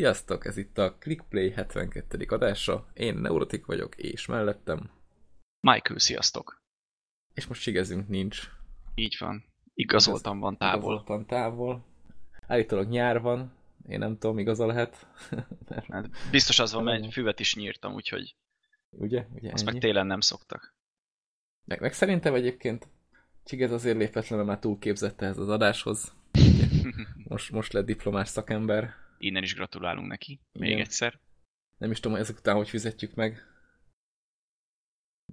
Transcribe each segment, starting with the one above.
Sziasztok, ez itt a Clickplay 72. adása. Én Neurotik vagyok, és mellettem. Michael, sziasztok! És most sigezünk nincs. Így van. Igazoltam van távol. Igazoltam távol. Állítólag nyár van. Én nem tudom, igaza lehet. Hát biztos az van, mert egy füvet is nyírtam, úgyhogy Ugye? Ugye azt ennyi? meg télen nem szoktak. Meg, meg szerintem egyébként Csigez azért lépett le, mert már túl képzett ehhez az adáshoz. Most, most lett diplomás szakember. Innen is gratulálunk neki. Még Igen. egyszer. Nem is tudom, hogy ezek után hogy fizetjük meg. De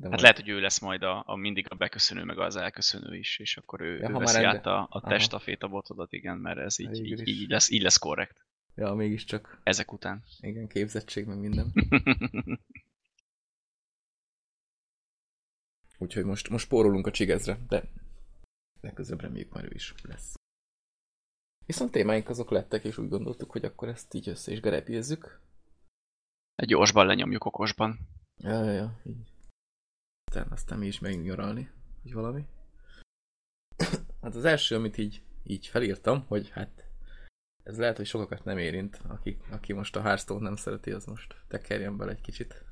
Hát majd- lehet, hogy ő lesz majd a, a mindig a beköszönő, meg az elköszönő is, és akkor ő, Ja, ő veszi át a, a testaféta botodat, igen, mert ez így, így, is. így, lesz, így lesz korrekt. Ja, mégiscsak. Ezek után. Igen, képzettség, meg minden. Úgyhogy most, most spórolunk a csigezre, de legközelebb reméljük már ő is lesz. Viszont témáink azok lettek, és úgy gondoltuk, hogy akkor ezt így össze is gerepjezzük. Egy gyorsban lenyomjuk okosban. Ja, ja, ja, így. Aztán, aztán mi is megyünk nyaralni, vagy valami. Hát az első, amit így, így felírtam, hogy hát ez lehet, hogy sokakat nem érint, aki, aki most a Hearthstone nem szereti, az most tekerjen bele egy kicsit.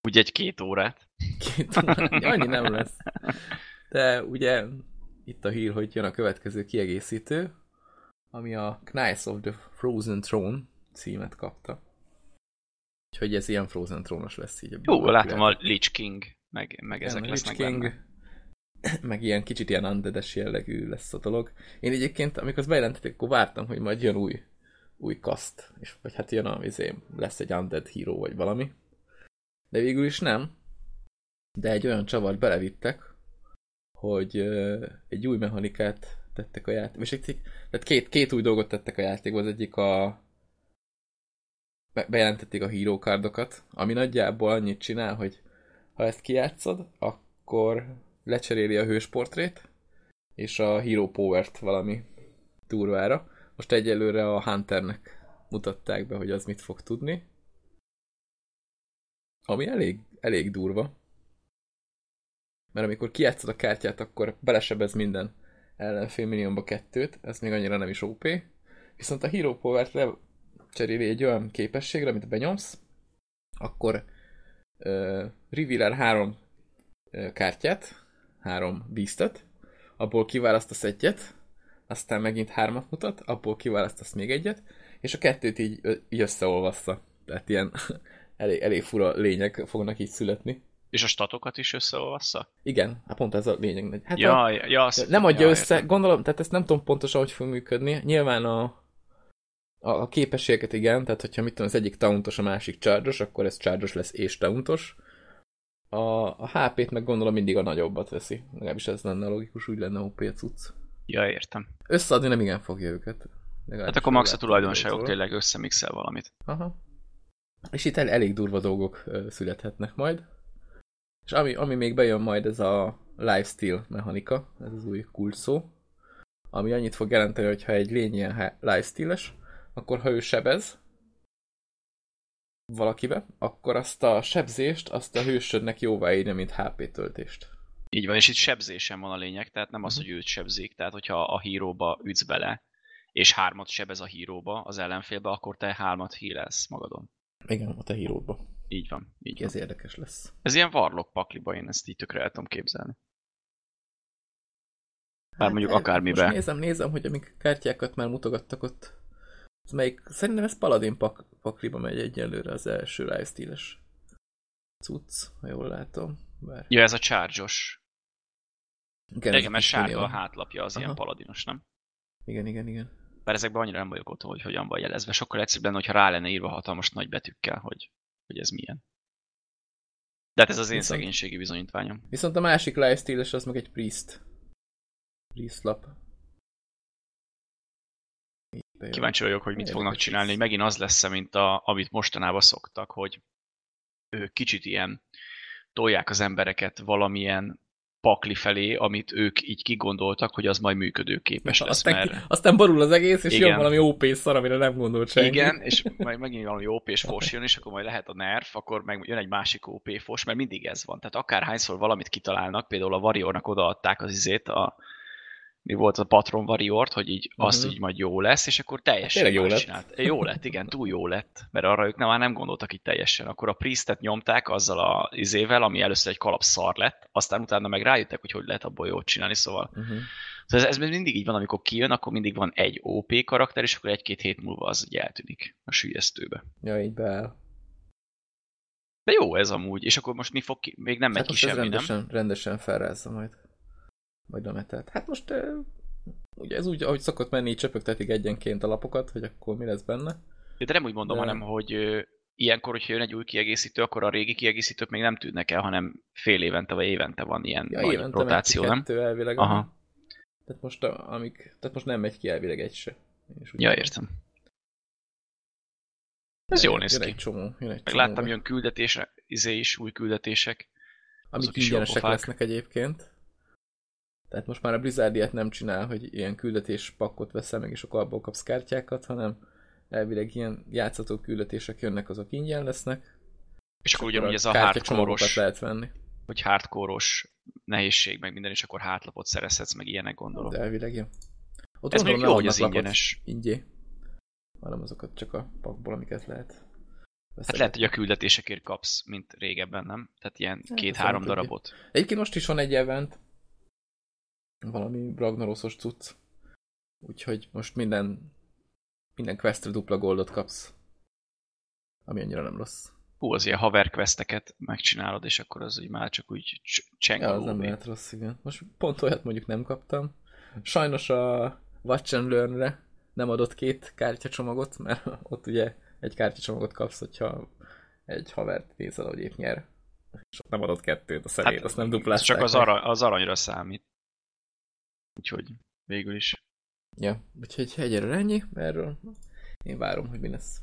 Úgy egy-két órát. Két, annyi nem lesz. De ugye itt a hír, hogy jön a következő kiegészítő, ami a Knights of the Frozen Throne címet kapta. Úgyhogy ez ilyen Frozen Trónos lesz így. Jó, látom a Lich King, meg, meg Igen, ezek a lesznek Lich King, benne. meg ilyen kicsit ilyen undead jellegű lesz a dolog. Én egyébként, amikor azt bejelentették, akkor vártam, hogy majd jön új, új kaszt, és vagy hát jön a, izé, lesz egy undead hero, vagy valami. De végül is nem. De egy olyan csavart belevittek, hogy egy új mechanikát tettek a játék. És egy, tehát két, két új dolgot tettek a játékba. Az egyik a be- bejelentették a hero cardokat, ami nagyjából annyit csinál, hogy ha ezt kijátszod, akkor lecseréli a hősportrét, és a Hero Power-t valami durvára. Most egyelőre a Hunternek mutatták be, hogy az mit fog tudni. Ami elég, elég durva. Mert amikor kijátszod a kártyát, akkor belesebez minden ellenfél minionba kettőt, ez még annyira nem is OP. Viszont a Hero Power-t lecseréli egy olyan képességre, amit benyomsz, akkor uh, reveal három ö, kártyát, három beastet, abból kiválasztasz egyet, aztán megint hármat mutat, abból kiválasztasz még egyet, és a kettőt így, így összeolvassza. Tehát ilyen elég, elég fura lények fognak így születni. És a statokat is összeolvassza? Igen, hát pont ez a lényeg. Hát a, Ja, ja, ja, azt, nem adja ja, össze, értem. gondolom, tehát ezt nem tudom pontosan, hogy fog működni. Nyilván a, a, a képességeket igen, tehát hogyha mit tudom, az egyik tauntos, a másik charge akkor ez charge lesz és tauntos. A, a HP-t meg gondolom mindig a nagyobbat veszi. Legalábbis ez lenne logikus, úgy lenne OP a cucc. Ja, értem. Összeadni nem igen fogja őket. Hát akkor max a tulajdonságok tényleg összemixel valamit. Aha. És itt el, elég durva dolgok születhetnek majd. És ami, ami még bejön majd, ez a lifesteal mechanika, ez az új kult szó, ami annyit fog jelenteni, hogy ha egy lény ilyen lifesteal-es, akkor ha ő sebez valakibe, akkor azt a sebzést, azt a hősödnek jóváírja, mint HP töltést. Így van, és itt sebzésen van a lényeg, tehát nem Mhm. az, hogy őt sebzik, tehát hogyha a híróba ütsz bele, és hármat sebez a híróba, az ellenfélbe, akkor te hármat hílelsz magadon. Igen, a te híródba. Így van, így van. Ez érdekes lesz. Ez ilyen varlok pakliba, én ezt így tökre el tudom képzelni. Bár mondjuk el- akármiben. Hát, Most nézem, nézem, hogy amik kártyákat már mutogattak ott. Ez melyik? Szerintem ez Paladin pak, pakliba megy egyelőre az első lifestyle-es cucc, ha jól látom. Bár... Ja, ez a charge-os. Igen, Igen, mert sárga a hátlapja, az Aha. ilyen paladinos, nem? Igen, igen, igen. Bár ezekben annyira nem vagyok otthon, hogy hogyan van jelezve. Sokkal egyszerűbb lenne, hogyha rá lenne írva hatalmas nagy betűkkel, hogy, hogy ez milyen. De hát ez az én Viszont- szegénységi bizonyítványom. Viszont a másik lifestyle-es az meg egy priest. Priest lap. Kíváncsi vagyok, hogy mit Érdekes fognak csinálni. lesz. Megint az lesz, mint a, amit mostanában szoktak, hogy ők kicsit ilyen tolják az embereket valamilyen pakli felé, amit ők így kigondoltak, hogy az majd működőképes lesz. aztán, Mert... aztán borul az egész, és Igen. jön valami OP szar, amire nem gondolt senki. Igen, és majd megint valami OP és fos jön, és akkor majd lehet a nerf, akkor meg jön egy másik OP fos, mert mindig ez van. Tehát akárhányszor valamit kitalálnak, például a Warriornak odaadták az izét, a mi volt a Patron Warrior-t, hogy így Mhm. azt így majd jó lesz, és akkor teljesen Tényleg jó lett. csinált. Jó lett, igen, túl jó lett, mert arra ők nem, már nem gondoltak így teljesen. Akkor a Priestet nyomták azzal a izével, ami először egy kalap szar lett, aztán utána meg rájöttek, hogy hogy lehet abból jót csinálni, szóval Uh-huh. Szóval ez, ez mindig így van, amikor kijön, akkor mindig van egy OP karakter, és akkor egy-két hét múlva az így eltűnik a sülyeztőbe. Ja, így beáll. De jó ez amúgy, és akkor most mi fog ki? Még nem megy Hát ki semmi, nem? rendesen, rendesen felrázza majd. Majd a metet. Hát most uh, ugye ez úgy, ahogy szokott menni, így csöpögtetik egyenként a lapokat, hogy akkor mi lesz benne. De nem úgy mondom, De- hanem, hogy ö, ilyenkor, hogyha jön egy új kiegészítő, akkor a régi kiegészítők még nem tűnnek el, hanem fél évente vagy évente van ilyen Ja, nagy rotáció, nem? elvileg. Aha. Tehát most, amik, tehát most nem megy ki elvileg egy se. Úgy Ja, értem. Ez jól néz ki. Egy csomó, jön egy csomó. láttam, jön küldetésre, izé is, új küldetések. Amik ingyenesek lesznek egyébként. Tehát most már a Blizzard ilyet nem csinál, hogy ilyen küldetés pakkot veszel meg, és akkor abból kapsz kártyákat, hanem elvileg ilyen játszható küldetések jönnek, azok ingyen lesznek. És akkor ugyanúgy ez a hardcore-os, lehet venni. hogy hardcore-os nehézség, meg minden, és akkor hátlapot szerezhetsz, meg ilyenek gondolom. De elvileg, ja. Ott Ez gondolom még jó, hogy lapot ingyenes. Ingyé. Hanem azokat csak a pakból, amiket lehet. Hát veszegetni. lehet, hogy a küldetésekért kapsz, mint régebben, nem? Tehát ilyen Hát, két-három darabot. Egyébként most is van egy event, valami Ragnarosos cucc, úgyhogy most minden minden questre dupla goldot kapsz, ami annyira nem rossz. Hú, az ilyen haver questeket megcsinálod, és akkor az úgy már csak úgy cs- cseng Ja, az nem lehet rossz, igen. Most pont olyat mondjuk nem kaptam. Sajnos a Watch and Learn-re nem adott két kártyacsomagot, mert ott ugye egy kártyacsomagot kapsz, hogyha egy havert nézel, hogy épp nyer. És ott nem adott kettőt, a szerét, azt nem duplázták csak az, arany, az aranyra számít. Úgyhogy végül is. Ja, úgyhogy egyelőre ennyi erről. Én várom, hogy mi lesz.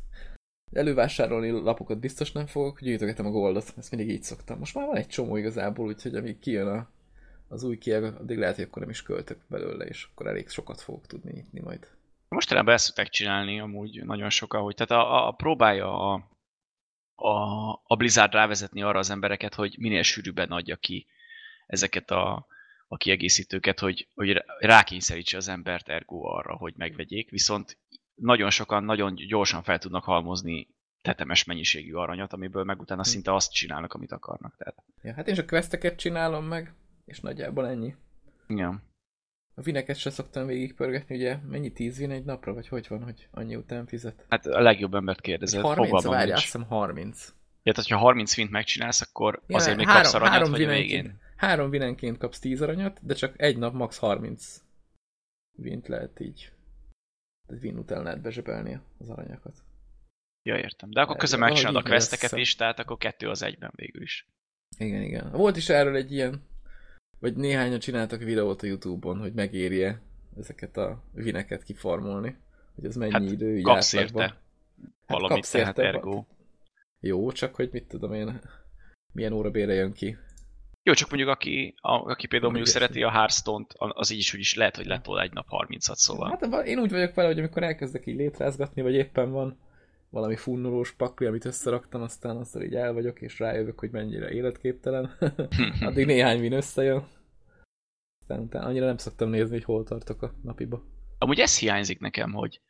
Elővásárolni lapokat biztos nem fogok, gyűjtögetem a goldot, ezt mindig így szoktam. Most már van egy csomó igazából, úgyhogy amíg kijön a, az új kieg, addig lehet, hogy akkor nem is költök belőle, és akkor elég sokat fogok tudni nyitni majd. Mostanában ezt szokták csinálni amúgy nagyon sokan, hogy tehát a, a próbálja a, a, a Blizzard rávezetni arra az embereket, hogy minél sűrűbben adja ki ezeket a, a kiegészítőket, hogy, hogy rákényszerítse az embert ergo arra, hogy megvegyék, viszont nagyon sokan nagyon gyorsan fel tudnak halmozni tetemes mennyiségű aranyat, amiből meg utána szinte azt csinálnak, amit akarnak. Tehát, Ja, hát én csak questeket csinálom meg, és nagyjából ennyi. igen. A vineket se szoktam végigpörgetni, ugye mennyi 10 vin egy napra, vagy hogy van, hogy annyi után fizet? Hát a legjobb embert kérdezed, 30, fogalmam várjál, azt hiszem 30. Ja, tehát, ha 30 fint megcsinálsz, akkor Ja, azért még három- kapsz aranyat, három vagy a végén. Három vinenként kapsz 10 aranyat, de csak egy nap max 30 vint lehet így. Tehát vin után lehet bezsebelni az aranyakat. Ja, értem. De akkor Hát, közben megcsinálod a questeket is, tehát akkor kettő az egyben végül is. Igen, igen. Volt is erről egy ilyen, vagy néhányan csináltak videót a Youtube-on, hogy megéri-e ezeket a vineket kifarmolni. Hogy ez mennyi Hát, idő így Kapsz érte valamit, kapsz tehát ergo. Jó, csak hogy mit tudom én, milyen órabére jön ki. Jó, csak mondjuk aki, a, aki például mondjuk szereti a Hearthstone-t, az így is, úgy is lehet, hogy letol egy nap 30-at, szóval. Hát én úgy vagyok vele, hogy amikor elkezdek így létrázgatni, vagy éppen van valami funnolós pakli, amit összeraktam, aztán azzal így el vagyok, és rájövök, hogy mennyire életképtelen. Addig néhány vin összejön. Aztán utána annyira nem szoktam nézni, hogy hol tartok a napiba. Amúgy ez hiányzik nekem, hogy,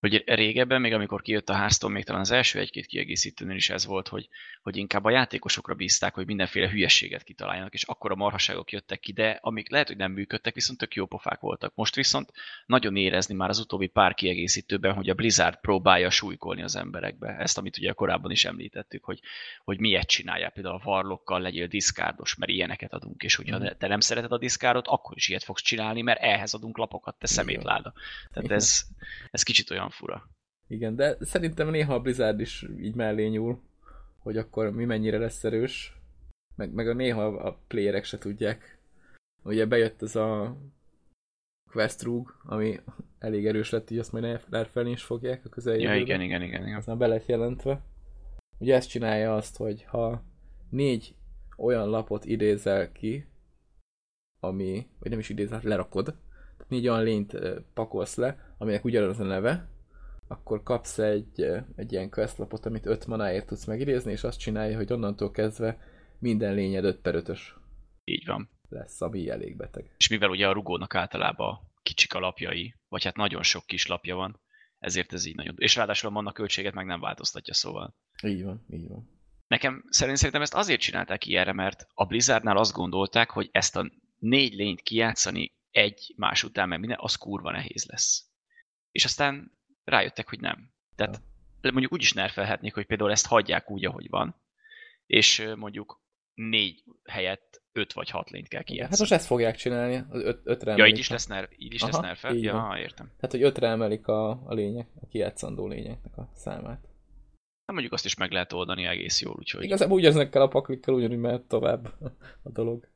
hogy régebben, még amikor kijött a Hearthstone, még talán az első egy-két kiegészítőnél is ez volt, hogy, hogy inkább a játékosokra bízták, hogy mindenféle hülyességet kitaláljanak, és akkor a marhaságok jöttek ki, de amik lehet, hogy nem működtek, viszont tök jó pofák voltak. Most viszont nagyon érezni már az utóbbi pár kiegészítőben, hogy a Blizzard próbálja súlykolni az emberekbe. Ezt, amit ugye korábban is említettük, hogy, hogy miért csinálják, például a varlokkal legyél diszkárdos, mert ilyeneket adunk, és hogyha Mhm. te nem szereted a diszkárdot, akkor is ilyet fogsz csinálni, mert ehhez adunk lapokat, te szemétláda. Tehát ez, ez kicsit olyan fura. Igen, de szerintem néha a Blizzard is így mellé nyúl, hogy akkor mi mennyire lesz erős, meg, meg a néha a playerek se tudják. Ugye bejött ez a Quest Rogue, ami elég erős lett, így azt majd nerfelni is fogják a Ja, közeljövőben. igen, igen, igen, igen. az már be lett jelentve. Ugye ezt csinálja azt, hogy ha négy olyan lapot idézel ki, ami, vagy nem is idézel, lerakod, tehát négy olyan lényt pakolsz le, aminek ugyanaz a neve, akkor kapsz egy, egy ilyen questlapot, amit 5 manáért tudsz megidézni, és azt csinálja, hogy onnantól kezdve minden lényed 5 per 5 Így van. lesz, ami elég beteg. És mivel ugye a rugónak általában kicsik a lapjai, vagy hát nagyon sok kis lapja van, ezért ez így nagyon... És ráadásul a manna költséget meg nem változtatja, szóval. Így van, így van. Nekem szerint szerintem ezt azért csinálták ilyenre, mert a Blizzardnál azt gondolták, hogy ezt a négy lényt kijátszani egy más után, mert minden, az kurva nehéz lesz. És aztán rájöttek, hogy nem. Tehát ja. mondjuk úgy is nerfelhetnék, hogy például ezt hagyják úgy, ahogy van, és mondjuk négy helyett öt vagy hat lényt kell kijátszani. Hát most ezt fogják csinálni, az öt, ötre Ja, így is lesz, ner, így is Aha, lesz nerfel? Ja, van. értem. Tehát, hogy ötre emelik a, a lények, a kijátszandó lényeknek a számát. Hát mondjuk azt is meg lehet oldani egész jól, úgyhogy... Igazából ugyanezekkel a paklikkel ugyanúgy mehet tovább a dolog.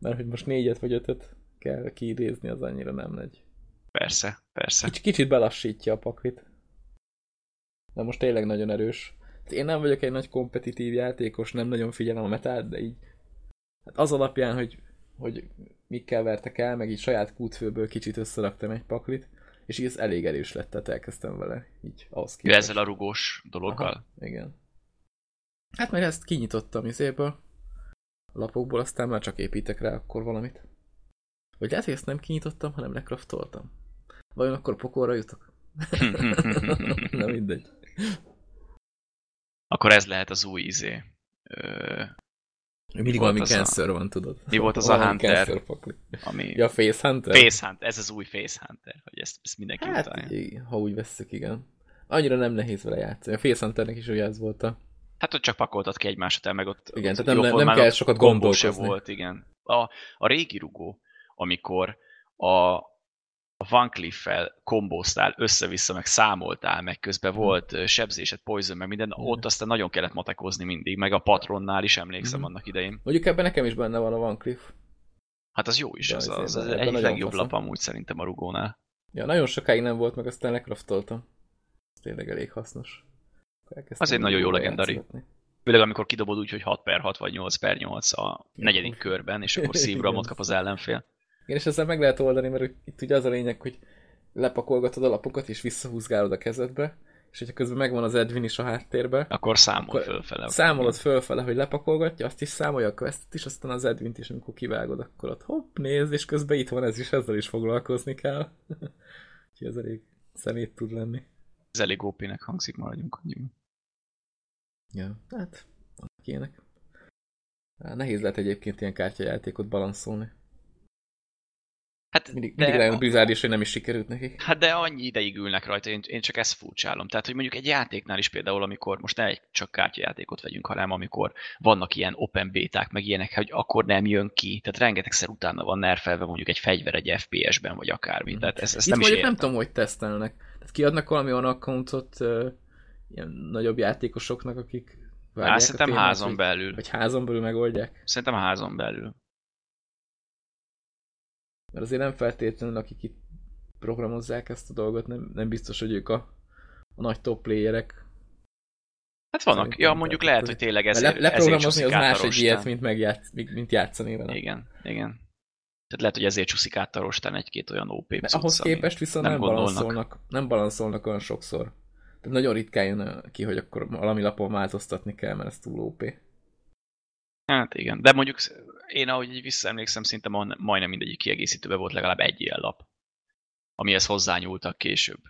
Mert hogy most négyet vagy ötöt kell kiidézni, az annyira nem megy. Persze, persze. Kicsit, kicsit belassítja a paklit. De most tényleg nagyon erős. Én nem vagyok egy nagy kompetitív játékos, nem nagyon figyelem a metát, de így hát az alapján, hogy, hogy mikkel vertek el, meg így saját kútfőből kicsit összeraktam egy paklit, és így ez elég erős lett, tehát elkezdtem vele így ahhoz képest. Ezzel a rugós dologgal? Aha, igen. Hát mert ezt kinyitottam izéből, a lapokból, aztán már csak építek rá akkor valamit. Vagy lehet, hogy ezt nem kinyitottam, hanem lekraftoltam. Vajon akkor pokolra jutok? nem mindegy. Akkor ez lehet az új izé. Ö... Mindig valami cancer a... van, tudod. Mi volt az a Hunter? Ami... Ja, Face Hunter? Face Hunter, ez az új Face Hunter, hogy ezt, ezt mindenki hát, utálja. ha úgy veszük, igen. Annyira nem nehéz vele játszani. A Face Hunternek is ugye ez volt a... Hát ott csak pakoltad ki egymás után, meg ott... Igen, ott tehát nem, nem kell sokat gondolkozni. volt, igen. A, a régi rugó, amikor a, a Van Cliff-fel kombóztál, össze-vissza, meg számoltál, meg közben hmm. volt sebzésed, poison, meg minden, ott aztán nagyon kellett matekozni mindig, meg a patronnál is emlékszem hmm. annak idején. Mondjuk ebben nekem is benne van a Van Cliff. Hát az jó is, az, az, az, az egyik legjobb lap amúgy szerintem a rugónál. Ja, nagyon sokáig nem volt, meg aztán lekraftoltam. Ez tényleg elég hasznos. Az egy nagyon jó legendari. Főleg amikor kidobod úgy, hogy 6 per 6 vagy 8 per 8 a negyedik körben, és akkor szívramot kap az ellenfél. Igen, és ezzel meg lehet oldani, mert itt ugye az a lényeg, hogy lepakolgatod a lapokat, és visszahúzgálod a kezedbe, és hogyha közben megvan az Edwin is a háttérbe, akkor számol akkor fölfele. Számolod fölfele, hogy lepakolgatja, azt is számolja a questet is, aztán az Edwin is, amikor kivágod, akkor ott hopp, nézd, és közben itt van ez is, ezzel is foglalkozni kell. Úgyhogy ez elég szemét tud lenni. Ez elég OP-nek hangzik, maradjunk annyiban. Ja, hát, ilyenek. Nehéz lehet egyébként ilyen kártyajátékot balanszolni. Hát, mindig, de, mindig rájön Blizzard is, hogy nem is sikerült nekik. Hát de annyi ideig ülnek rajta, én, én csak ezt furcsálom. Tehát, hogy mondjuk egy játéknál is például, amikor most ne egy csak kártyajátékot vegyünk, hanem amikor vannak ilyen open béták, meg ilyenek, hogy akkor nem jön ki. Tehát rengetegszer utána van nerfelve mondjuk egy fegyver egy FPS-ben, vagy akármi. Mm. Tehát ezt Itt nem is értem. nem tudom, hogy tesztelnek. Tehát kiadnak valami olyan accountot uh, ilyen nagyobb játékosoknak, akik Á, szerintem témát, házon vagy, belül. Vagy házon belül megoldják? Szerintem házon belül. Mert azért nem feltétlenül, akik itt programozzák ezt a dolgot, nem, nem biztos, hogy ők a, a nagy top playerek. Hát vannak, Szerintem ja, mondjuk lehet, hogy tényleg ezért, le, Leprogramozni az más egy ilyet, mint, megjátsz, mint játszani vele. Igen, igen. Tehát lehet, hogy ezért csúszik át a rostán egy-két olyan OP cucc, Ahhoz képest viszont nem, nem balanszolnak, nem balanszolnak olyan sokszor. Tehát nagyon ritkán jön ki, hogy akkor valami lapon változtatni kell, mert ez túl OP. Hát igen, de mondjuk én ahogy így visszaemlékszem, szinte majdnem mindegyik kiegészítőben volt legalább egy ilyen lap, amihez hozzányúltak később.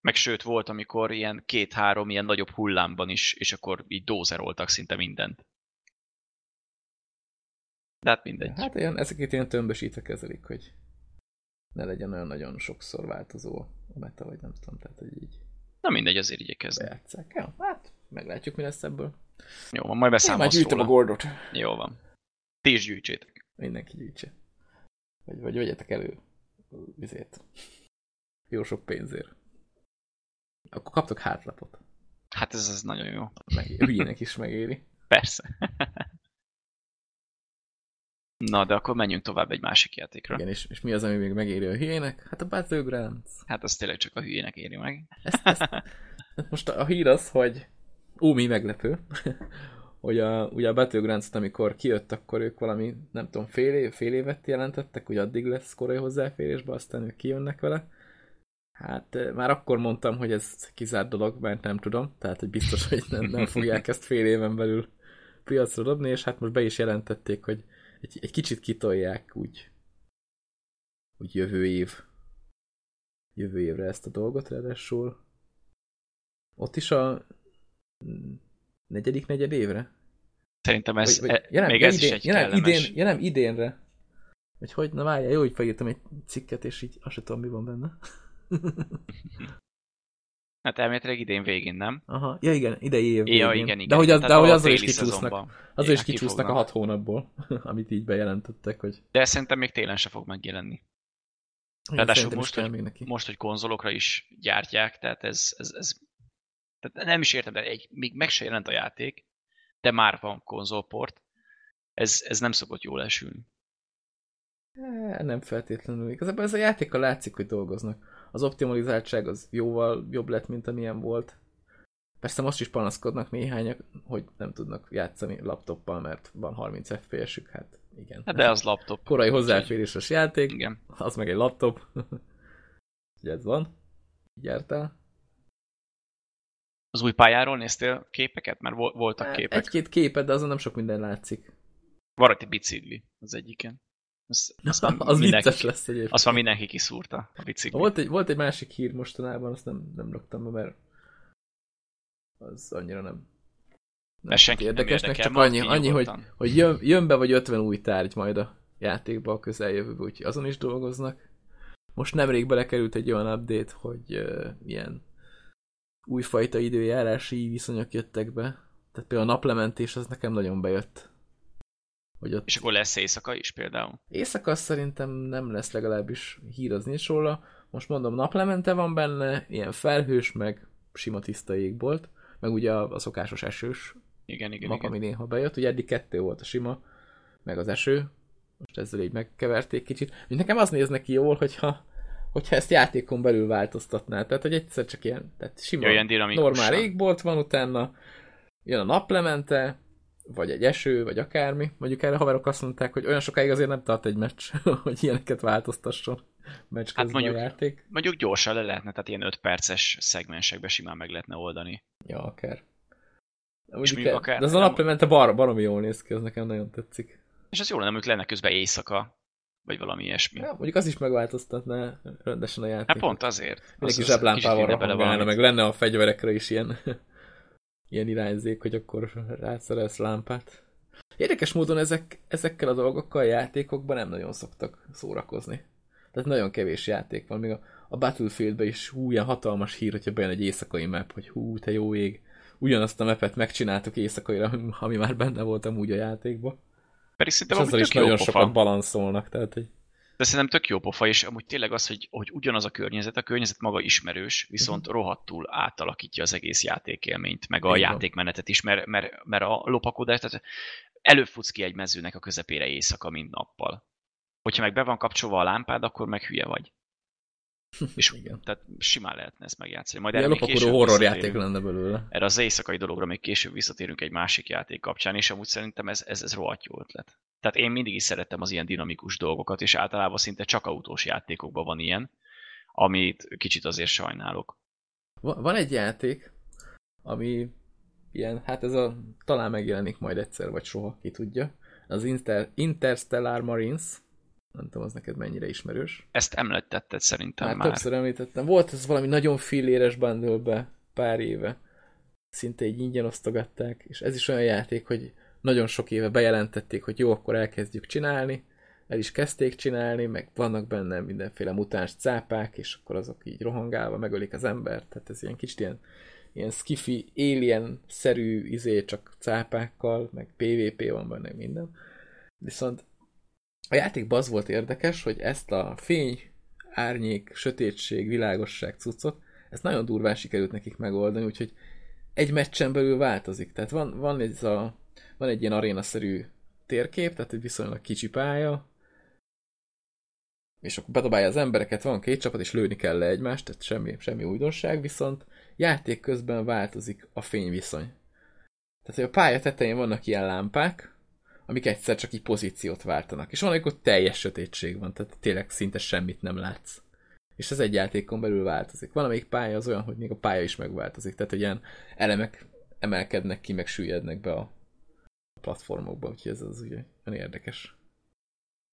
Meg sőt volt, amikor ilyen két-három ilyen nagyobb hullámban is, és akkor így dózeroltak szinte mindent. De hát mindegy. Hát ilyen, ezeket ilyen tömbösítve kezelik, hogy ne legyen olyan nagyon sokszor változó a meta, vagy nem tudom, tehát hogy így. Na mindegy, azért igyekezni. Bejátszák. Ja, hát meglátjuk, mi lesz ebből. Jó van, majd beszámolsz Én majd a gordot. Jó van. Ti is gyűjtsétek. Mindenki gyűjtse. Vagy, vagy vegyetek elő vizét. Jó sok pénzért. Akkor kaptok hátlapot. Hát ez, ez nagyon jó. Meg, hülyének is megéri. Persze. Na, de akkor menjünk tovább egy másik játékra. Igen, és, és mi az, ami még megéri a hülyének? Hát a Battlegrounds. Hát az tényleg csak a hülyének éri meg. Ezt, ezt, most a hír az, hogy Ó, mi meglepő, hogy a, ugye a Battlegrounds, amikor kijött, akkor ők valami, nem tudom, fél, év, fél évet jelentettek, hogy addig lesz korai hozzáférésbe, aztán ők kijönnek vele. Hát eh, már akkor mondtam, hogy ez kizárt dolog, mert nem tudom, tehát hogy biztos, hogy nem, nem fogják ezt fél éven belül piacra dobni, és hát most be is jelentették, hogy egy, egy kicsit kitolják úgy, úgy jövő év jövő évre ezt a dolgot, ráadásul ott is a negyedik negyed évre? Szerintem ez, Vagy, vagy, e, ja, nem, még ja, ez idén, is egy ja, nem, kellemes. idén, ja, nem, idénre. Vagy hogy? Na várjál, jó, hogy felírtam egy cikket, és így azt sem tudom, mi van benne. Hát elméletileg idén végén, nem? Aha, ja igen, idei év Ja, végén. igen, igen. De hogy, az, de hogy azzal is kicsúsznak, azzal is Ja, kicsúsznak a hat hónapból, amit így bejelentettek, hogy De szerintem még télen se fog megjelenni. Ráadásul most, hogy-. Most, hogy konzolokra is gyártják, tehát ez, ez, ez tehát nem is értem, de egy, még meg se jelent a játék, de már van konzolport. Ez, ez nem szokott jól esülni. Eh, Nem feltétlenül. Igazából ez a játékkal látszik, hogy dolgoznak. Az optimalizáltság az jóval jobb lett, mint amilyen volt. Persze most is panaszkodnak néhányak, hogy nem tudnak játszani laptoppal, mert van 30 FPS-ük, hát igen. Hát de az laptop. Korai hozzáféréses játék, Igen. az meg egy laptop. Ugye ez van. Így jártál. Az új pályáról néztél képeket? Mert vol- voltak Hát képek. Egy-két képet, de azon nem sok minden látszik. Van egy bicikli az egyiken. Az, az, már az mindenki, vicces lesz egyébként. azt már mindenki kiszúrta, a bicikli. Volt egy, volt egy másik hír mostanában, azt nem, nem raktam be, mert az annyira nem, nem Ez senkit nem érdekesnek, érdekel, csak annyi, annyi hogy, hogy jön, jön be vagy 50 új tárgy majd a játékba a közeljövőbe, úgyhogy azon is dolgoznak. Most nemrég belekerült egy olyan update, hogy uh, ilyen újfajta időjárási viszonyok jöttek be. Tehát például a naplementés az nekem nagyon bejött. Hogy ott És akkor lesz éjszaka is például. Éjszaka szerintem nem lesz legalábbis hír az nincs róla. Most mondom, naplemente van benne, ilyen felhős, meg sima tiszta égbolt, meg ugye a, a szokásos esős Igen, igen, nap, igen. ami néha bejött. Ugye eddig kettő volt a sima, meg az eső. Most ezzel így megkeverték kicsit. Nekem az néz neki jól, hogyha, hogyha ezt játékon belül változtatná. Tehát, hogy egyszer csak ilyen, tehát sima, Jöjjön normál égbolt van utána, jön a naplemente, vagy egy eső, vagy akármi. Mondjuk erre haverok azt mondták, hogy olyan sokáig azért nem tart egy meccs, hogy ilyeneket változtasson meccs Hát mondjuk- a játék. Mondjuk gyorsan le lehetne, tehát ilyen 5 perces szegmensekbe simán meg lehetne oldani. Ja, akár. De, mondjuk mondjuk akár- de az a naplemente bar, baromi jól néz ki, az nekem nagyon tetszik. És az jó lenne, mondjuk lenne közben éjszaka, vagy valami ilyesmi. Ja, mondjuk az is megváltoztatná rendesen a játékot. Hát pont azért. Mindenki Az- zseblámpával valamit. meg lenne a fegyverekre is ilyen, ilyen irányzék, hogy akkor rászerelsz lámpát. Érdekes módon ezek, ezekkel a dolgokkal a játékokban nem nagyon szoktak szórakozni. Tehát nagyon kevés játék van, még a, a Battlefieldben is hú, ilyen hatalmas hír, hogyha bejön egy éjszakai map, hogy hú, te jó ég, ugyanazt a mapet megcsináltuk éjszakaira, ami már benne volt amúgy a játékban. Pedig És szerintem amúgy is nagyon pofa. sokat balanszolnak, tehát hogy De szerintem tök jó pofa, és amúgy tényleg az, hogy, hogy ugyanaz a környezet, a környezet maga ismerős, viszont Mhm. rohadtul átalakítja az egész játékélményt, meg a van. játékmenetet is, mert, mert, mert a lopakodás, tehát előfutsz ki egy mezőnek a közepére éjszaka, mint nappal. Hogyha meg be van kapcsolva a lámpád, akkor meg hülye vagy. És igen. tehát simán lehetne ezt megjátszani. Majd Ilyen lopakodó horror játék lenne belőle. Erre az éjszakai dologra még később visszatérünk egy másik játék kapcsán, és amúgy szerintem ez, ez, ez rohadt jó ötlet. Tehát én mindig is szerettem az ilyen dinamikus dolgokat, és általában szinte csak autós játékokban van ilyen, amit kicsit azért sajnálok. Va- Van egy játék, ami ilyen, hát ez a, talán megjelenik majd egyszer, vagy soha, ki tudja. Az Inter, Interstellar Marines, nem tudom, az neked mennyire ismerős. Ezt említetted szerintem Hát már. többször említettem. Volt ez valami nagyon filléres bundle pár éve. Szinte így ingyen osztogatták, és ez is olyan játék, hogy nagyon sok éve bejelentették, hogy jó, akkor elkezdjük csinálni, el is kezdték csinálni, meg vannak benne mindenféle mutáns cápák, és akkor azok így rohangálva megölik az embert, tehát ez ilyen kicsit ilyen, ilyen skifi, alien-szerű izé, csak cápákkal, meg PvP van benne minden. Viszont a játékban az volt érdekes, hogy ezt a fény, árnyék, sötétség, világosság cuccot, ezt nagyon durván sikerült nekik megoldani, úgyhogy egy meccsen belül változik. Tehát van, van, ez a, van egy ilyen arénaszerű térkép, tehát egy viszonylag kicsi pálya, és akkor bedobálja az embereket, van két csapat, és lőni kell le egymást, tehát semmi, semmi újdonság, viszont játék közben változik a fényviszony. Tehát, hogy a pálya tetején vannak ilyen lámpák, amik egyszer csak így pozíciót váltanak. És van, amikor teljes sötétség van, tehát tényleg szinte semmit nem látsz. És ez egy játékon belül változik. Van, amelyik pálya az olyan, hogy még a pálya is megváltozik. Tehát, hogy ilyen elemek emelkednek ki, meg süllyednek be a platformokba, úgyhogy ez az ugye olyan érdekes.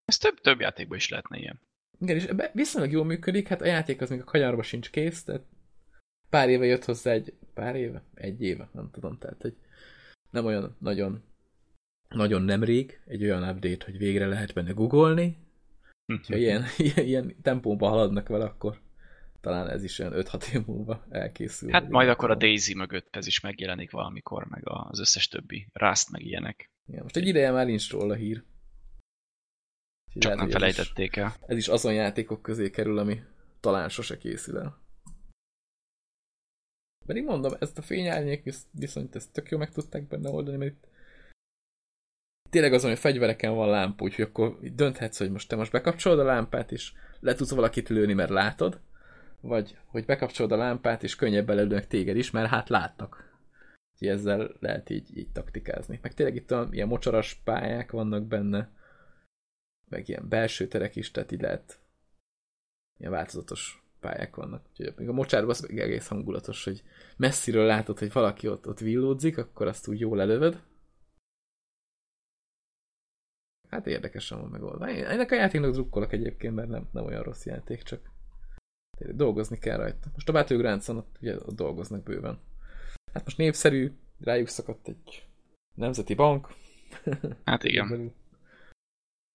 Ez több, több játékban is lehetne ilyen. Igen, és viszonylag jól működik, hát a játék az még a kanyarba sincs kész, tehát pár éve jött hozzá egy, pár éve? Egy éve, nem tudom, tehát hogy nem olyan nagyon nagyon nemrég egy olyan update, hogy végre lehet benne googolni, ha ilyen, ilyen, ilyen tempóban haladnak vele, akkor talán ez is olyan 5-6 év múlva elkészül. Hát majd akkor a Daisy mögött ez is megjelenik valamikor, meg az összes többi. Rust meg ilyenek. Igen, most egy ideje már nincs róla hír. Csak lehet, nem felejtették el. Ez is azon játékok közé kerül, ami talán sose készül el. Pedig mondom, ezt a fényárnyék viszont ezt tök jó meg tudták benne oldani, mert itt tényleg azon, hogy fegyvereken van lámpa, úgyhogy akkor dönthetsz, hogy most te most bekapcsolod a lámpát, és le tudsz valakit lőni, mert látod, vagy hogy bekapcsolod a lámpát, és könnyebb belőlőnek téged is, mert hát láttak. Úgyhogy ezzel lehet így, így taktikázni. Meg tényleg itt olyan, ilyen mocsaras pályák vannak benne, meg ilyen belső terek is, tehát így lehet ilyen változatos pályák vannak. Úgyhogy még a mocsárban az egész hangulatos, hogy messziről látod, hogy valaki ott, ott villódzik, akkor azt úgy jól előved, Hát érdekesen van megoldva. Én ennek a játéknak drukkolok egyébként, mert nem, nem olyan rossz játék, csak dolgozni kell rajta. Most a Battlegrounds-on ott, ugye, ott dolgoznak bőven. Hát most népszerű, rájuk szakadt egy nemzeti bank. Hát igen.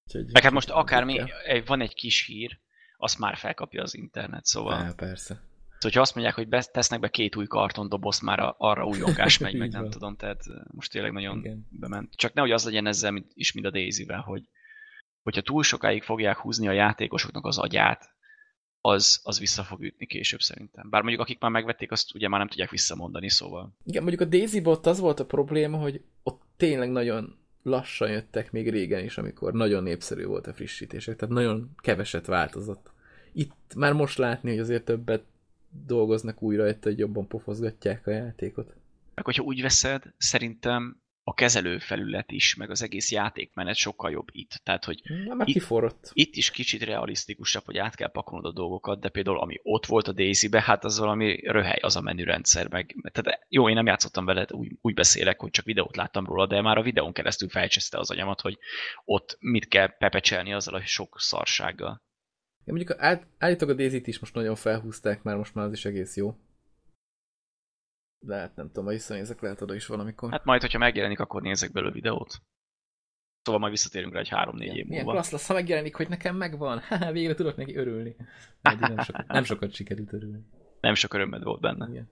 Úgyhogy, Meg hát most akármi, van egy kis hír, azt már felkapja az internet, szóval... Á, persze. Szóval, hogyha azt mondják, hogy be, tesznek be két új kartondoboz, már arra újongás megy, meg nem tudom, tehát most tényleg nagyon Igen. bement. Csak nehogy az legyen ezzel mint, is, mint a Daisy-vel, hogy hogyha túl sokáig fogják húzni a játékosoknak az agyát, az, az vissza fog ütni később szerintem. Bár mondjuk akik már megvették, azt ugye már nem tudják visszamondani, szóval. Igen, mondjuk a daisy ott az volt a probléma, hogy ott tényleg nagyon lassan jöttek még régen is, amikor nagyon népszerű volt a frissítések, tehát nagyon keveset változott. Itt már most látni, hogy azért többet dolgoznak újra, hogy jobban pofozgatják a játékot. Meg hogyha úgy veszed, szerintem a kezelőfelület is, meg az egész játékmenet sokkal jobb itt. Tehát, hogy Na, itt, kiforrott. itt is kicsit realisztikusabb, hogy át kell pakolnod a dolgokat, de például ami ott volt a Daisy-be, hát az valami röhely, az a menürendszer. Meg, tehát jó, én nem játszottam vele, úgy, úgy beszélek, hogy csak videót láttam róla, de már a videón keresztül felcseszte az agyamat, hogy ott mit kell pepecselni azzal a sok szarsággal. Ja, mondjuk áll, állítólag a daisy is most nagyon felhúzták, már most már az is egész jó. De hát nem tudom, ha visszanézek, lehet oda is valamikor. Hát majd, hogyha megjelenik, akkor nézek belőle videót. Szóval majd visszatérünk rá egy három-négy év múlva. Milyen klassz lesz, ha megjelenik, hogy nekem megvan. Végre tudok neki örülni. nem, sokat, nem sokat sikerült örülni. Nem sok örömmed volt benne. Igen.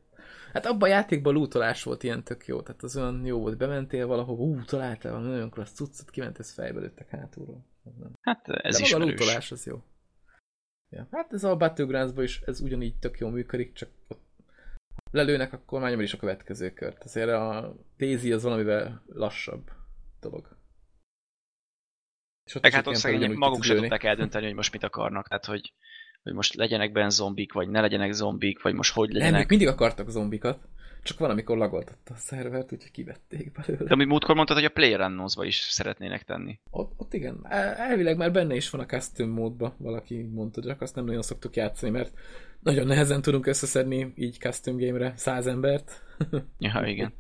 Hát abban a játékban lootolás volt ilyen tök jó. Tehát az olyan jó volt, bementél valahova, ú, találtál valami nagyon klassz cuccot, kimentesz fejbe lőttek hátulról. Hát ez ismerős. a lootolás az jó. Ja. Hát ez a battlegrounds is ez ugyanígy tök jól működik, csak ott lelőnek, akkor már is a következő kört. Azért a Daisy az valamivel lassabb dolog. És ott Meg hát ott szegények maguk se tudták eldönteni, hogy most mit akarnak. Tehát, hogy, hogy most legyenek benne zombik, vagy ne legyenek zombik, vagy most hogy legyenek. Nem, mindig akartak zombikat. Csak valamikor lagoltatta a szervert, úgyhogy kivették belőle. De amit múltkor mondtad, hogy a PlayerUnknown's-ba is szeretnének tenni. Ott, ott igen. Elvileg már benne is van a custom módba, valaki mondta, csak azt nem nagyon szoktuk játszani, mert nagyon nehezen tudunk összeszedni így custom game-re száz embert. Ja, igen.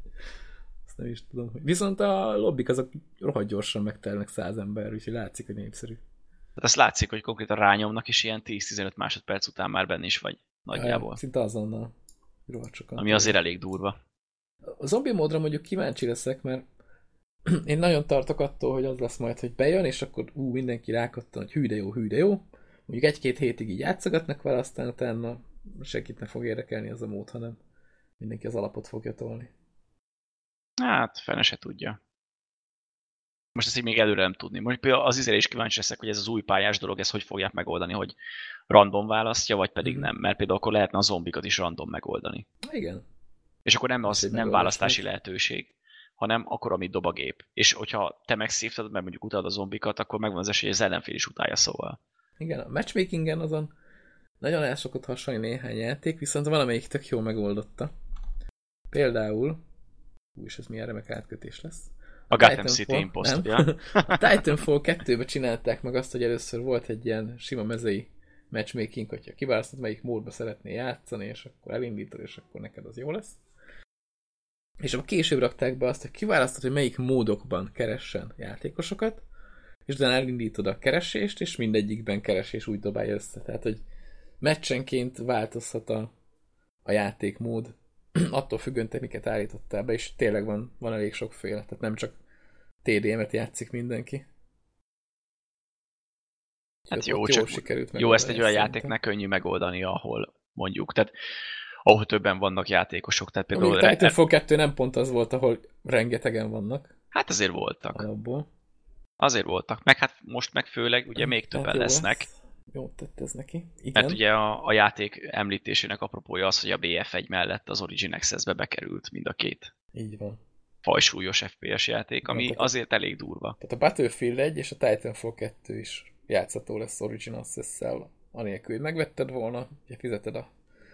Azt nem is tudom. Viszont a lobbik azok rohadt gyorsan megtelnek száz ember, úgyhogy látszik, hogy népszerű. Tehát azt látszik, hogy konkrétan rányomnak, és ilyen 10-15 másodperc után már benne is vagy nagyjából. Szinte azonnal. Sokan. Ami azért elég durva. A zombi módra mondjuk kíváncsi leszek, mert én nagyon tartok attól, hogy az lesz majd, hogy bejön, és akkor ú, mindenki rákattan, hogy hű de jó, hű de jó. Mondjuk egy-két hétig így játszogatnak vele, aztán utána senkit nem fog érdekelni az a mód, hanem mindenki az alapot fogja tolni. Hát, fene se tudja. Most ezt így még előre nem tudni. Most például az izére is kíváncsi leszek, hogy ez az új pályás dolog, ezt hogy fogják megoldani, hogy random választja, vagy pedig mm. nem, mert például akkor lehetne a zombikat is random megoldani. Igen. És akkor nem, az, nem választási lehetőség, hanem akkor, amit dob a gép. És hogyha te megszívtad, mert mondjuk utálod a zombikat, akkor megvan az esély, hogy az ellenfél is utálja, szóval. Igen, a matchmakingen azon nagyon el szokott hasonlni néhány játék, viszont valamelyik tök jó megoldotta. Például, ú, és ez milyen remek átkötés lesz. A Gotham City Impost, ja. A Titanfall 2-be csinálták meg azt, hogy először volt egy ilyen sima mezei matchmaking, hogyha kiválasztod, melyik módba szeretnél játszani, és akkor elindítod, és akkor neked az jó lesz. És akkor később rakták be azt, hogy kiválasztod, hogy melyik módokban keressen játékosokat, és utána elindítod a keresést, és mindegyikben keresés úgy dobálja össze. Tehát, hogy meccsenként változhat a, a játékmód, attól függően te miket állítottál be, és tényleg van, van elég sokféle, tehát nem csak TDM-et játszik mindenki. Hát jó, csak sikerült jó ezt egy olyan játéknak könnyű megoldani, ahol mondjuk, tehát ahol többen vannak játékosok. Tehát például a Titanfall 2 nem pont az volt, ahol rengetegen vannak. Hát azért voltak. Alapból. Azért voltak. Meg hát most meg főleg ugye még többen hát lesznek. Jó tett ez neki. Igen. Mert ugye a, a játék említésének apropója az, hogy a BF1 mellett az Origin Access-be bekerült mind a két. Így van. Fajsúlyos FPS játék, ami hát, azért elég durva. Tehát a Battlefield 1 és a Titanfall 2 is játszható lesz Origin Access-szel, anélkül, hogy megvetted volna, ugye fizeted a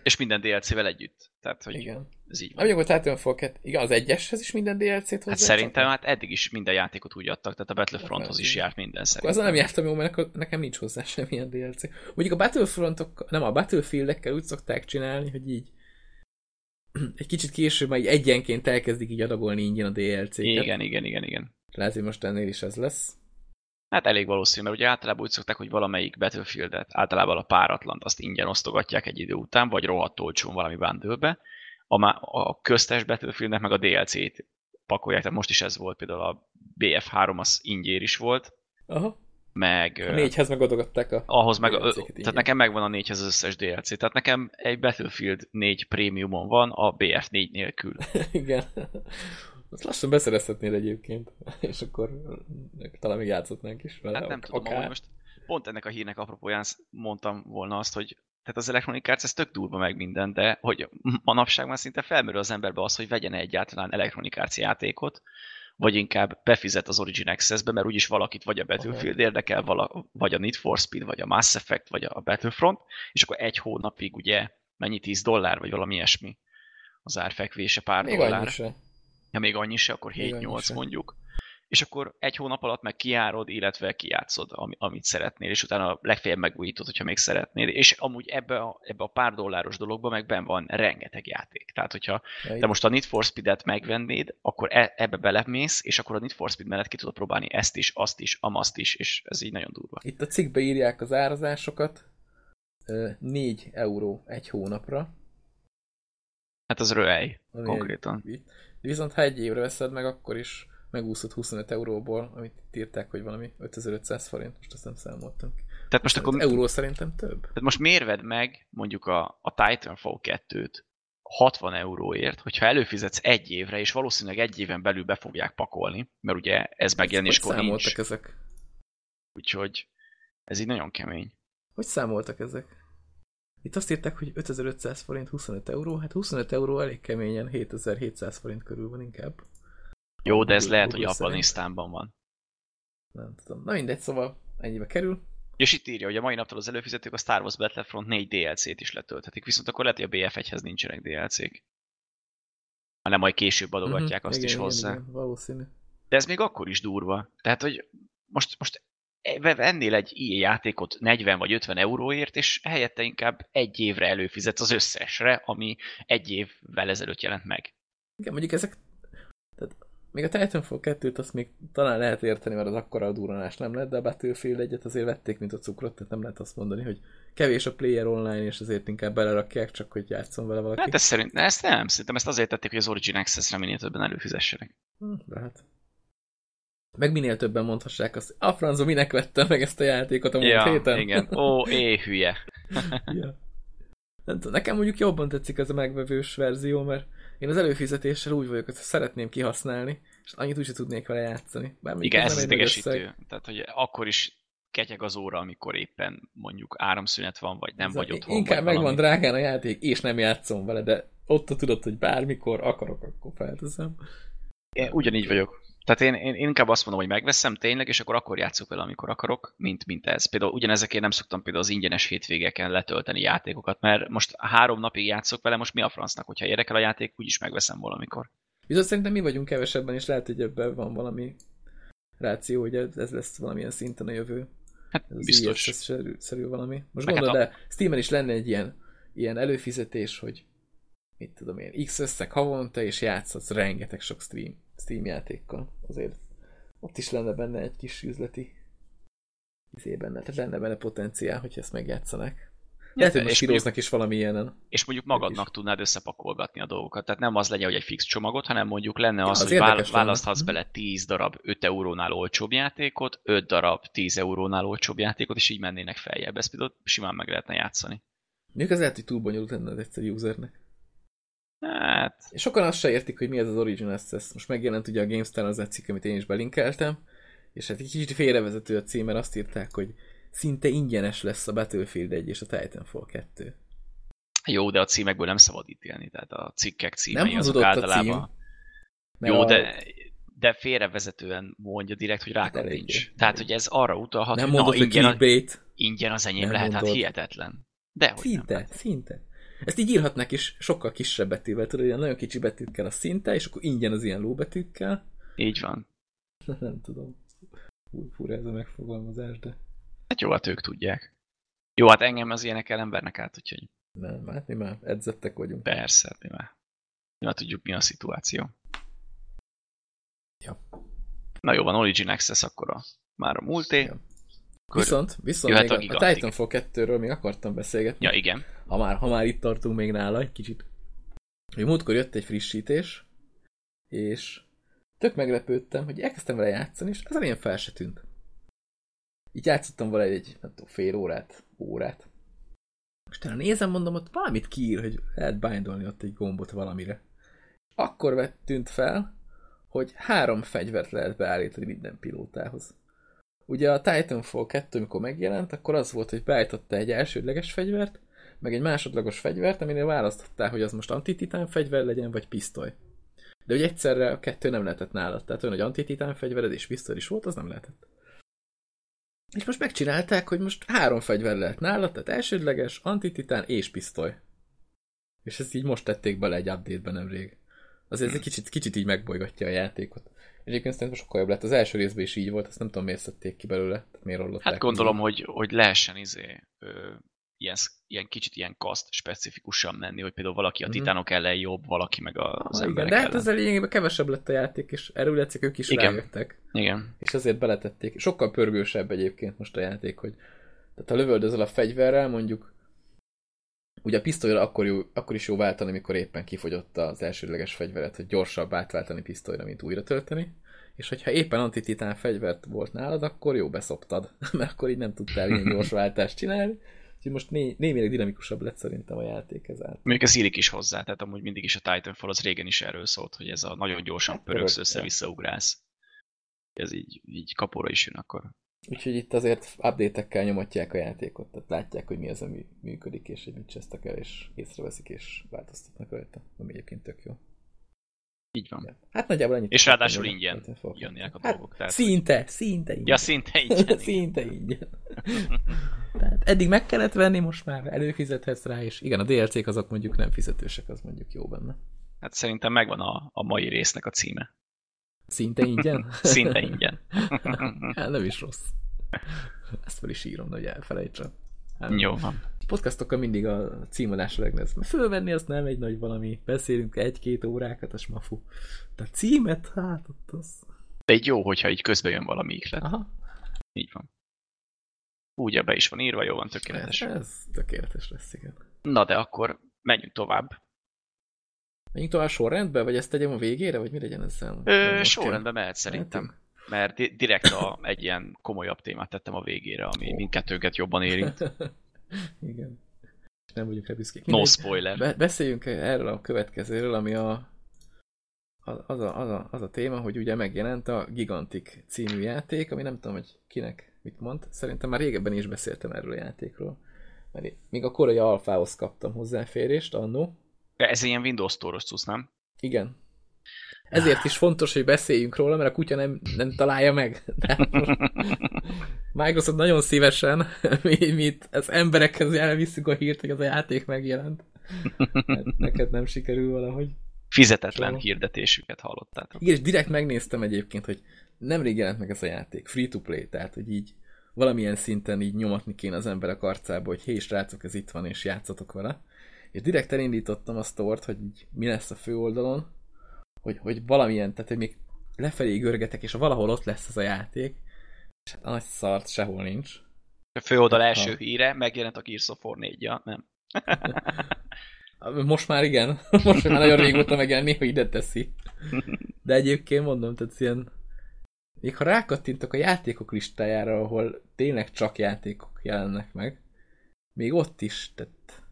és minden DLC-vel együtt. Tehát, hogy igen. ez így van. Amikor Titanfall 2, igen, az egyeshez is minden DLC-t hozzá? Hát szerintem hát eddig is minden játékot úgy adtak, tehát a Battlefronthoz is járt minden szerintem. Azon nem jártam jó, mert nekem nincs hozzá semmilyen DLC. Mondjuk a Battlefrontok, nem a Battlefield-ekkel úgy szokták csinálni, hogy így egy kicsit később majd egyenként elkezdik így adagolni ingyen a DLC-ket. Igen, igen, igen, igen. Lehet, hogy most ennél is ez lesz. Hát elég valószínű, mert ugye általában úgy szokták, hogy valamelyik Battlefield-et, általában a páratlant azt ingyen osztogatják egy idő után, vagy rohadt olcsón valami bundle A, a köztes Battlefieldnek meg a DLC-t pakolják, tehát most is ez volt, például a BF3 az ingyér is volt. Aha. Meg, a négyhez megadogatták a ahhoz meg, a, Tehát nekem megvan a négyhez az összes DLC. Tehát nekem egy Battlefield 4 prémiumon van, a BF4 nélkül. Igen. Azt lassan beszerezhetnél egyébként, és akkor talán még játszhatnánk is vele. Hát nem akár. tudom, hogy most pont ennek a hírnek apropóján mondtam volna azt, hogy tehát az Electronic Arts ez tök durva meg minden, de hogy manapság már szinte felmerül az emberbe az, hogy vegyen egyáltalán Electronic Arts játékot, vagy inkább befizet az Origin Access-be, mert úgyis valakit vagy a Battlefield érdekel, vala, vagy a Need for Speed, vagy a Mass Effect, vagy a Battlefront, és akkor egy hónapig ugye mennyi 10 dollár, vagy valami ilyesmi az árfekvése pár Még dollár. Annyi ja még annyi se, akkor 7-8 mondjuk. És akkor egy hónap alatt meg kiárod, illetve kijátszod, amit szeretnél, és utána legfeljebb megújítod, hogyha még szeretnél. És amúgy ebbe a, ebbe a pár dolláros dologba meg ben van rengeteg játék. Tehát, hogyha ja, te most a Need for Speed-et megvennéd, akkor e, ebbe belemész, és akkor a Need for Speed mellett ki tudod próbálni ezt is, azt is, amaszt is, és ez így nagyon durva. Itt a cikkbe írják az árazásokat, 4 euró egy hónapra. Hát az röej, konkrétan. Egy, Viszont ha egy évre veszed meg, akkor is megúszod 25 euróból, amit itt írták, hogy valami 5500 forint, most azt nem számoltam ki. Tehát most akkor... Euró szerintem több. Tehát most mérved meg mondjuk a, a Titanfall 2-t 60 euróért, hogyha előfizetsz egy évre, és valószínűleg egy éven belül be fogják pakolni, mert ugye ez megjelenéskor nincs. számoltak ezek? Úgyhogy ez így nagyon kemény. Hogy számoltak ezek? Itt azt írták, hogy 5500 forint 25 euró, hát 25 euró elég keményen 7700 forint körül van inkább. Jó, de ez lehet, hogy Afganisztánban van. Nem tudom. Na mindegy, szóval ennyibe kerül. És itt írja, hogy a mai naptól az előfizetők a Star Wars Battlefront 4 DLC-t is letölthetik, viszont akkor lehet, hogy a BF1-hez nincsenek DLC-k. Hanem majd később adogatják uh-huh, azt igen, is igen, hozzá. Igen, valószínű. De ez még akkor is durva. Tehát, hogy most, most vennél egy ilyen játékot 40 vagy 50 euróért, és helyette inkább egy évre előfizetsz az összesre, ami egy évvel ezelőtt jelent meg. Igen, mondjuk ezek... Tehát még a Titanfall 2-t azt még talán lehet érteni, mert az akkora a duranás nem lett, de a Battlefield egyet azért vették, mint a cukrot, tehát nem lehet azt mondani, hogy kevés a player online, és azért inkább belerakják, csak hogy játszom vele valaki. Hát ezt szerint, ezt nem, szerintem ezt azért tették, hogy az Origin Access-re minél többen előfizessenek. Hm, de hát. Meg minél többen mondhassák azt, a franzo minek vettem meg ezt a játékot a múlt ja, héten. igen. Ó, é, hülye. ja. Nem tudom, nekem mondjuk jobban tetszik ez a megvevős verzió, mert én az előfizetéssel úgy vagyok, hogy szeretném kihasználni, és annyit úgyse tudnék vele játszani. Bár igen, ez idegesítő. Tehát, hogy akkor is ketyeg az óra, amikor éppen mondjuk áramszünet van, vagy nem ez vagy otthon. Inkább vagy megvan drágán a játék, és nem játszom vele, de ott tudod, hogy bármikor akarok, akkor felteszem. Én ugyanígy vagyok. Tehát én, én inkább azt mondom, hogy megveszem tényleg, és akkor akkor játszok vele, amikor akarok, mint, mint ez. Például ugyanezekért nem szoktam például az ingyenes hétvégeken letölteni játékokat, mert most három napig játszok vele, most mi a francnak, hogyha érdekel a játék, úgyis megveszem valamikor. Viszont szerintem mi vagyunk kevesebben, és lehet, hogy ebben van valami ráció, hogy ez lesz valamilyen szinten a jövő. Hát ez biztos. szerű valami. Most gondolod, hát a... de Steam-en is lenne egy ilyen, ilyen előfizetés, hogy mit tudom én, X összeg havonta, és játszhatsz rengeteg sok stream, Steam játékkal. Azért ott is lenne benne egy kis üzleti izé benne, tehát lenne benne potenciál, hogy ezt megjátszanak. Lehet, hogy most is valami ilyenen. És mondjuk magadnak tudnád összepakolgatni a dolgokat. Tehát nem az legyen, hogy egy fix csomagot, hanem mondjuk lenne Ja, az, az hogy vál- érdekes lenne. választhatsz Mhm. bele 10 darab 5 eurónál olcsóbb játékot, 5 darab 10 eurónál olcsóbb játékot, és így mennének feljebb. Ezt például simán meg lehetne játszani. Mondjuk az lehet, hogy túl bonyolult lenne az egyszerű usernek. Hát, És sokan azt se értik, hogy mi ez az Origin Access. Most megjelent ugye a GameStar az egy cikk, amit én is belinkeltem, és hát egy kicsit félrevezető a cím, mert azt írták, hogy szinte ingyenes lesz a Battlefield 1 és a Titanfall 2. jó, de a címekből nem szabad ítélni. Tehát a cikkek címei Nem azok a általában... Mert Jó, a- de, de félrevezetően mondja direkt, hogy rákattints. eléggé. Tehát, hogy ez arra utalhat, Nem hogy na, ingyen, a, ingyen az enyém Nem lehet, hát mondod. hihetetlen. De hogy nem. Szinte, szinte. Ezt így írhatnak is sokkal kisebb betűvel, tudod, ilyen nagyon kicsi betűkkel a szinte, és akkor ingyen az ilyen lóbetűkkel. Így van. Nem tudom. Fura ez a megfogalmazás, de Hát jó, hát ők tudják. Jó, hát engem az ilyenek ellen vernek át, úgyhogy nem, hát mi már edzettek vagyunk. persze, mi már, mi már tudjuk, mi a szituáció. Ja. Na jó, van Origin Access, akkor a, már a múlté. Ja. Viszont, viszont még a a. Titanfall 2-ről még akartam beszélgetni, Ja, igen. Ha már, ha már itt tartunk még nála egy kicsit. Múltkor jött egy frissítés, és tök meglepődtem, hogy elkezdtem vele játszani, és ez ilyen fel se tűnt. Így játszottam vele egy, nem tudom, fél órát, órát. És talán nézem, mondom, ott valamit kiír, hogy lehet bindolni ott egy gombot valamire. Akkor vett tűnt fel, hogy három fegyvert lehet beállítani minden pilótához. Ugye a Titanfall 2, amikor megjelent, akkor az volt, hogy beállította egy elsődleges fegyvert, meg egy másodlagos fegyvert, aminél választottál, hogy az most antititán fegyver legyen, vagy pisztoly. De ugye egyszerre a kettő nem lehetett nálad, tehát olyan, hogy antititán fegyvered és pisztoly is volt, az nem lehetett. És most megcsinálták, hogy most három fegyver lehet nálad, tehát elsődleges, antititán és pisztoly. És ezt így most tették bele egy update-ben nemrég. Azért ez egy kicsit, kicsit így megbolygatja a játékot. Egyébként szerintem sokkal jobb lett. Az első részben is így volt, azt nem tudom miért szedték ki belőle, miért ollották. Hát gondolom, hogy, hogy lehessen izé, ö, ilyen, ilyen kicsit ilyen kaszt specifikusan menni, hogy például valaki a Mhm. titánok ellen jobb, valaki meg a- az Ah, emberek de hát ellen. ezzel lényegében kevesebb lett a játék, és erről látszik, ők is Igen. rájöttek. Igen. És azért beletették. Sokkal pörgősebb egyébként most a játék, hogy tehát ha lövöldözel a fegyverrel, mondjuk ugye a pisztolyra akkor, jó, akkor is jó váltani, amikor éppen kifogyott az elsődleges fegyveret, hogy gyorsabb átváltani pisztolyra, mint újra tölteni. És hogyha éppen antititán fegyvert volt nálad, akkor jó beszoptad, mert akkor így nem tudtál ilyen gyors váltást csinálni. Úgyhogy most né- némileg dinamikusabb lett szerintem a játék ezáltal. Mondjuk ez illik is hozzá, tehát amúgy mindig is a Titanfall az régen is erről szólt, hogy ez a nagyon gyorsan Hát, pörögsz, pörög, össze-vissza ugrálsz. Ez így, így kapóra is jön akkor. Úgyhogy itt azért update-ekkel nyomatják a játékot, tehát látják, hogy mi az, ami működik, és hogy mit csesztek el, és észreveszik, és változtatnak rajta. Ami egyébként tök jó. Így van. Hát nagyjából ennyit. És ráadásul ingyen jönnének a Hát, dolgok. Tehát, Szinte, szinte ingyen. Ja, szinte ingyen. szinte ingyen. Tehát eddig meg kellett venni, most már előfizethetsz rá, és igen, a DLC-k azok mondjuk nem fizetősek, az mondjuk jó benne. Hát szerintem megvan a, a mai résznek a címe. Szinte ingyen? Szinte ingyen. hát nem is rossz. Ezt fel is írom, hogy elfelejtsem. Hát, Jó van. Podcastokkal mindig a címadás. Mert fölvenni azt nem egy nagy valami. Beszélünk egy-két órákat, a smafu. De a címet, hát ott az... De így jó, hogyha így közben jön valami ihlet. Aha, Így van. Úgy be is van írva, jó van, ez, tökéletes. ez tökéletes lesz, igen. Na de akkor menjünk tovább. Menjünk tovább sorrendbe, vagy ezt tegyem a végére, vagy mi legyen ezzel? Ö, Most sorrendben mehet szerintem. Mert di- direkt a, egy ilyen komolyabb témát tettem a végére, ami Ó. mindkettőnket jobban érint. igen. Nem vagyunk rá büszkék. No spoiler. Be- beszéljünk erről a következőről, ami a, az, a, az, a, az a téma, hogy ugye megjelent a Gigantic című játék, ami nem tudom, hogy kinek mit mond. Szerintem már régebben is beszéltem erről a játékról. Mert én még a korai alfához kaptam hozzáférést annó. De ez ilyen Windows Store-os cucc, nem? Igen. Ezért is fontos, hogy beszéljünk róla, mert a kutya nem, nem találja meg. De most Microsoft nagyon szívesen, mi, mi itt az emberekhez elviszük a hírt, hogy az a játék megjelent. Hát neked nem sikerül valahogy. Fizetetlen hirdetésüket hallottátok. Igen, és direkt megnéztem egyébként, hogy nemrég jelent meg ez a játék, free to play, tehát hogy így valamilyen szinten így nyomatni kéne az emberek arcába, hogy hé, srácok, ez itt van, és játszatok vele. És direkt elindítottam a sztort, hogy így mi lesz a főoldalon, hogy, hogy valamilyen, tehát hogy még lefelé görgetek, és valahol ott lesz ez a játék, és hát nagy szart sehol nincs. A főoldal első ha. híre, megjelent a Gears of War 4 ja, nem. Most már igen. Most már nagyon régóta megjelenni, hogy ide teszi. De egyébként mondom, tehát ilyen még ha rákattintok a játékok listájára, ahol tényleg csak játékok jelennek meg, még ott is, tehát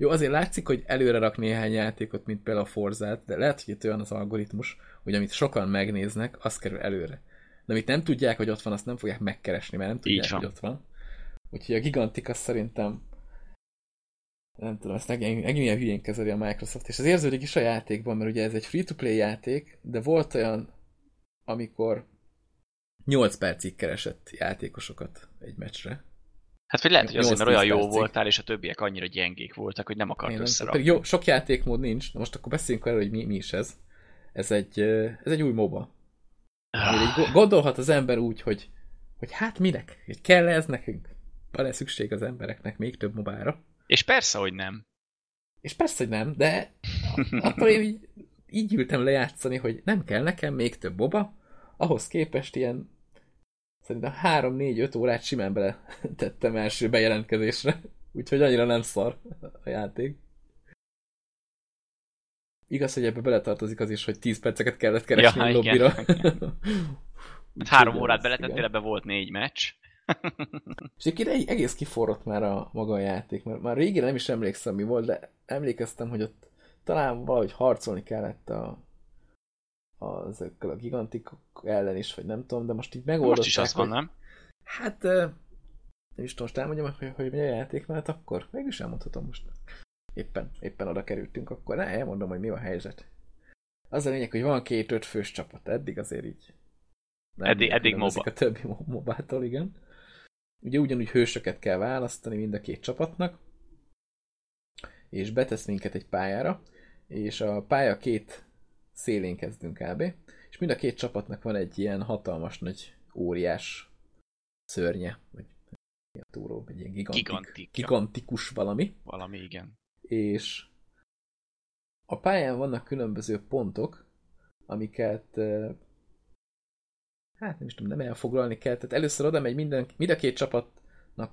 jó, azért látszik, hogy előre rak néhány játékot, mint például a Forzát, de lehet, hogy itt olyan az algoritmus, hogy amit sokan megnéznek, az kerül előre. De amit nem tudják, hogy ott van, azt nem fogják megkeresni, mert nem tudják, hogy ott van. Úgyhogy a Gigantic az szerintem nem tudom, ezt megint, megint ilyen hülyén kezeli a Microsoft, és az érződik is a játékban, mert ugye ez egy free-to-play játék, de volt olyan, amikor 8 percig keresett játékosokat egy meccsre. Hát vagy lehet, hogy azért, mert olyan jó percig. voltál, és a többiek annyira gyengék voltak, hogy nem akart összerakni. Jó, sok játékmód nincs, de most akkor beszéljünk erről, hogy mi, mi is ez. Ez egy, ez egy új MOBA. Ah. Gondolhat az ember úgy, hogy, hogy hát minek? Hogy kell -e ez nekünk? Van-e szükség az embereknek még több mobára? És persze, hogy nem. És persze, hogy nem, de akkor én így, így ültem lejátszani, hogy nem kell nekem még több boba, ahhoz képest ilyen szerintem 3-4-5 órát simán bele tettem első bejelentkezésre, úgyhogy annyira nem szar a játék. Igaz, hogy ebbe beletartozik az is, hogy 10 perceket kellett keresni ja, a lobbira. Hát három órát beletettél, ebbe volt négy meccs. És egyébként egész kiforrott már a maga a játék, mert már régen nem is emlékszem mi volt, de emlékeztem, hogy ott talán valahogy harcolni kellett a, ezekkel a gigantikok ellen is, vagy nem tudom, de most így megoldották. Most is az van, nem? Hát nem is tudom, most elmondjam, hogy, hogy mi a játék, mert akkor mégis elmondhatom most. Éppen, éppen oda kerültünk, akkor ne, elmondom, hogy mi a helyzet. Az a lényeg, hogy van két ötfős csapat, eddig azért így. Nem eddig, eddig moba. A többi mobától, igen. Ugye ugyanúgy hősöket kell választani mind a két csapatnak, és betesz minket egy pályára, és a pálya két szélén kezdünk kb. És mind a két csapatnak van egy ilyen hatalmas nagy óriás szörnye, vagy a túró, egy ilyen gigantik, Gigantik, gigantikus valami. Valami, igen. És a pályán vannak különböző pontok, amiket hát nem is tudom, nem elfoglalni kell. Tehát először oda megy minden, mind a két csapatnak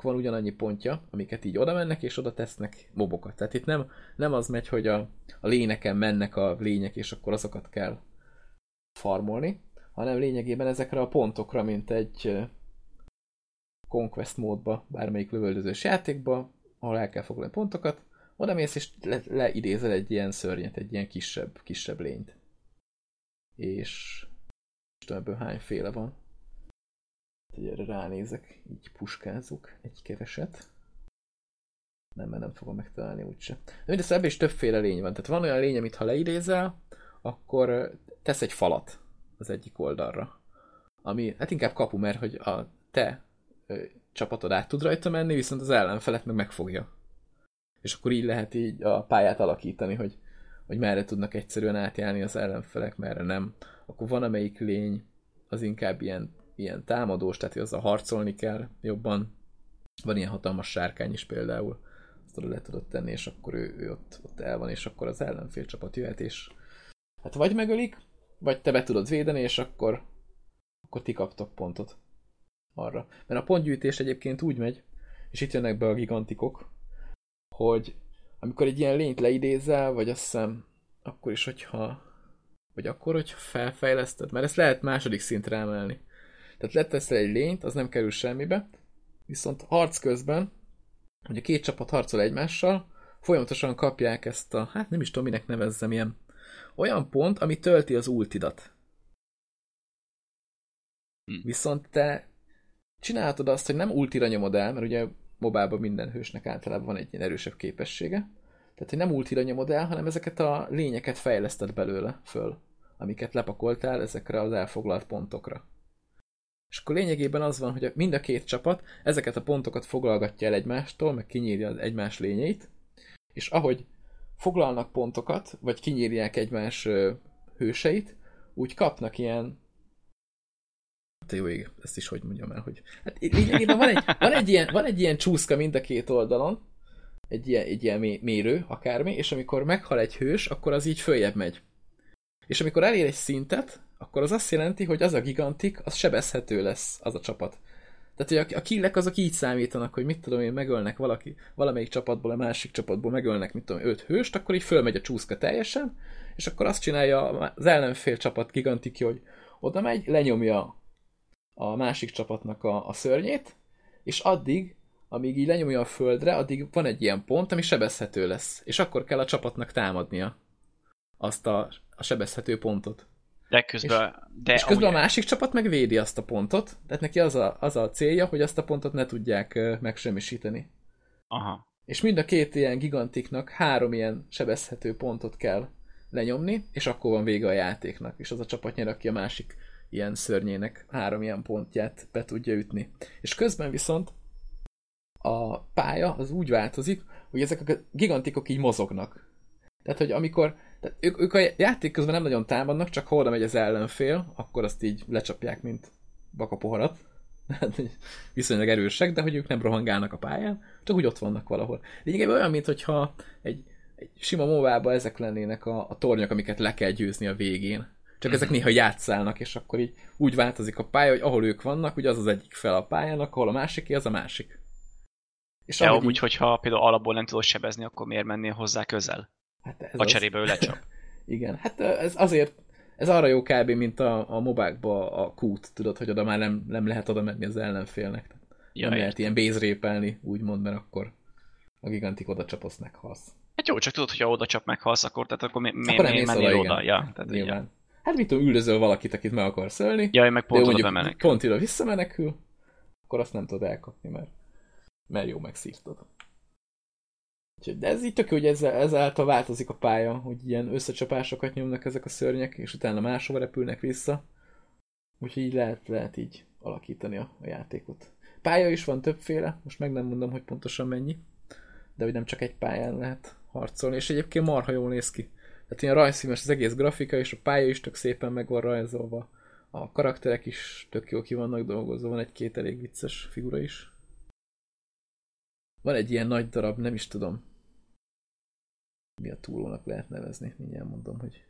van ugyanannyi pontja, amiket így oda mennek, és oda tesznek mobokat. Tehát itt nem, nem az megy, hogy a, a lényeken mennek a lények, és akkor azokat kell farmolni, hanem lényegében ezekre a pontokra, mint egy Conquest módba, bármelyik lövöldözős játékba, ahol el kell foglalni pontokat, oda mész és le, leidézel egy ilyen szörnyet, egy ilyen kisebb, kisebb lényt. És tudom ebből hányféle van. Hogy erre ránézek, így puskázok egy keveset. Nem, mert nem fogom megtalálni úgyse. De mindez ebben is többféle lény van. Tehát van olyan lény, amit ha leidézel, akkor tesz egy falat az egyik oldalra. Ami, hát inkább kapu, mert hogy a te ö, csapatod át tud rajta menni, viszont az ellenfelet meg megfogja. És akkor így lehet így a pályát alakítani, hogy, hogy merre tudnak egyszerűen átjárni az ellenfelek, merre nem akkor van amelyik lény, az inkább ilyen, ilyen támadós, tehát az a harcolni kell jobban. Van ilyen hatalmas sárkány is például, azt oda le tudod tenni, és akkor ő, ő ott, ott el van, és akkor az ellenfél csapat jöhet, és hát vagy megölik, vagy te be tudod védeni, és akkor, akkor ti kaptok pontot arra. Mert a pontgyűjtés egyébként úgy megy, és itt jönnek be a gigantikok, hogy amikor egy ilyen lényt leidézel, vagy azt hiszem, akkor is, hogyha vagy akkor, hogy felfejleszted, mert ezt lehet második szintre emelni. Tehát leteszel egy lényt, az nem kerül semmibe, viszont harc közben, hogy a két csapat harcol egymással, folyamatosan kapják ezt a, hát nem is tudom, minek nevezzem, ilyen olyan pont, ami tölti az ultidat. Hm. Viszont te csinálhatod azt, hogy nem ultira nyomod el, mert ugye mobában minden hősnek általában van egy ilyen erősebb képessége, tehát, hogy nem ultira nyomod el, hanem ezeket a lényeket fejleszted belőle föl, amiket lepakoltál ezekre az elfoglalt pontokra. És akkor lényegében az van, hogy mind a két csapat ezeket a pontokat foglalgatja el egymástól, meg kinyírja az egymás lényeit, és ahogy foglalnak pontokat, vagy kinyírják egymás hőseit, úgy kapnak ilyen te jó ég, ezt is hogy mondjam el, hogy... Hát lényegében van egy, van egy, ilyen, van egy ilyen csúszka mind a két oldalon, egy ilyen, egy ilyen mérő, akármi, és amikor meghal egy hős, akkor az így följebb megy. És amikor elér egy szintet, akkor az azt jelenti, hogy az a gigantik, az sebezhető lesz, az a csapat. Tehát, hogy a, killek azok így számítanak, hogy mit tudom én, megölnek valaki, valamelyik csapatból, a másik csapatból megölnek, mit tudom, öt hőst, akkor így fölmegy a csúszka teljesen, és akkor azt csinálja az ellenfél csapat gigantiki, hogy oda megy, lenyomja a másik csapatnak a, a szörnyét, és addig, amíg így lenyomja a földre, addig van egy ilyen pont, ami sebezhető lesz. És akkor kell a csapatnak támadnia azt a, a sebezhető pontot. De közben... És, de és közben amúgy- a másik csapat megvédi azt a pontot, tehát neki az a, az a célja, hogy azt a pontot ne tudják megsemmisíteni. Aha. És mind a két ilyen gigantiknak három ilyen sebezhető pontot kell lenyomni, és akkor van vége a játéknak, és az a csapat nyer, aki a másik ilyen szörnyének három ilyen pontját be tudja ütni. És közben viszont a pálya az úgy változik, hogy ezek a gigantikok így mozognak. Tehát, hogy amikor tehát ők, ők a játék közben nem nagyon támadnak, csak ha oda megy az ellenfél, akkor azt így lecsapják, mint bakapoharat. Hát, viszonylag erősek, de hogy ők nem rohangálnak a pályán, csak úgy ott vannak valahol. Lényegében olyan, mintha egy, egy sima móvába ezek lennének a, a tornyok, amiket le kell győzni a végén. Csak ezek néha játszálnak, és akkor így úgy változik a pálya, hogy ahol ők vannak, ugye az az egyik fel a pályának, ahol a másiké, az a másik. És De ahogy amúgy, így- hogyha például alapból nem tudod sebezni, akkor miért mennél hozzá közel? Hát ez Ha az. cserébe ő lecsap. Igen, hát ez azért, ez arra jó kb. mint a, a mobákba a kút, tudod, hogy oda már nem, nem lehet oda menni az ellenfélnek. Tehát Ja, nem lehet értem. ilyen base répelni, úgymond, mert akkor a gigantik oda csaposz meghalsz. Hát jó, csak tudod, hogyha oda csap meghalsz, akkor, tehát akkor mi, mi, Akkor mész mennél oda, oda? Ja, tehát Nyilván. igen. Hát mit tudom, üldözöl valakit, akit meg akarsz ölni, Ja, én meg pont oda mondjuk bemenek. pont ide visszamenekül, akkor azt nem tudod elkapni, mert, mert jó megszívtad. De ez így tök jó, hogy ezáltal változik a pálya, hogy ilyen összecsapásokat nyomnak ezek a szörnyek, és utána máshova repülnek vissza. Úgyhogy így lehet, lehet így alakítani a, a játékot. Pálya is van többféle, most meg nem mondom, hogy pontosan mennyi, de hogy nem csak egy pályán lehet harcolni, és egyébként marha jól néz ki. Tehát ilyen rajzszínes az egész grafika, és a pálya is tök szépen meg van rajzolva. A karakterek is tök jó ki vannak dolgozva, van egy-két elég vicces figura is. Van egy ilyen nagy darab, nem is tudom. Mi a túlónak lehet nevezni, mindjárt mondom, hogy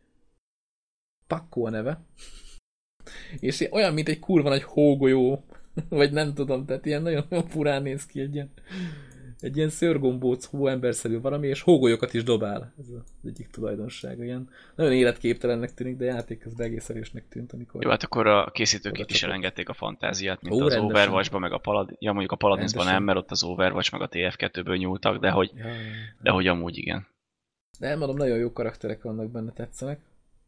Pakko a neve. És olyan, mint egy kurva nagy hógolyó, vagy nem tudom, tehát ilyen nagyon, furán néz ki egy ilyen, egy ilyen szörgombóc hóemberszerű valami, és hógolyokat is dobál. Ez az egyik tulajdonsága. Ilyen nagyon életképtelennek tűnik, de játék közben egész erősnek tűnt, amikor... Jó, hát akkor a készítők is elengedték a fantáziát, mint Ó, az. Overwatch-ba, meg a Paladin... Ja, mondjuk a Paladinsban nem, mert ott az Overwatch meg a TF2-ből nyúltak, de hogy, Ja, ja, ja. de hogy amúgy igen. De elmondom, nagyon jó karakterek vannak benne, tetszenek.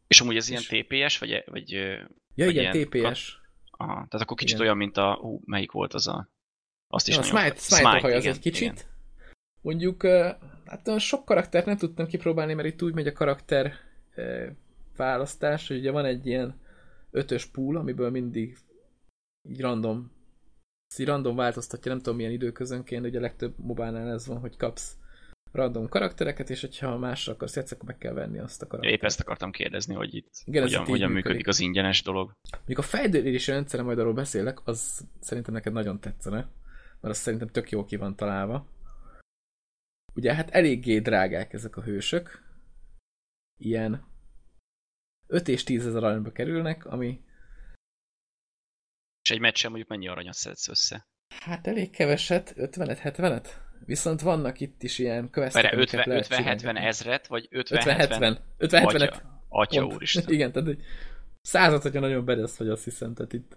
És amúgy ez ilyen És- TPS, vagy, vagy, Ja, Vagy igen, ilyen TPS. aha, tehát akkor kicsit Igen. olyan, mint a, hú, melyik volt az a, azt is Ja, a. Smite, Smite, Smite az egy kicsit. igen. Mondjuk, hát olyan sok karaktert nem tudtam kipróbálni, mert itt úgy megy a karakter választás, hogy ugye van egy ilyen ötös pool, amiből mindig így random így random változtatja, nem tudom milyen időközönként, ugye a legtöbb mobánál ez van, hogy kapsz random karaktereket, és hogyha másra akarsz játszani, akkor meg kell venni azt a karaktert. épp ezt akartam kérdezni, hogy itt Igen, hogyan, hogyan működik. működik az ingyenes dolog. Még a fejlődési rendszere, majd arról beszélek, az szerintem neked nagyon tetszene, mert az szerintem tök jó ki van találva. Ugye hát eléggé drágák ezek a hősök. Ilyen 5 és 10 ezer aranyba kerülnek, ami És egy meccsen mondjuk mennyi aranyat szedsz össze? hát elég keveset, 50-et, 70-et. Viszont vannak itt is ilyen questek, Várj, amiket lehet 50-70 csinálni. ezret, vagy 50-70? 50-70. 50-70-et. Atya, úristen. Igen, tehát egy százat, hogyha nagyon bedesz vagy, azt hiszem, tehát itt.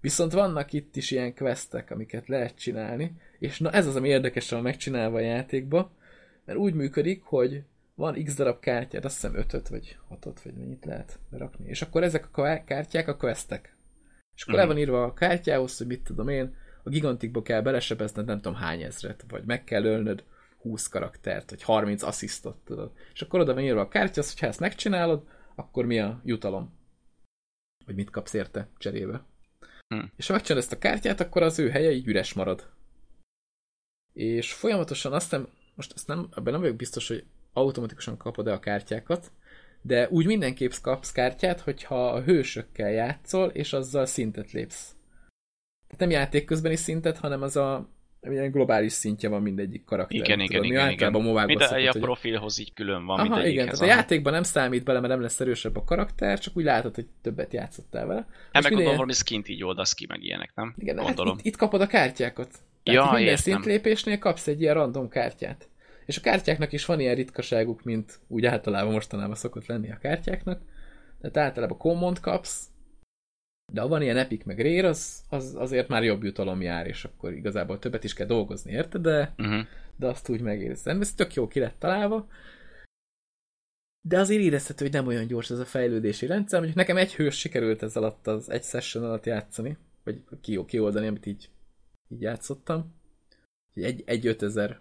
Viszont vannak itt is ilyen questek, amiket lehet csinálni, és na ez az, ami érdekesen megcsinálva a játékba, mert úgy működik, hogy van x darab kártyád, azt hiszem 5 vagy 6 vagy mennyit lehet berakni, és akkor ezek a ká- kártyák a questek. És akkor Mhm. le van írva a kártyához, hogy mit tudom én, a gigantikba kell belesebezned nem tudom hány ezret, vagy meg kell ölnöd 20 karaktert, vagy 30 asszisztot, tudod. És akkor oda van írva a kártya, az, hogy ha ezt megcsinálod, akkor mi a jutalom? Vagy mit kapsz érte cserébe? Hm. És ha megcsinálod ezt a kártyát, akkor az ő helye így üres marad. És folyamatosan azt nem, most ezt nem, ebben nem vagyok biztos, hogy automatikusan kapod-e a kártyákat, de úgy mindenképp kapsz kártyát, hogyha a hősökkel játszol, és azzal szintet lépsz. Tehát nem játék közbeni szintet, hanem az a ilyen globális szintje van mindegyik karakter. Igen, igen, igen, általában igen. movákban Mint a, szokott, a hogy- profilhoz így külön van Aha, igen, tehát a játékban nem számít bele, mert nem lesz erősebb a karakter, csak úgy látod, hogy többet játszottál vele. Hát meg gondolom valami skint így oldasz ki, meg ilyenek, nem? Igen, hát gondolom. itt, itt kapod a kártyákat. Tehát ja, minden értem. szintlépésnél kapsz egy ilyen random kártyát. És a kártyáknak is van ilyen ritkaságuk, mint úgy általában mostanában szokott lenni a kártyáknak. Tehát általában common kapsz, de ha van ilyen epic meg rare, az, az azért már jobb jutalom jár, és akkor igazából többet is kell dolgozni, érted? De, Uh-huh. de azt úgy megérzem. Ez tök jó ki lett találva. De azért érezhető, hogy nem olyan gyors ez a fejlődési rendszer. Mondjuk nekem egy hős sikerült ez alatt az egy session alatt játszani, vagy ki, kioldani, amit így, így játszottam. Egy, egy 5000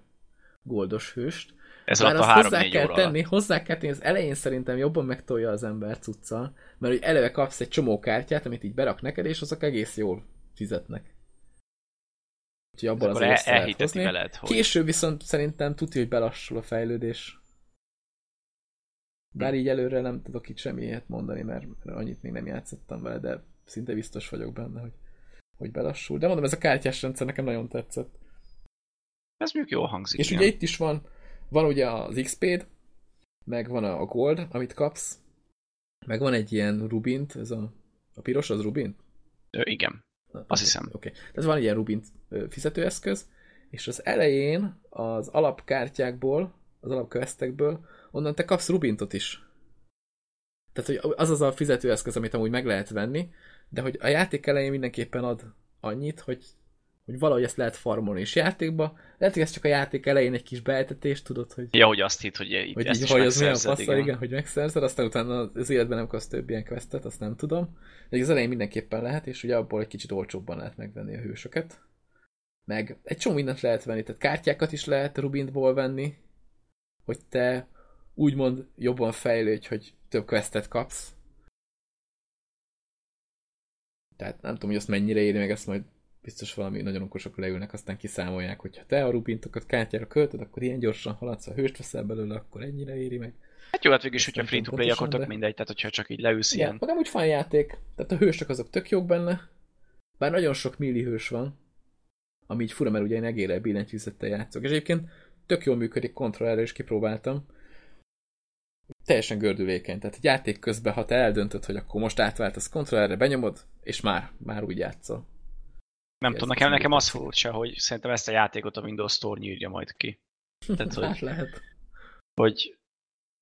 goldos hőst. Ez Bár alatt a azt hozzá 3-4 kell óra tenni, alatt. hozzá kell tenni, az elején szerintem jobban megtolja az ember cuccal, mert hogy eleve kapsz egy csomó kártyát, amit így berak neked, és azok egész jól fizetnek. Úgyhogy abban Akkor azért el, lehet elhiteti hozni. veled, hogy Később viszont szerintem tudja, hogy belassul a fejlődés. Bár így előre nem tudok itt semmi ilyet mondani, mert, mert annyit még nem játszottam vele, de szinte biztos vagyok benne, hogy, hogy belassul. De mondom, ez a kártyás rendszer nekem nagyon tetszett. ez mondjuk jól hangzik. És igen. ugye itt is van, van ugye az XP-d, meg van a Gold, amit kapsz, meg van egy ilyen Rubint, ez a, a piros az Rubint? Ö, igen. Azt hiszem. Oké. Okay. Tehát van egy ilyen Rubint fizetőeszköz, és az elején az alapkártyákból, az alapquestekből, onnan te kapsz Rubintot is. Tehát, hogy az az a fizetőeszköz, amit amúgy meg lehet venni, de hogy a játék elején mindenképpen ad annyit, hogy, hogy valahogy ezt lehet farmolni is játékba. Lehet, hogy ez csak a játék elején egy kis beeltetés, tudod, hogy, Ja, hogy azt hitt, hogy itt hogy ezt így, is hogy az milyen fasz, igen. igen, hogy megszerzed, aztán utána az életben nem kapsz több ilyen questet, azt nem tudom. De az elején mindenképpen lehet, és ugye abból egy kicsit olcsóbban lehet megvenni a hősöket. Meg egy csomó mindent lehet venni, tehát kártyákat is lehet Rubintból venni, hogy te úgymond jobban fejlődj, hogy több questet kapsz. Tehát nem tudom, hogy azt mennyire éri meg, ezt majd biztos valami nagyon okosok leülnek, aztán kiszámolják, hogy ha te a rubintokat kártyára költöd, akkor ilyen gyorsan haladsz, ha hőst veszel belőle, akkor ennyire éri meg. Hát jó, hát végül is, hogyha nem free to tudom play, akkor tök de- mindegy, tehát hogyha csak így leülsz Igen, ilyen. magam úgy fán játék. Tehát a hősök azok tök jók benne, bár nagyon sok milli hős van, ami így fura, mert ugye én egére billentyűzettel játszok. És egyébként tök jól működik, kontrollerre is kipróbáltam. Teljesen gördülékeny. Tehát egy játék közben, ha te eldöntöd, hogy akkor most átváltasz kontrollerre, benyomod, és már, már úgy játszol. Nem tudom, nekem, nekem az furcsa, hogy szerintem ezt a játékot a Windows Store nyírja majd ki. Tehát, hogy, Hát lehet. hogy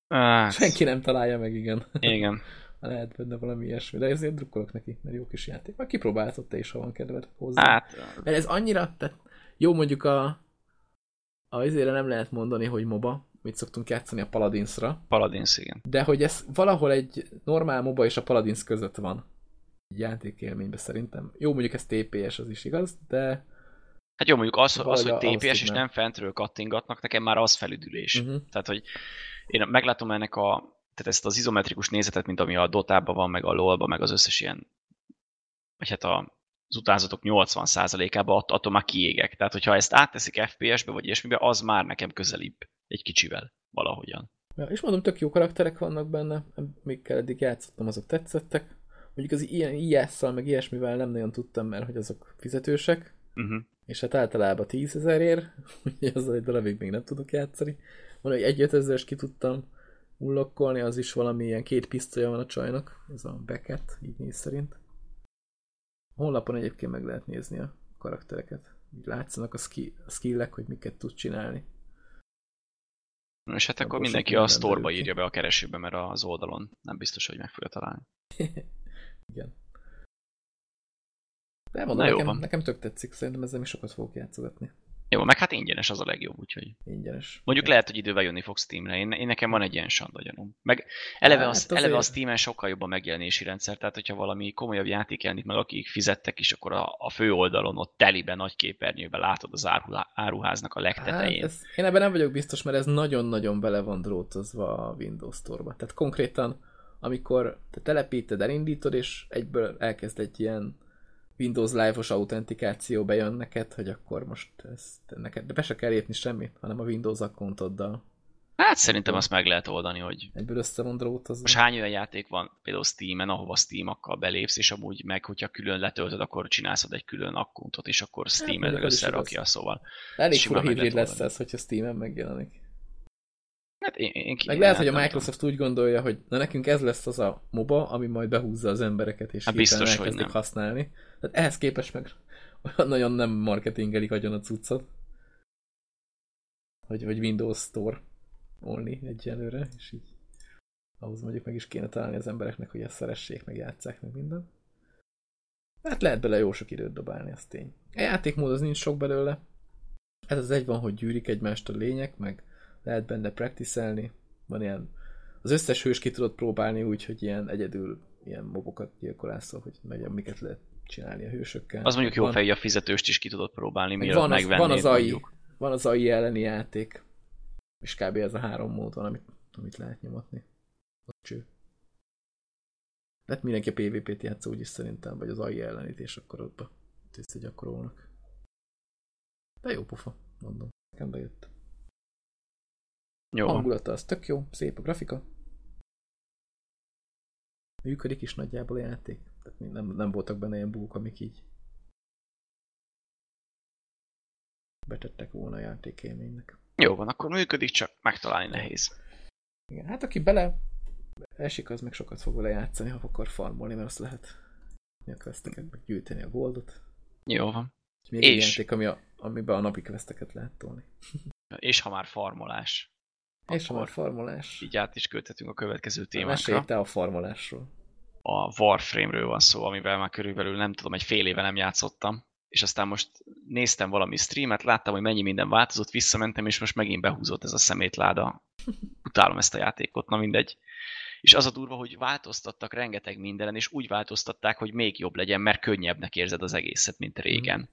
Ah, Senki nem találja meg, igen. Igen. Lehet benne valami ilyesmi, de ezért drukkolok neki, mert jó kis játék. Már kipróbáltad te is, ha van kedved hozzá. Hát, Mert ez annyira, tehát jó mondjuk a, a izére nem lehet mondani, hogy MOBA, mit szoktunk játszani a Paladinsra, Paladins, igen. de hogy ez valahol egy normál MOBA és a Paladins között van. Egy játékélményben szerintem. Jó, mondjuk ez TPS, az is igaz, de Hát jó, mondjuk az, az hogy TPS és nem fentről kattingatnak, nekem már az felüdülés. uh-huh. Tehát, hogy én meglátom ennek a, tehát ezt az izometrikus nézetet, mint ami a Dotában van, meg a LoL-ban, meg az összes ilyen, vagy hát a, az utánzatok 80%-ában, att, attól már kiégek. Tehát, hogyha ezt átteszik FPS-be, vagy ilyesmibe, az már nekem közelibb egy kicsivel valahogyan. ja, és mondom, tök jó karakterek vannak benne, amikkel eddig játszottam, azok tetszettek. Mondjuk az ilyen IS-szal, meg ilyesmivel nem nagyon tudtam, mert hogy azok fizetősek, Uh-huh. és hát általában 10 ezerért, úgyhogy azzal egy darabig még nem tudok játszani. Van, hogy egy 5000-es ki tudtam unlokkolni, az is valami ilyen két pisztolya van a csajnak, ez a Beckett, így néz szerint. A honlapon egyébként meg lehet nézni a karaktereket. Így látszanak a, ski- a skillek, hogy miket tud csinálni. És hát akkor mindenki a sztorba írja be a keresőbe, mert az oldalon nem biztos, hogy meg fogja találni. Igen. De mondom, Na nekem, van. nekem tök tetszik, szerintem ezzel még sokat fogok játszogatni. Jó, meg hát ingyenes az a legjobb, úgyhogy. Ingyenes. Mondjuk lehet, hogy idővel jönni fog Steamre. Én, én nekem van egy ilyen sanda gyanúm. Meg eleve, Hát az, eleve a Steamen sokkal jobb a megjelenési rendszer, tehát hogyha valami komolyabb játék jelenik meg, akik fizettek is, akkor a, a fő oldalon ott teliben, nagy képernyőben látod az áruhá, áruháznak a legtetején. Hát ez, én ebben nem vagyok biztos, mert ez nagyon-nagyon bele van drótozva a Windows Store-ba. Tehát konkrétan, amikor te telepíted, elindítod, és egyből elkezd egy ilyen Windows Live-os autentikáció bejön neked, hogy akkor most ezt neked, de be se kell lépni semmit, hanem a Windows accountoddal Hát szerintem azt meg lehet oldani, hogy Egyből össze van drótozva. most hány olyan játék van például Steam-en, ahova Steam-akkal belépsz, és amúgy meg, hogyha külön letöltöd, akkor csinálsz egy külön akkuntot, és akkor Steam-en mondjuk az is összerakja, szóval. Elég fura hibrid lesz ez, hogyha Steam-en megjelenik. Hát én, én Meg lehet, hogy a Microsoft úgy gondolja, hogy na nekünk ez lesz az a MOBA, ami majd behúzza az embereket, és Hát biztos, hogy nem. használni. Tehát ehhez képest meg olyan nagyon nem marketingelik agyon a cuccot. Hogy, hogy Windows Store only egyelőre, és így ahhoz mondjuk meg is kéne találni az embereknek, hogy ezt szeressék, meg játsszák, meg minden. Hát lehet bele jó sok időt dobálni, az tény. A játékmód az nincs sok belőle. Ez az egy van, hogy gyűrik egymást a lények, meg lehet benne practicelni. Van ilyen, az összes hős ki tudod próbálni úgy, hogy ilyen egyedül ilyen mobokat gyilkolászol, hogy nagyon miket lehet csinálni a hősökkel. Az mondjuk jó van, fej, a fizetőst is ki tudod próbálni, mielőtt van, az, megvennéd. van az AI, mondjuk. van az AI elleni játék, és kb. ez a három mód van, amit, amit lehet nyomatni. Az cső. Hát mindenki a PvP-t játszó úgyis szerintem, vagy az AI ellenít, és akkor ott visszagyakorolnak. De jó pofa, mondom. Nekem bejött. Jó. Hangulata az tök jó, szép a grafika. Működik is nagyjából a játék. Tehát nem, nem voltak benne ilyen bugok, amik így betettek volna a játékélménynek. Jó van, akkor működik, csak megtalálni nehéz. Igen, hát aki bele esik, az meg sokat fog vele játszani, ha akar farmolni, mert azt lehet a questeket, meg gyűjteni a goldot. Jó van. És még És? egy játék, ami a, amiben a napi questeket lehet tolni. És ha már farmolás, És már Akkor farmolás, így át is köthetünk a következő mesélj témánkra. te a farmolásról. A Warframe-ről van szó, amivel már körülbelül nem tudom, egy fél éve nem játszottam. És aztán most néztem valami streamet, láttam, hogy mennyi minden változott, visszamentem, és most megint behúzott ez a szemétláda. Utálom ezt a játékot, na mindegy. És az a durva, hogy változtattak rengeteg mindenen, és úgy változtatták, hogy még jobb legyen, mert könnyebbnek érzed az egészet, mint régen.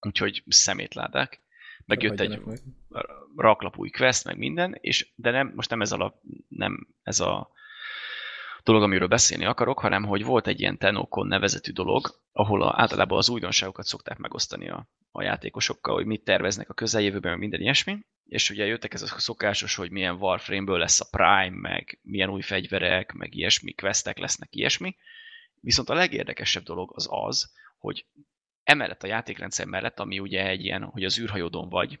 Úgyhogy szemétládák. Meg jött egy meg. raklapúj quest, meg minden, és, de nem, most nem ez, a, nem ez a dolog, amiről beszélni akarok, hanem hogy volt egy ilyen Tenokon nevezetű dolog, ahol a, általában az újdonságokat szokták megosztani a, a játékosokkal, hogy mit terveznek a közeljövőben, meg minden ilyesmi, és ugye jöttek ez a szokásos, hogy milyen Warframe-ből lesz a Prime, meg milyen új fegyverek, meg ilyesmi, questek lesznek, ilyesmi. Viszont a legérdekesebb dolog az az, hogy emellett a játékrendszer mellett, ami ugye egy ilyen, hogy az űrhajódon vagy,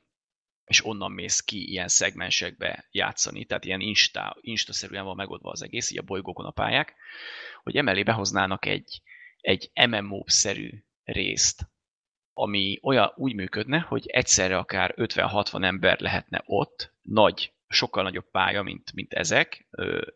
és onnan mész ki ilyen szegmensekbe játszani, tehát ilyen insta, instaszerűen van megoldva az egész, így a bolygókon a pályák, hogy emellé behoznának egy, egy MMO-szerű részt, ami olyan úgy működne, hogy egyszerre akár 50-60 ember lehetne ott, nagy, sokkal nagyobb pálya, mint, mint ezek,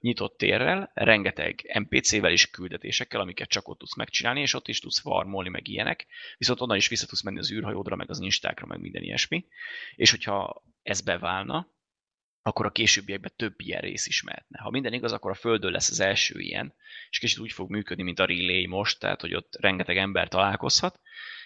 nyitott térrel, rengeteg NPC-vel és küldetésekkel, amiket csak ott tudsz megcsinálni, és ott is tudsz farmolni, meg ilyenek, viszont onnan is vissza tudsz menni az űrhajódra, meg az instákra, meg minden ilyesmi, és hogyha ez beválna, akkor a későbbiekben több ilyen rész is mehetne. Ha minden igaz, akkor a Földön lesz az első ilyen, és kicsit úgy fog működni, mint a Relay most, tehát hogy ott rengeteg ember találkozhat,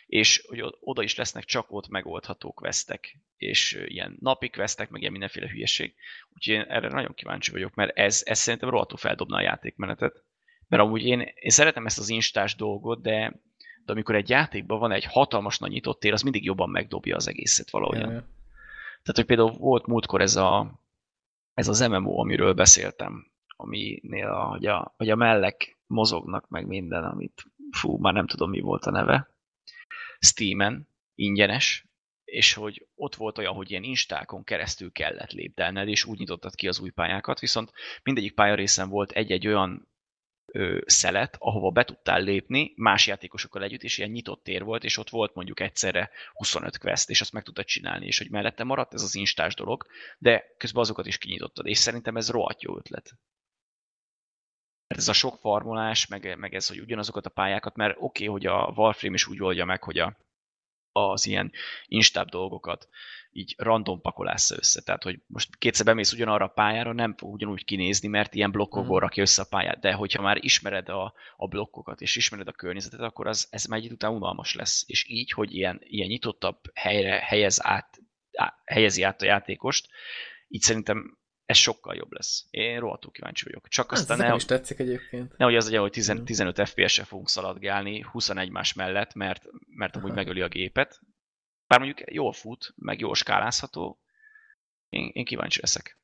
és hogy oda is lesznek csak ott megoldható questek, és ilyen napi questek, meg ilyen mindenféle hülyeség. Úgyhogy én erre nagyon kíváncsi vagyok, mert ez, ez szerintem rohadtul feldobna a játékmenetet. Mert amúgy én, én szeretem ezt az instás dolgot, de, de amikor egy játékban van egy hatalmas nagy nyitott tér, az mindig jobban megdobja az egészet valahogyan. Ja. Tehát, hogy például volt múltkor ez, a, ez az MMO, amiről beszéltem, aminél a, hogy, a, hogy a mellek mozognak meg minden, amit fú, már nem tudom mi volt a neve, Steamen, ingyenes, és hogy ott volt olyan, hogy ilyen instákon keresztül kellett lépdelned, és úgy nyitottad ki az új pályákat, viszont mindegyik pályarészen volt egy-egy olyan ö, szelet, ahova be tudtál lépni más játékosokkal együtt, és ilyen nyitott tér volt, és ott volt mondjuk egyszerre 25 quest, és azt meg tudtad csinálni, és hogy mellette maradt ez az instás dolog, de közben azokat is kinyitottad, és szerintem ez rohadt jó ötlet. Mert ez a sok farmolás, meg, meg ez, hogy ugyanazokat a pályákat, mert oké, okay, hogy a Warframe is úgy oldja meg, hogy a, az ilyen instább dolgokat így random pakolássz össze. Tehát, hogy most kétszer bemész ugyanarra a pályára, nem fog ugyanúgy kinézni, mert ilyen blokkokból Mhm. rakja össze a pályát. De hogyha már ismered a, a blokkokat, és ismered a környezetet, akkor az, ez már egy után unalmas lesz. És így, hogy ilyen, ilyen nyitottabb helyre helyez át, á, helyezi át a játékost, így szerintem ez sokkal jobb lesz. Én rohadtul kíváncsi vagyok. Csak ez aztán ne, is tetszik egyébként. Nehogy az legyen, hogy 10, Mhm. 15 FPS-re fogunk szaladgálni 21 más mellett, mert, mert amúgy megöli a gépet. Bár mondjuk jól fut, meg jól skálázható. Én, én kíváncsi leszek.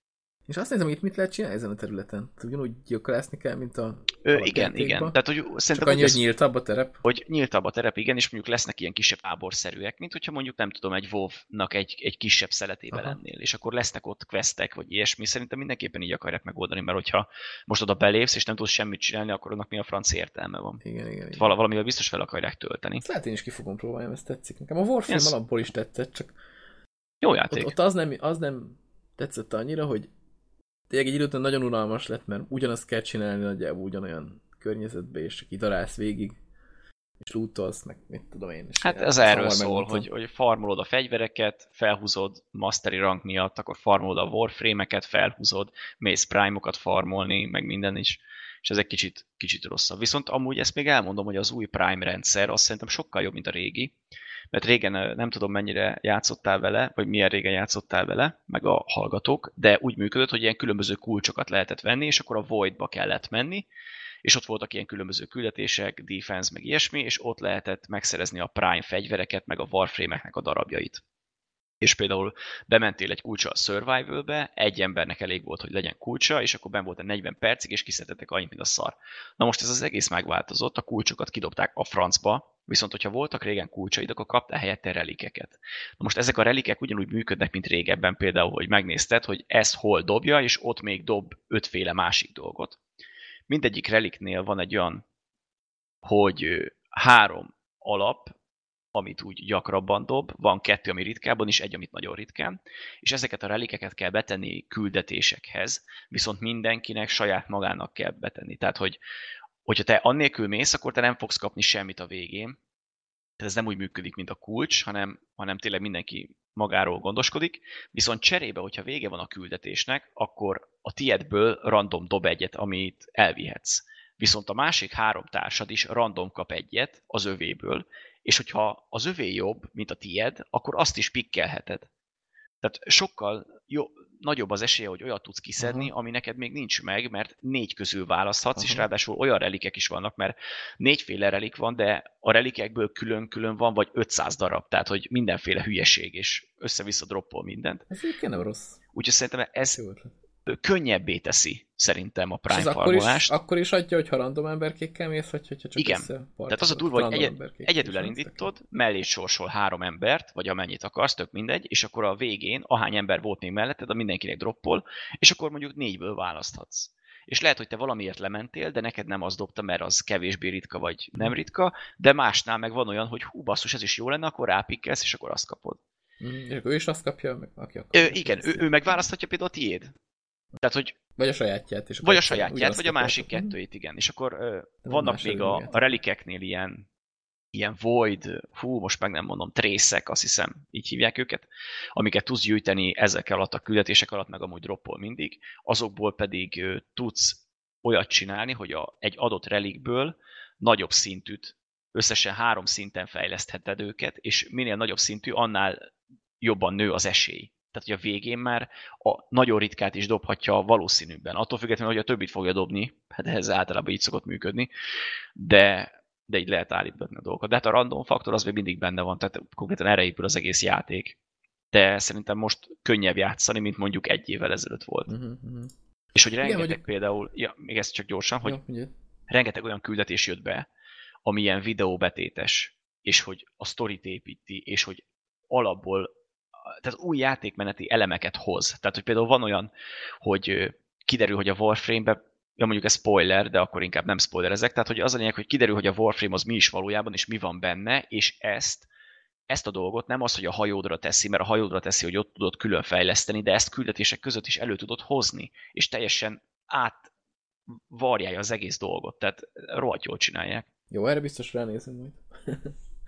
És azt nézem, itt mit lehet csinálni ezen a területen? Ugyanúgy gyilkolászni kell, mint a Ö, igen, igen. Tehát, hogy Csak szerintem annyi, úgy hogy nyíltabb a terep. hogy nyíltabb a terep, igen, és mondjuk lesznek ilyen kisebb táborszerűek, mint hogyha mondjuk nem tudom, egy WoW-nak egy, egy kisebb szeletébe Aha. lennél, és akkor lesznek ott questek, vagy ilyesmi, szerintem mindenképpen így akarják megoldani, mert hogyha most oda belépsz, és nem tudsz semmit csinálni, akkor annak mi a franc értelme van. Igen, igen, igen. Val- valamivel biztos fel akarják tölteni. Ezt lehet én is ki fogom próbálni, ezt tetszik. Nekem a Warframe Ez- alapból is tetszett, csak Jó ott, játék. ott az, nem, az nem tetszett annyira, hogy tényleg egy idő után nagyon unalmas lett, mert ugyanazt kell csinálni nagyjából ugyanolyan környezetbe, és kidarálsz végig, és lootolsz, meg mit tudom én. És Hát ez erről szól, hogy, hogy farmolod a fegyvereket, felhúzod mastery rank miatt, akkor farmolod a warframe-eket, felhúzod, mész prime-okat farmolni, meg minden is, és ez egy kicsit, kicsit rosszabb. Viszont amúgy ezt még elmondom, hogy az új prime rendszer, azt szerintem sokkal jobb, mint a régi, mert régen nem tudom mennyire játszottál vele, vagy milyen régen játszottál vele, meg a hallgatók, de úgy működött, hogy ilyen különböző kulcsokat lehetett venni, és akkor a Voidba kellett menni, és ott voltak ilyen különböző küldetések, defense, meg ilyesmi, és ott lehetett megszerezni a Prime fegyvereket, meg a Warframe-eknek a darabjait. És például bementél egy kulcsa a Survival-be, egy embernek elég volt, hogy legyen kulcsa, és akkor ben volt 40 percig, és kiszedtetek annyit, mint a szar. Na most ez az egész megváltozott, a kulcsokat kidobták a francba, viszont hogyha voltak régen kulcsaid, akkor kaptál helyette relikeket. Na most ezek a relikek ugyanúgy működnek, mint régebben például, hogy megnézted, hogy ezt hol dobja, és ott még dob ötféle másik dolgot mindegyik reliknél van egy olyan, hogy három alap, amit úgy gyakrabban dob, van kettő, ami ritkábban, és egy, amit nagyon ritkán, és ezeket a relikeket kell betenni küldetésekhez, viszont mindenkinek saját magának kell betenni. Tehát, hogy hogyha te annélkül mész, akkor te nem fogsz kapni semmit a végén. Tehát ez nem úgy működik, mint a kulcs, hanem, hanem tényleg mindenki magáról gondoskodik, viszont cserébe, hogyha vége van a küldetésnek, akkor a tiedből random dob egyet, amit elvihetsz. Viszont a másik három társad is random kap egyet az övéből, és hogyha az övé jobb, mint a tied, akkor azt is pikkelheted. Tehát sokkal jó, nagyobb az esélye, hogy olyat tudsz kiszedni, Aha. ami neked még nincs meg, mert négy közül választhatsz, és Aha. ráadásul olyan relikek is vannak, mert négyféle relik van, de a relikekből külön-külön van, vagy 500 darab, tehát hogy mindenféle hülyeség, és össze-vissza droppol mindent. Ez egyébként nem rossz. Úgyhogy szerintem ez. Könnyebbé teszi szerintem a És Prime ez akkor is, akkor is adja, hogyha random emberkékkel mész, vagy hogyha csak Igen. Tehát az a durva, hogy egyed, egyedül elindítod, mellé sorsol három embert, vagy amennyit akarsz, tök mindegy, és akkor a végén, ahány ember volt még melletted, a mindenkinek droppol, és akkor mondjuk négyből választhatsz. És lehet, hogy te valamiért lementél, de neked nem az dobta, mert az kevésbé ritka vagy nem ritka, de másnál meg van olyan, hogy hú, basszus, ez is jó lenne, akkor rápikkelsz, és akkor azt kapod. Mm, és ő is azt kapja, meg aki akar. Ö, igen, ő, ő megválaszthatja például a tiéd. Tehát, hogy Vagy a sajátját. És Vagy a sajátját, vagy a másik Mhm. kettőjét, igen. És akkor ö, van vannak még a, a relikeknél ilyen, ilyen void, hú, most meg nem mondom, trészek, azt hiszem, így hívják őket, amiket tudsz gyűjteni ezek alatt a küldetések alatt, meg amúgy droppol mindig. Azokból pedig ö, tudsz olyat csinálni, hogy a, egy adott relikből nagyobb szintűt, összesen három szinten fejlesztheted őket, és minél nagyobb szintű, annál jobban nő az esély. Tehát, hogy a végén már a nagyon ritkát is dobhatja a valószínűbben. Attól függetlenül, hogy a többit fogja dobni, hát ez általában így szokott működni, de, de így lehet állítgatni a dolgokat. De hát a random faktor az még mindig benne van, tehát konkrétan erre épül az egész játék. De szerintem most könnyebb játszani, mint mondjuk egy évvel ezelőtt volt. Mhm. És hogy Igen, rengeteg mondjuk- például, ja, még ezt csak gyorsan, hogy ugye? rengeteg olyan küldetés jött be, ami ilyen videóbetétes, és hogy a sztorit építi, és hogy alapból, tehát új játékmeneti elemeket hoz. Tehát, hogy például van olyan, hogy kiderül, hogy a Warframe-be, ja mondjuk ez spoiler, de akkor inkább nem spoiler ezek, tehát hogy az a lényeg, hogy kiderül, hogy a Warframe az mi is valójában, és mi van benne, és ezt ezt a dolgot nem az, hogy a hajódra teszi, mert a hajódra teszi, hogy ott tudod külön fejleszteni, de ezt küldetések között is elő tudod hozni, és teljesen át varjálja az egész dolgot, tehát rohadt jól csinálják. Jó, erre biztos ránézem majd.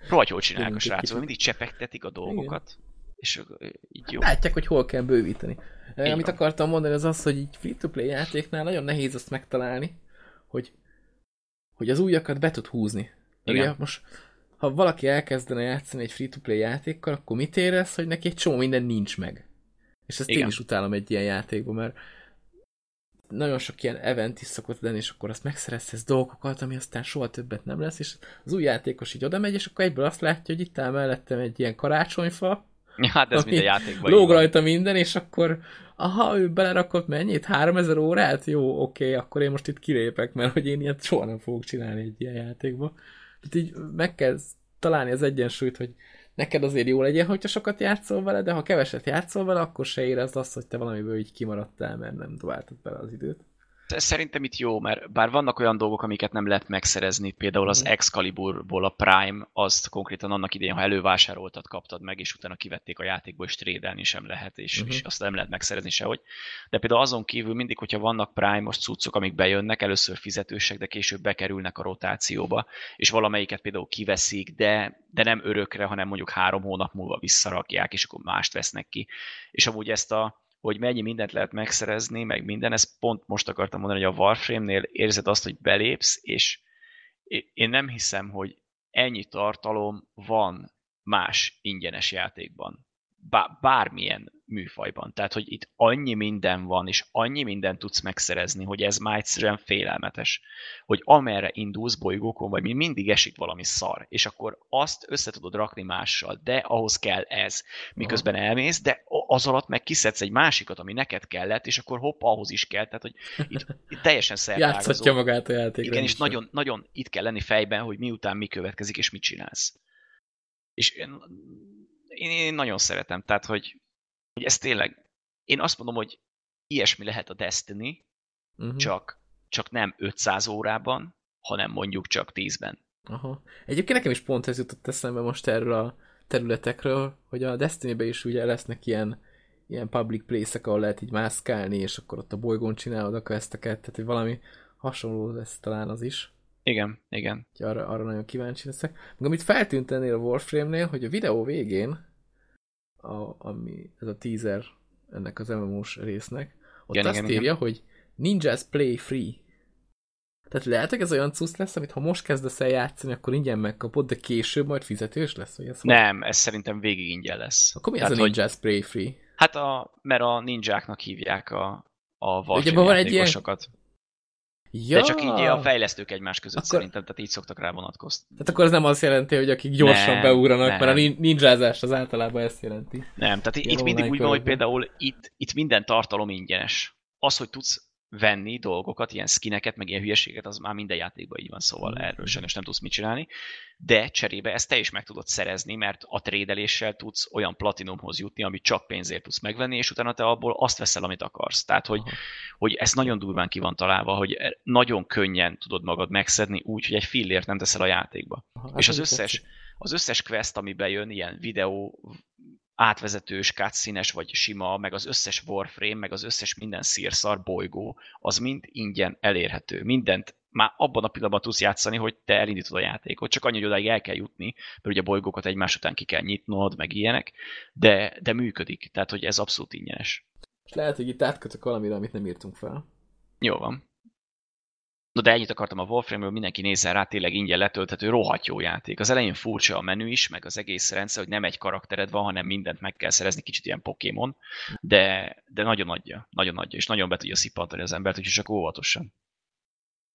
Rohadt jól csinálják a srácok, mindig csepegtetik a dolgokat, és így jó. Látják, hogy hol kell bővíteni. Így Amit van. akartam mondani, az az, hogy így free-to-play játéknál nagyon nehéz azt megtalálni, hogy, hogy az újakat be tud húzni. Igen. ugye most, ha valaki elkezdene játszani egy free-to-play játékkal, akkor mit érez, hogy neki egy csomó minden nincs meg. És ezt Igen. én is utálom egy ilyen játékban, mert nagyon sok ilyen event is szokott lenni, és akkor azt megszerezhetsz dolgokat, ami aztán soha többet nem lesz, és az új játékos így oda megy, és akkor egyből azt látja, hogy itt áll mellettem egy ilyen karácsonyfa, Ja, hát ez minden játékban lóg van. rajta minden, és akkor aha, ő belerakott mennyit? 3000 órát? Jó, oké, akkor én most itt kilépek, mert hogy én ilyet soha nem fogok csinálni egy ilyen játékba. Tehát így meg kell találni az egyensúlyt, hogy neked azért jó legyen, hogyha sokat játszol vele, de ha keveset játszol vele, akkor se érezd azt, hogy te valamiből így kimaradtál, mert nem dobáltad bele az időt. Szerintem itt jó, mert bár vannak olyan dolgok, amiket nem lehet megszerezni, például az mhm. Excaliburból a Prime, azt konkrétan annak idején, ha elővásároltad, kaptad meg, és utána kivették a játékból, és trédelni sem lehet, és, uh-huh. és azt nem lehet megszerezni sehogy. De például azon kívül mindig, hogyha vannak Prime-os cuccok, amik bejönnek, először fizetősek, de később bekerülnek a rotációba, és valamelyiket például kiveszik, de, de nem örökre, hanem mondjuk három hónap múlva visszarakják, és akkor mást vesznek ki. És amúgy ezt a hogy mennyi mindent lehet megszerezni, meg minden, ezt pont most akartam mondani, hogy a Warframe-nél érzed azt, hogy belépsz, és én nem hiszem, hogy ennyi tartalom van más ingyenes játékban. Bármilyen műfajban. Tehát, hogy itt annyi minden van, és annyi mindent tudsz megszerezni, hogy ez már egyszerűen félelmetes. Hogy amerre indulsz bolygókon, vagy mindig esik valami szar, és akkor azt össze tudod rakni mással, de ahhoz kell ez. Miközben elmész, de az alatt meg kiszedsz egy másikat, ami neked kellett, és akkor hopp, ahhoz is kell. Tehát, hogy itt, itt teljesen szertágazó. Játszhatja magát a játék. Igen, és nagyon, nagyon itt kell lenni fejben, hogy miután mi következik, és mit csinálsz. És én, én nagyon szeretem, tehát hogy, hogy ez tényleg, én azt mondom, hogy ilyesmi lehet a Destiny, uh-huh. csak, csak nem 500 órában, hanem mondjuk csak 10-ben. Aha. Egyébként nekem is pont ez jutott eszembe most erről a területekről, hogy a Destiny-ben is ugye lesznek ilyen, ilyen public place-ek, ahol lehet így mászkálni, és akkor ott a bolygón csinálod a questeket, tehát hogy valami hasonló lesz talán az is. Igen, igen. Úgyhogy arra, arra nagyon kíváncsi leszek. Meg amit feltűnt ennél a Warframe-nél, hogy a videó végén, a, ami ez a teaser ennek az MMO-s résznek, ott igen, azt igen, írja, igen. hogy Ninjas Play Free. Tehát lehet, hogy ez olyan cusz lesz, amit ha most kezdesz el játszani, akkor ingyen megkapod, de később majd fizetős lesz? Vagy ez Nem, ez szerintem végig ingyen lesz. Akkor mi Tehát, ez a Ninjas hogy... Play Free? Hát a, mert a ninjáknak hívják a, a Warframe van egy ilyen Ja. De csak így a fejlesztők egymás között akkor... szerintem, tehát így szoktak rá vonatkozni. Tehát akkor az nem azt jelenti, hogy akik gyorsan nem, beugranak, nem. mert a ninjázás az általában ezt jelenti. Nem, tehát Ilyen itt mindig úgy van, hogy például itt, itt minden tartalom ingyenes. Az, hogy tudsz venni dolgokat, ilyen skineket, meg ilyen hülyeséget, az már minden játékban így van, szóval mm. erről sajnos nem tudsz mit csinálni. De cserébe ezt te is meg tudod szerezni, mert a trédeléssel tudsz olyan platinumhoz jutni, amit csak pénzért tudsz megvenni, és utána te abból azt veszel, amit akarsz. Tehát, hogy, hogy ez nagyon durván ki van találva, hogy nagyon könnyen tudod magad megszedni úgy, hogy egy fillért nem teszel a játékba. Aha, és az összes, az összes quest, ami bejön, ilyen videó, átvezetős, cutscene vagy sima, meg az összes Warframe, meg az összes minden szírszar bolygó, az mind ingyen elérhető. Mindent már abban a pillanatban tudsz játszani, hogy te elindítod a játékot. Csak annyi, hogy odáig el kell jutni, mert ugye a bolygókat egymás után ki kell nyitnod, meg ilyenek, de, de működik. Tehát, hogy ez abszolút ingyenes. És lehet, hogy itt átkötök valamire, amit nem írtunk fel. Jó van. Na de ennyit akartam a Warframe-ről, mindenki nézzen rá, tényleg ingyen letölthető, rohadt jó játék. Az elején furcsa a menü is, meg az egész rendszer, hogy nem egy karaktered van, hanem mindent meg kell szerezni, kicsit ilyen Pokémon, de, de nagyon adja, nagyon adja, és nagyon be tudja szippantani az embert, úgyhogy csak óvatosan.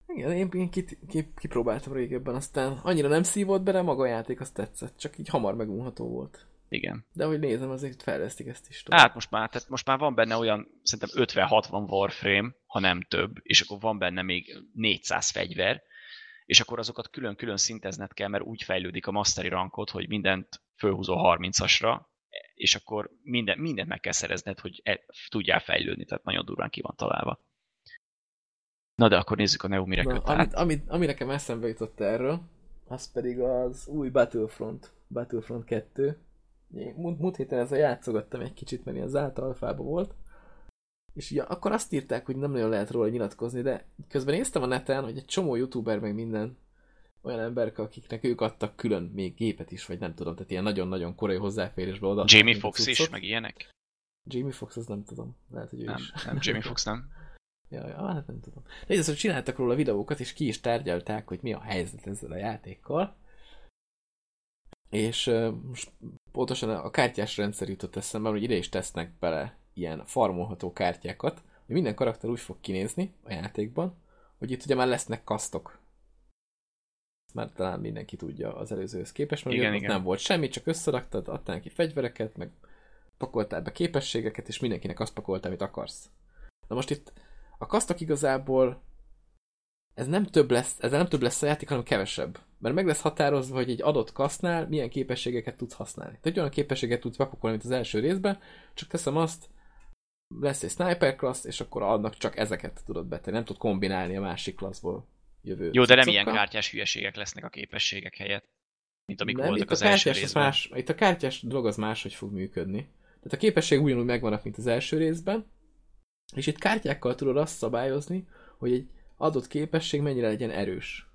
Igen, én, én kit, kit, kipróbáltam régebben, aztán annyira nem szívott bele, maga a játék azt tetszett, csak így hamar megunható volt. Igen. De hogy nézem, azért fejlesztik ezt is. Tovább. Hát most már, tehát most már van benne olyan, szerintem 50-60 Warframe, ha nem több, és akkor van benne még 400 fegyver, és akkor azokat külön-külön szintezned kell, mert úgy fejlődik a mastery rankot, hogy mindent fölhúzol 30-asra, és akkor minden, mindent meg kell szerezned, hogy e, tudjál fejlődni, tehát nagyon durván ki van találva. Na de akkor nézzük a Neo mire Na, amit, amit, ami nekem eszembe jutott erről, az pedig az új Battlefront, Battlefront 2, múlt, múlt héten ezzel játszogattam egy kicsit, mert ilyen zárt alfába volt, és ugye, akkor azt írták, hogy nem nagyon lehet róla nyilatkozni, de közben néztem a neten, hogy egy csomó youtuber meg minden olyan emberek, akiknek ők adtak külön még gépet is, vagy nem tudom, tehát ilyen nagyon-nagyon korai hozzáférésbe oda. Jamie Fox is, meg ilyenek? Jamie Fox, az nem tudom. Lehet, hogy ő nem, is. Nem, Jamie Fox nem. ja, ja, hát nem tudom. De ez, hogy csináltak róla videókat, és ki is tárgyalták, hogy mi a helyzet ezzel a játékkal. És uh, most pontosan a kártyás rendszer jutott eszembe, hogy ide is tesznek bele ilyen farmolható kártyákat, hogy minden karakter úgy fog kinézni a játékban, hogy itt ugye már lesznek kasztok. Ezt már talán mindenki tudja az előzőhöz képest, mert igen, igen. nem volt semmi, csak összeraktad, adtál neki fegyvereket, meg pakoltál be képességeket, és mindenkinek azt pakoltál, amit akarsz. Na most itt a kasztok igazából ez nem több lesz, ez nem több lesz a játék, hanem kevesebb. Mert meg lesz határozva, hogy egy adott kasznál milyen képességeket tudsz használni. Tehát olyan képességet tudsz bepakolni, mint az első részben, csak teszem azt, lesz egy sniper class, és akkor annak csak ezeket tudod betenni. Nem tud kombinálni a másik klasszból jövő Jó, de nem ilyen kártyás hülyeségek lesznek a képességek helyett, mint amik nem, voltak az első részben. más, itt a kártyás dolog az máshogy fog működni. Tehát a képesség ugyanúgy megvannak, mint az első részben, és itt kártyákkal tudod azt szabályozni, hogy egy adott képesség mennyire legyen erős.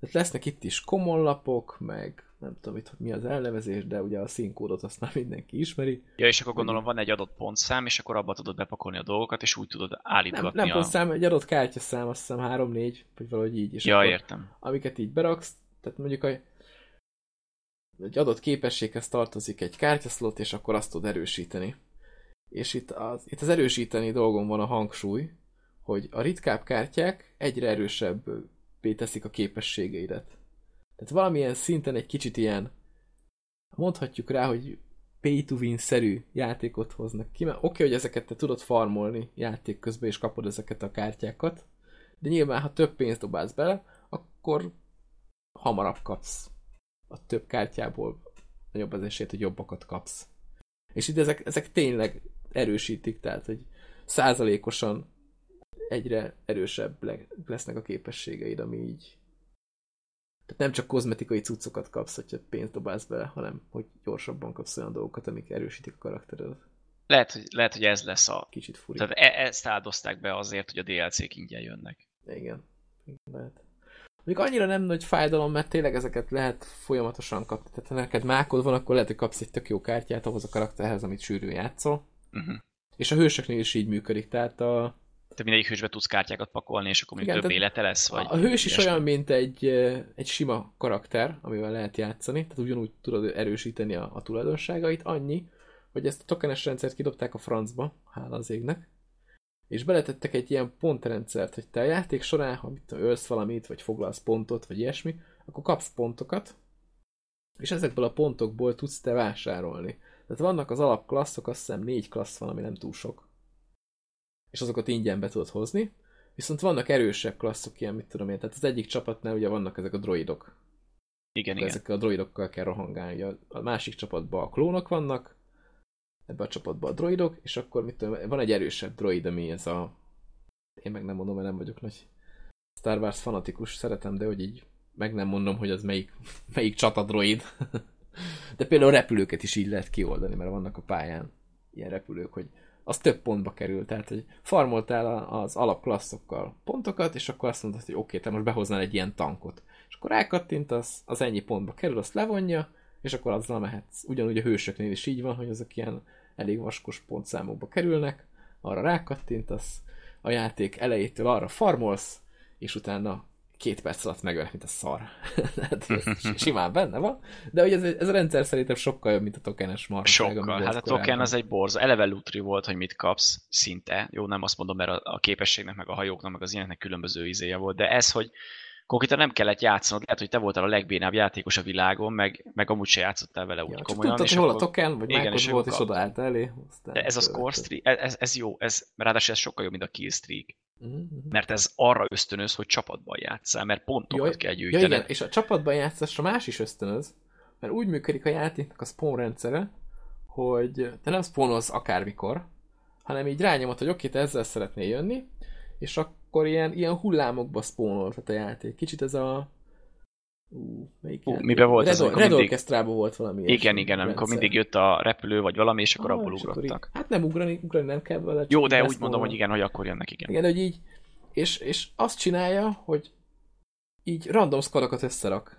Tehát lesznek itt is common lapok, meg nem tudom itt mi az elnevezés, de ugye a színkódot azt már mindenki ismeri. Ja, és akkor gondolom van egy adott pontszám, és akkor abba tudod bepakolni a dolgokat, és úgy tudod Nem, állítgatni nem a... pont szám, egy adott kártyaszám, azt hiszem 3-4, vagy valahogy így. És Ja, akkor értem. amiket így beraksz, tehát mondjuk a, egy adott képességhez tartozik egy kártyaszlot, és akkor azt tud erősíteni. És itt az, itt az erősíteni dolgon van a hangsúly, hogy a ritkább kártyák egyre erősebbé teszik a képességeidet. Tehát valamilyen szinten egy kicsit ilyen, mondhatjuk rá, hogy pay to win-szerű játékot hoznak ki, mert oké, okay, hogy ezeket te tudod farmolni játék közben, és kapod ezeket a kártyákat, de nyilván, ha több pénzt dobálsz bele, akkor hamarabb kapsz a több kártyából nagyobb az esélyt, hogy jobbakat kapsz. És itt ezek, ezek tényleg erősítik, tehát, hogy százalékosan egyre erősebb le- lesznek a képességeid, ami így tehát nem csak kozmetikai cuccokat kapsz, hogyha pénzt dobálsz bele, hanem hogy gyorsabban kapsz olyan dolgokat, amik erősítik a karakteredet. Lehet, hogy, lehet, hogy ez lesz a... Kicsit furi. Tehát e- ezt áldozták be azért, hogy a DLC-k ingyen jönnek. Igen. Lehet. Még annyira nem nagy fájdalom, mert tényleg ezeket lehet folyamatosan kapni. Tehát ha neked mákod van, akkor lehet, hogy kapsz egy tök jó kártyát ahhoz a karakterhez, amit sűrűn játszol. Uh-huh. És a hősöknél is így működik. Tehát a, Te mindegyik hősbe tudsz kártyákat pakolni, és akkor még több élete lesz? Vagy a hős is olyan, mint egy, egy sima karakter, amivel lehet játszani. Tehát ugyanúgy tudod erősíteni a, a tulajdonságait. Annyi, hogy ezt a tokenes rendszert kidobták a francba, hála az égnek. És beletettek egy ilyen pontrendszert, hogy te a játék során, ha mit ölsz valamit, vagy foglalsz pontot, vagy ilyesmi, akkor kapsz pontokat, és ezekből a pontokból tudsz te vásárolni. Tehát vannak az alapklasszok, azt hiszem négy klassz van, ami nem túl sok. És azokat ingyen be tudod hozni. Viszont vannak erősebb klasszok, ilyen mit tudom én. Tehát az egyik csapatnál ugye vannak ezek a droidok. Igen, igen. ezekkel a droidokkal kell rohangálni. Ugye a másik csapatban a klónok vannak, ebben a csapatban a droidok, és akkor mit tudom, van egy erősebb droid, ami ez a... Én meg nem mondom, mert nem vagyok nagy Star Wars fanatikus, szeretem, de hogy így meg nem mondom, hogy az melyik, melyik csata droid. De például repülőket is így lehet kioldani, mert vannak a pályán ilyen repülők, hogy az több pontba kerül, tehát hogy farmoltál az alapklasszokkal pontokat, és akkor azt mondod, hogy oké, okay, te most behoznál egy ilyen tankot. És akkor rákattintasz, az ennyi pontba kerül, azt levonja, és akkor azzal mehetsz. Ugyanúgy a hősöknél is így van, hogy azok ilyen elég vaskos pontszámokba kerülnek, arra rákattintasz, a játék elejétől arra farmolsz, és utána két perc alatt megöl, mint a szar. Ez simán benne van, de hogy ez, ez a rendszer szerintem sokkal jobb, mint a tokenes marhaság. Sokkal. Hát a token korábban. az egy borz. Eleve lutri volt, hogy mit kapsz, szinte. Jó, nem azt mondom, mert a, a képességnek, meg a hajóknak, meg az ilyeneknek különböző izéje volt, de ez, hogy konkrétan nem kellett játszanod, lehet, hogy te voltál a legbénább játékos a világon, meg, meg amúgy se játszottál vele úgy Ja, komolyan. tudtad, hol a token, vagy Igen, és volt, és oda állt elé. Aztán De ez a score streak, ez, ez jó, ez, ráadásul ez sokkal jobb, mint a kill streak. Mhm. Mert ez arra ösztönöz, hogy csapatban játszál, mert pontokat Jaj, kell Ja gyűjtened. igen, és a csapatban játszásra más is ösztönöz, mert úgy működik a játéknak a spawn rendszere, hogy te nem spawnolsz akármikor, hanem így rányomod, hogy oké, te ezzel szeretnél jönni, és akkor ilyen, ilyen hullámokba spawnoltat a játék. Kicsit ez a... Ú, melyik Ú, miben volt ez, Red, amikor Red mindig- Orchestrában volt valami Igen, igen, amikor rendszer. mindig jött a repülő vagy valami, és akkor Ah, abból és akkor ugrottak. így- Hát nem ugrani, ugrani nem kell vele. Jó, de úgy mondom, hogy igen, hogy akkor jönnek, igen. Igen, hogy így, és, és azt csinálja, hogy így random squadokat összerak.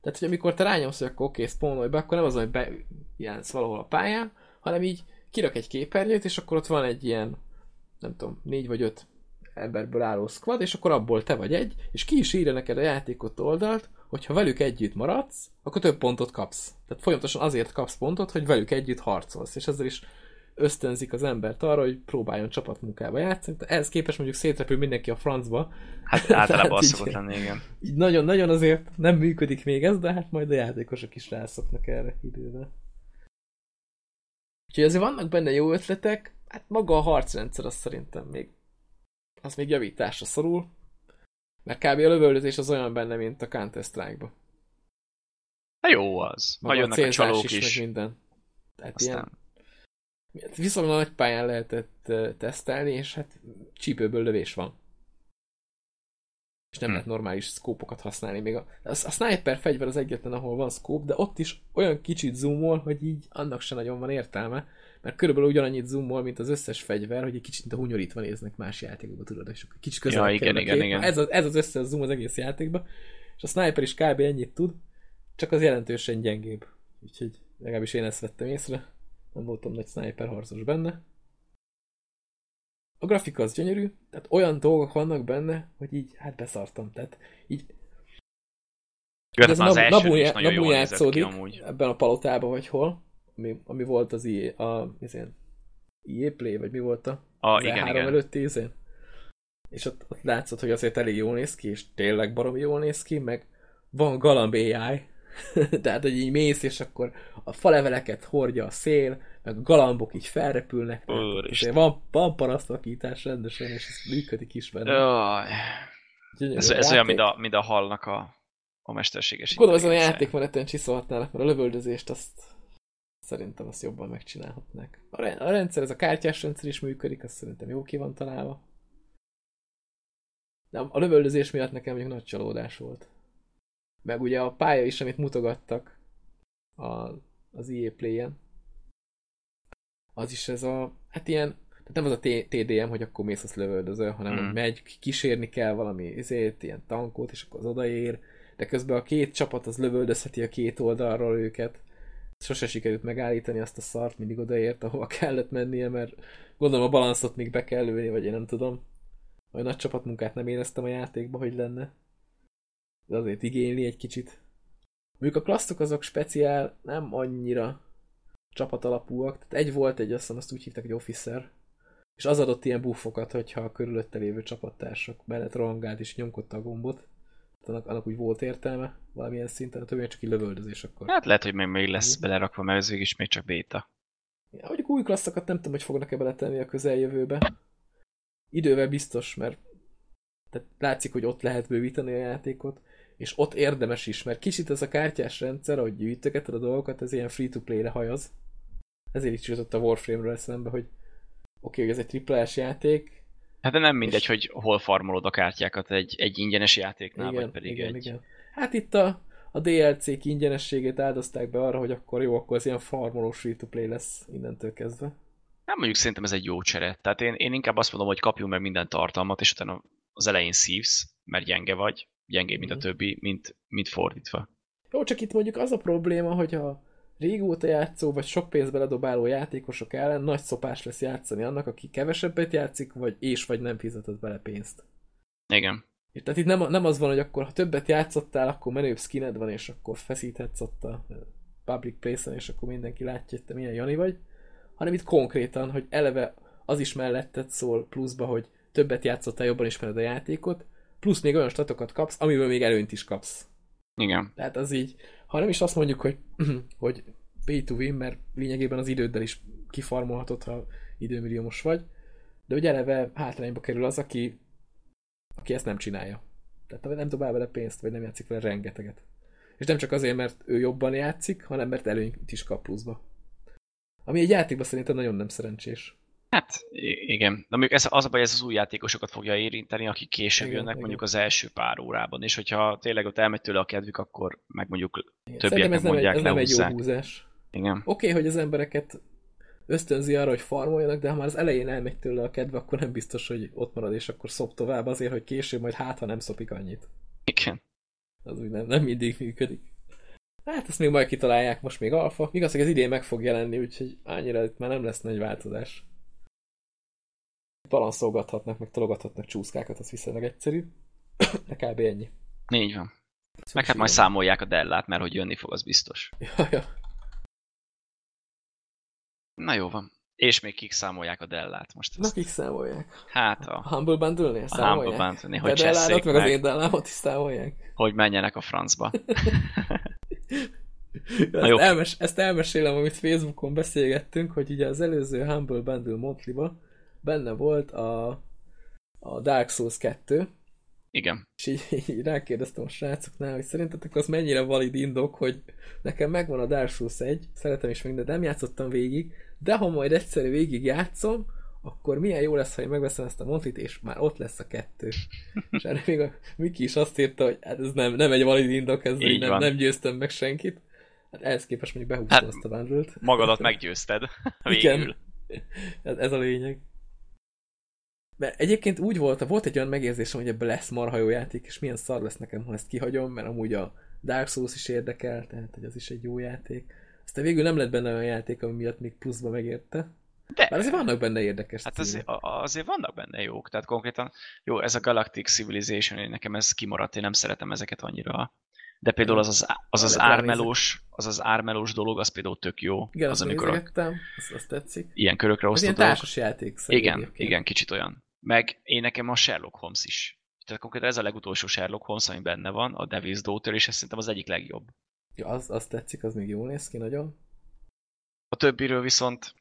Tehát, hogy amikor te rányomsz, hogy akkor oké, okay, spawnolj be, akkor nem az, hogy bejelentsz valahol a pályán, hanem így kirak egy képernyőt, és akkor ott van egy ilyen, nem tudom, négy vagy öt emberből álló squad, és akkor abból te vagy egy, és ki is írja neked a játékot oldalt, hogyha velük együtt maradsz, akkor több pontot kapsz. Tehát folyamatosan azért kapsz pontot, hogy velük együtt harcolsz, és ezzel is ösztönzik az embert arra, hogy próbáljon csapatmunkába játszani. De ehhez képest mondjuk szétrepül mindenki a francba. Hát általában Tehát az szokott lenni, igen. Így nagyon-nagyon azért nem működik még ez, de hát majd a játékosok is rászoknak erre idővel. Úgyhogy azért vannak benne jó ötletek, hát maga a harcrendszer az szerintem még az még javításra szorul, mert kb. a lövöldözés az olyan benne, mint a Counter-Strike-ba. Na jó az. Maga Majd jönnek a, a csalók is. is. Minden. Tehát Aztán... ilyen, viszonylag nagy pályán lehetett tesztelni, és hát csípőből lövés van és nem hm. lehet normális szkópokat használni. Még a, a, a sniper fegyver az egyetlen, ahol van szkóp, de ott is olyan kicsit zoomol, hogy így annak se nagyon van értelme, mert körülbelül ugyanannyit zoomol, mint az összes fegyver, hogy egy kicsit a hunyorítva néznek más játékokba, tudod, és kicsit közel ja, igen, igen, igen. Ez, az, ez az összes zoom az egész játékba, és a sniper is kb. ennyit tud, csak az jelentősen gyengébb. Úgyhogy legalábbis én ezt vettem észre. Nem voltam nagy sniper harcos benne a grafika az gyönyörű, tehát olyan dolgok vannak benne, hogy így, hát beszartam, tehát így Jön, ez a nab, Nabu, is nagyon játszódik ki, ebben a palotában, vagy hol, ami, ami volt az IE, a, izén, IE Play, vagy mi volt a, a az igen, E3 igen. előtti izén. És ott, ott látszott, hogy azért elég jól néz ki, és tényleg baromi jól néz ki, meg van galamb AI, tehát, hogy így mész, és akkor a faleveleket hordja a szél, meg a galambok így felrepülnek. Van, van parasztakítás rendesen, és ez működik is benne. Jaj. Ez, ez olyan, mint a, mint a halnak a, a mesterséges Gondolom, ezen a játékmeneten csiszolhatnának, mert a lövöldözést azt szerintem azt jobban megcsinálhatnák. A, a rendszer, ez a kártyás rendszer is működik, azt szerintem jó ki van találva. De a lövöldözés miatt nekem még nagy csalódás volt. Meg ugye a pálya is, amit mutogattak a, az EA Play-en, az is ez a, hát ilyen, tehát nem az a TDM, hogy akkor mész, azt lövöldözöl, hanem mm. hogy megy, kísérni kell valami izét, ilyen tankot, és akkor az odaér, de közben a két csapat az lövöldözheti a két oldalról őket. Sose sikerült megállítani azt a szart, mindig odaért, ahova kellett mennie, mert gondolom a balanszot még be kell lőni, vagy én nem tudom. Olyan nagy csapatmunkát nem éreztem a játékba, hogy lenne. De azért igényli egy kicsit. Mondjuk a klasszok azok speciál nem annyira csapat alapúak. Tehát egy volt egy, azt hiszem, azt úgy hívták, hogy officer, és az adott ilyen buffokat, hogyha a körülötte lévő csapattársak mellett rohangált és nyomkodta a gombot. Annak, annak úgy volt értelme valamilyen szinten, a többi csak így lövöldözés akkor. Hát lehet, hogy még, még lesz belerakva, mert ez is még csak béta. Ja, hogy új klasszokat nem tudom, hogy fognak-e beletenni a közeljövőbe. Idővel biztos, mert tehát látszik, hogy ott lehet bővíteni a játékot, és ott érdemes is, mert kicsit ez a kártyás rendszer, ahogy gyűjtögeted a dolgokat, ez ilyen free-to-play-re hajaz ezért is jutott a Warframe-ről eszembe, hogy oké, okay, hogy ez egy triplás játék. Hát de nem mindegy, és... hogy hol farmolod a kártyákat egy, egy ingyenes játéknál, igen, vagy pedig igen, egy... Igen. Hát itt a, a DLC-k ingyenességét áldozták be arra, hogy akkor jó, akkor ez ilyen farmolós free-to-play lesz innentől kezdve. Nem mondjuk szerintem ez egy jó csere. Tehát én, én inkább azt mondom, hogy kapjunk meg minden tartalmat, és utána az elején szívsz, mert gyenge vagy, gyengébb, mint a mhm. többi, mint, mint fordítva. Jó, csak itt mondjuk az a probléma, hogy a, régóta játszó, vagy sok pénzt beledobáló játékosok ellen nagy szopás lesz játszani annak, aki kevesebbet játszik, vagy és vagy nem fizetett bele pénzt. Igen. És tehát itt nem, nem az van, hogy akkor ha többet játszottál, akkor menőbb skined van, és akkor feszíthetsz ott a public place-en, és akkor mindenki látja, hogy te milyen Jani vagy, hanem itt konkrétan, hogy eleve az is melletted szól pluszba, hogy többet játszottál, jobban ismered a játékot, plusz még olyan statokat kapsz, amiből még előnyt is kapsz. Igen. Tehát az így, ha nem is azt mondjuk, hogy, hogy pay to win, mert lényegében az időddel is kifarmolhatod, ha időmilliómos vagy, de hogy eleve hátrányba kerül az, aki, aki ezt nem csinálja. Tehát nem dobál vele pénzt, vagy nem játszik vele rengeteget. És nem csak azért, mert ő jobban játszik, hanem mert előnyt is kap pluszba. Ami egy játékban szerintem nagyon nem szerencsés. Hát igen, de mondjuk ez, az a baj, ez az új játékosokat fogja érinteni, akik később igen, jönnek igen. mondjuk az első pár órában, és hogyha tényleg ott elmegy tőle a kedvük, akkor meg mondjuk igen, többiek ez mondják, egy, ez nem egy jó húzás. Igen. Oké, okay, hogy az embereket ösztönzi arra, hogy farmoljanak, de ha már az elején elmegy tőle a kedve, akkor nem biztos, hogy ott marad, és akkor szop tovább azért, hogy később majd hát, ha nem szopik annyit. Igen. Az úgy nem, nem mindig működik. Hát ezt még majd kitalálják, most még alfa. Igaz, hogy ez idén meg fog jelenni, úgyhogy annyira itt már nem lesz nagy változás balanszolgathatnak, meg tologathatnak csúszkákat, az viszonylag egyszerű. De kb. ennyi. Így van. Szóval meg hát majd számolják a Dellát, mert hogy jönni fog, az biztos. Ja, ja. Na jó van. És még kik számolják a Dellát most? Ezt? Na kik számolják? Hát a... a Humble Bundle-nél számolják? A Humble Bundle-nél, hogy Delládat, meg, meg az én Dellámat is számolják. Hogy menjenek a francba. ezt, elmes, ezt elmesélem, amit Facebookon beszélgettünk, hogy ugye az előző Humble Bundle monthly benne volt a, a Dark Souls 2, igen. És így, így rákérdeztem a srácoknál, hogy szerintetek az mennyire valid indok, hogy nekem megvan a Dark Souls 1, szeretem is meg, de nem játszottam végig, de ha majd egyszerű végig játszom, akkor milyen jó lesz, ha én megveszem ezt a montit, és már ott lesz a kettő. és erre még a Miki is azt írta, hogy hát ez nem, nem egy valid indok, ez nem, nem győztem meg senkit. Hát ehhez képest mondjuk behúztam hát, azt a bundle Magadat meggyőzted. Végül. Igen. Ez, ez a lényeg. Mert egyébként úgy volt, volt egy olyan megérzésem, hogy ebben lesz marha jó játék, és milyen szar lesz nekem, ha ezt kihagyom, mert amúgy a Dark Souls is érdekel, tehát hogy az is egy jó játék. Aztán végül nem lett benne olyan játék, ami miatt még pluszba megérte. De Bár azért vannak benne érdekes Hát azért, azért vannak benne jók, tehát konkrétan jó, ez a Galactic Civilization, nekem ez kimaradt, én nem szeretem ezeket annyira. De például az az, az, az ármelós, az az ármelós dolog, az például tök jó. Igen, az, amikor a... azt, azt tetszik. Ilyen körökre osztott ilyen társas játék. Igen, egyébként. igen, kicsit olyan. Meg én nekem a Sherlock Holmes is. Tehát konkrétan ez a legutolsó Sherlock Holmes, ami benne van, a Devil's Daughter, és ez szerintem az egyik legjobb. Ja, az, az tetszik, az még jól néz ki nagyon. A többiről viszont,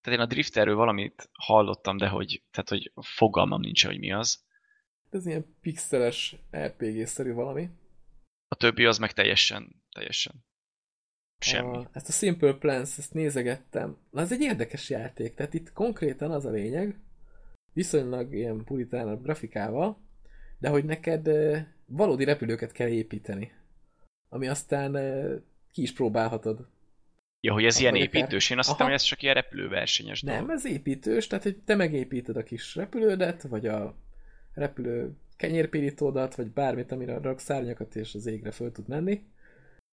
tehát én a Drifterről valamit hallottam, de hogy, tehát hogy fogalmam nincs, hogy mi az. Ez ilyen pixeles RPG-szerű valami. A többi az meg teljesen, teljesen semmi. A, ezt a Simple Plans, ezt nézegettem. Na, ez egy érdekes játék, tehát itt konkrétan az a lényeg, viszonylag ilyen puritánabb grafikával, de hogy neked valódi repülőket kell építeni. Ami aztán ki is próbálhatod. Ja, hogy ez ilyen építős. Én azt hittem, hogy ez csak ilyen repülőversenyes Nem, dolog. ez építős, tehát hogy te megépíted a kis repülődet, vagy a repülő kenyérpirítódat, vagy bármit, amire rak szárnyakat és az égre föl tud menni.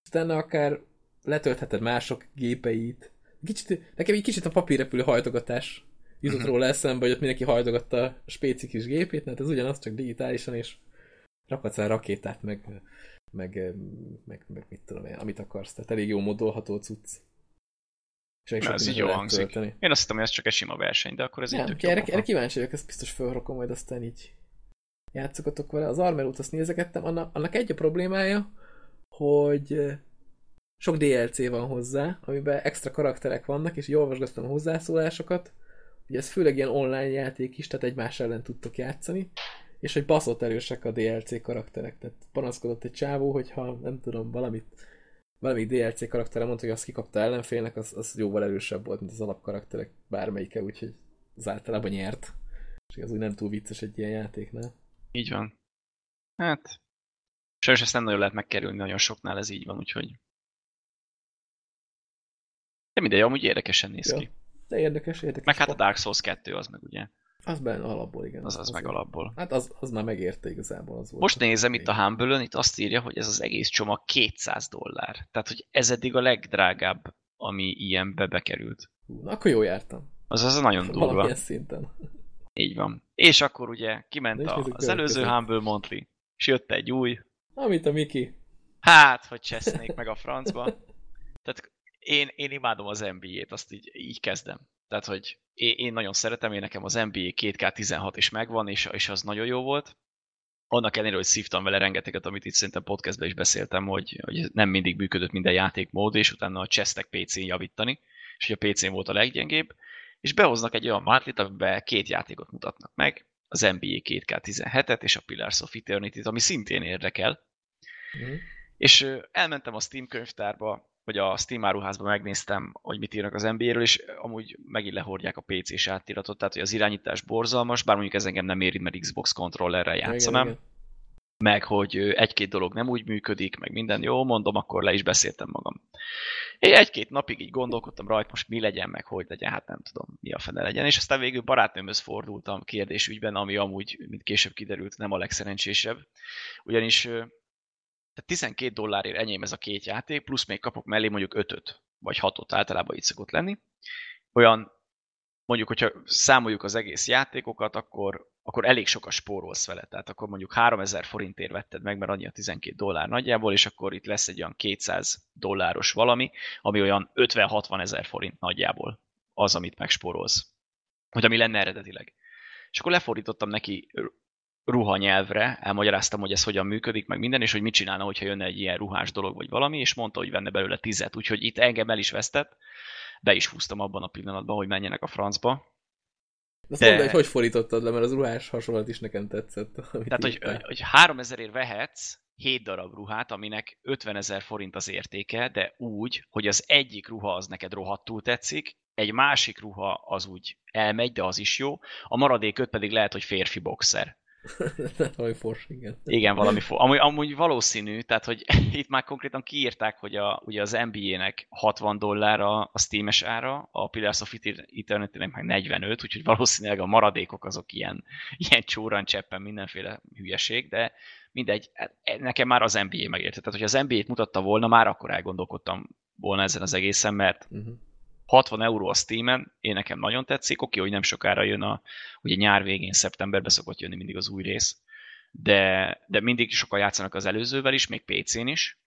Aztán akár letöltheted mások gépeit. Kicsit, nekem egy kicsit a papírrepülő hajtogatás jutott róla eszembe, hogy ott mindenki hajdogatta a spéci kis gépét, mert ez ugyanaz, csak digitálisan, és rakhatsz el rakétát, meg, meg, meg, meg mit tudom én, amit akarsz. Tehát elég jó modolható cucc. És ez így jó hangzik. Tölteni. Én azt hittem, hogy ez csak egy sima verseny, de akkor ez Nem, így erre, erre kíváncsi vagyok, ezt biztos felrakom, majd aztán így játszogatok vele. Az Armerút azt nézegettem, annak, annak egy a problémája, hogy sok DLC van hozzá, amiben extra karakterek vannak, és így olvasgattam a hozzászólásokat, Ugye ez főleg ilyen online játék is, tehát egymás ellen tudtok játszani, és hogy baszott erősek a DLC karakterek. Tehát panaszkodott egy csávó, hogyha nem tudom, valamit valami DLC karaktere mondta, hogy azt kikapta ellenfélnek, az, az jóval erősebb volt, mint az alapkarakterek bármelyike, úgyhogy az általában nyert. És az úgy nem túl vicces egy ilyen játéknál. Így van. Hát, sajnos ezt nem nagyon lehet megkerülni, nagyon soknál ez így van, úgyhogy... De mindegy, amúgy érdekesen néz ja. ki. De érdekes, érdekes. Meg hát a Dark Souls 2 az meg ugye. Az benne alapból, igen. Az az, az meg alapból. Hát az, az már megérte igazából. Az volt Most nézem itt a humble itt azt írja, hogy ez az egész csomag 200 dollár. Tehát, hogy ez eddig a legdrágább, ami ilyenbe bekerült. Hú, na, akkor jó jártam. Az az nagyon durva. Valamilyen szinten. Így van. És akkor ugye kiment a, az előző Humble Monthly, és jött egy új. Amit a Miki. Hát, hogy csesznék meg a francba. Tehát én, én imádom az NBA-t, azt így, így kezdem. Tehát, hogy én, én nagyon szeretem, én nekem az NBA 2K16 is megvan, és, és az nagyon jó volt. Annak ellenére, hogy szívtam vele rengeteget, amit itt szerintem podcastben is beszéltem, hogy, hogy nem mindig működött minden játékmód, és utána a csesztek PC-n javítani, és hogy a PC-n volt a leggyengébb, és behoznak egy olyan mátlit, amiben két játékot mutatnak meg, az NBA 2K17-et és a Pillars of Eternity-t, ami szintén érdekel. Mm. És elmentem a Steam könyvtárba, vagy a Steam áruházban megnéztem, hogy mit írnak az NBA-ről, és amúgy megint lehordják a PC-s átiratot, tehát hogy az irányítás borzalmas, bár mondjuk ez engem nem érint, mert Xbox kontrollerrel játszanám. Igen, igen. Meg, hogy egy-két dolog nem úgy működik, meg minden jó, mondom, akkor le is beszéltem magam. Én egy-két napig így gondolkodtam rajta, most mi legyen, meg hogy legyen, hát nem tudom, mi a fene legyen. És aztán végül barátnőmhöz fordultam kérdésügyben, ami amúgy, mint később kiderült, nem a legszerencsésebb. Ugyanis tehát 12 dollárért enyém ez a két játék, plusz még kapok mellé mondjuk 5 vagy 6 általában így szokott lenni. Olyan, mondjuk, hogyha számoljuk az egész játékokat, akkor, akkor elég sokat spórolsz vele. Tehát akkor mondjuk 3000 forintért vetted meg, mert annyi a 12 dollár nagyjából, és akkor itt lesz egy olyan 200 dolláros valami, ami olyan 50-60 ezer forint nagyjából az, amit megspórolsz. Hogy ami lenne eredetileg. És akkor lefordítottam neki ruhanyelvre, elmagyaráztam, hogy ez hogyan működik, meg minden, és hogy mit csinálna, hogyha jönne egy ilyen ruhás dolog, vagy valami, és mondta, hogy venne belőle tizet. Úgyhogy itt engem el is vesztett, be is húztam abban a pillanatban, hogy menjenek a francba. Azt De... mondd, hogy hogy fordítottad le, mert az ruhás hasonlat is nekem tetszett. Tehát, hogy, hogy 3000 ér vehetsz 7 darab ruhát, aminek 50 ezer forint az értéke, de úgy, hogy az egyik ruha az neked rohadtul tetszik, egy másik ruha az úgy elmegy, de az is jó, a maradék öt pedig lehet, hogy férfi boxer. valami fors, igen. Igen, valami fors. Amúgy, amúgy valószínű, tehát hogy itt már konkrétan kiírták, hogy a, ugye az NBA-nek 60 dollár a, a Steam-es ára, a Pillars of Eternity-nek meg 45, úgyhogy valószínűleg a maradékok azok ilyen, ilyen csóran cseppen mindenféle hülyeség, de mindegy, hát nekem már az NBA megérte. Tehát, hogy az NBA-t mutatta volna, már akkor elgondolkodtam volna ezen az egészen, mert uh-huh 60 euró a Steam-en, én nekem nagyon tetszik, oké, hogy nem sokára jön a, ugye nyár végén, szeptemberben szokott jönni mindig az új rész, de, de mindig sokan játszanak az előzővel is, még PC-n is,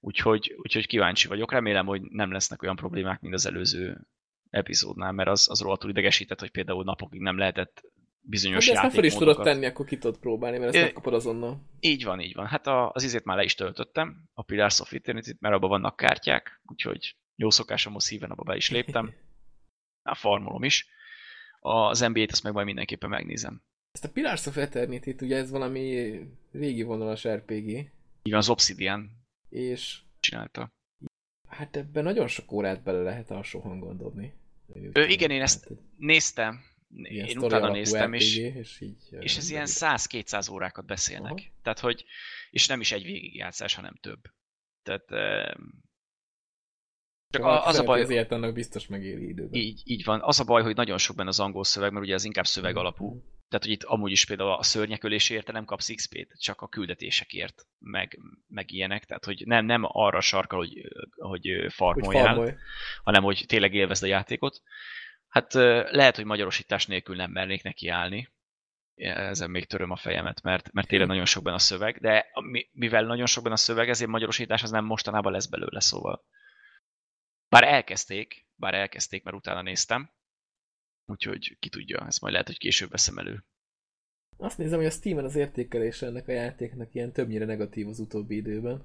úgyhogy, úgyhogy kíváncsi vagyok, remélem, hogy nem lesznek olyan problémák, mint az előző epizódnál, mert az, az rohadtul idegesített, hogy például napokig nem lehetett bizonyos hát, ezt fel is tudod tenni, akkor ki tudod próbálni, mert ezt megkapod azonnal. Így van, így van. Hát a, az izét már le is töltöttem, a Pillars of eternity mert abban vannak kártyák, úgyhogy jó szokásomhoz szíven abba be is léptem. A farmolom is. Az NBA-t azt meg majd mindenképpen megnézem. Ezt a Pillars of eternity ugye ez valami régi vonalas RPG. Igen, az Obsidian. És csinálta. Hát ebben nagyon sok órát bele lehet alsó hangon dobni. Ő, igen, én ezt néztem. Én utána néztem, RPG, és, és, így, és ez ilyen 100-200 órákat beszélnek. Aha. Tehát, hogy, és nem is egy végigjátszás, hanem több. Tehát csak a, az a baj, ezért annak biztos megéri időben. Így, így van. Az a baj, hogy nagyon sok benne az angol szöveg, mert ugye ez inkább szöveg alapú. Tehát, hogy itt amúgy is például a szörnyekölésért nem kapsz XP-t, csak a küldetésekért, meg, meg ilyenek. Tehát, hogy nem, nem arra sarkal, hogy, hogy farmoljál, farmolj. hanem hogy tényleg élvezd a játékot. Hát lehet, hogy magyarosítás nélkül nem mernék neki állni. Ezen még töröm a fejemet, mert, mert tényleg nagyon sok benne a szöveg, de mivel nagyon sok benne a szöveg, ezért magyarosítás az nem mostanában lesz belőle, szóval bár elkezdték, bár elkezdték, mert utána néztem. Úgyhogy ki tudja, ezt majd lehet, hogy később veszem elő. Azt nézem, hogy a Steam-en az értékelése ennek a játéknak ilyen többnyire negatív az utóbbi időben.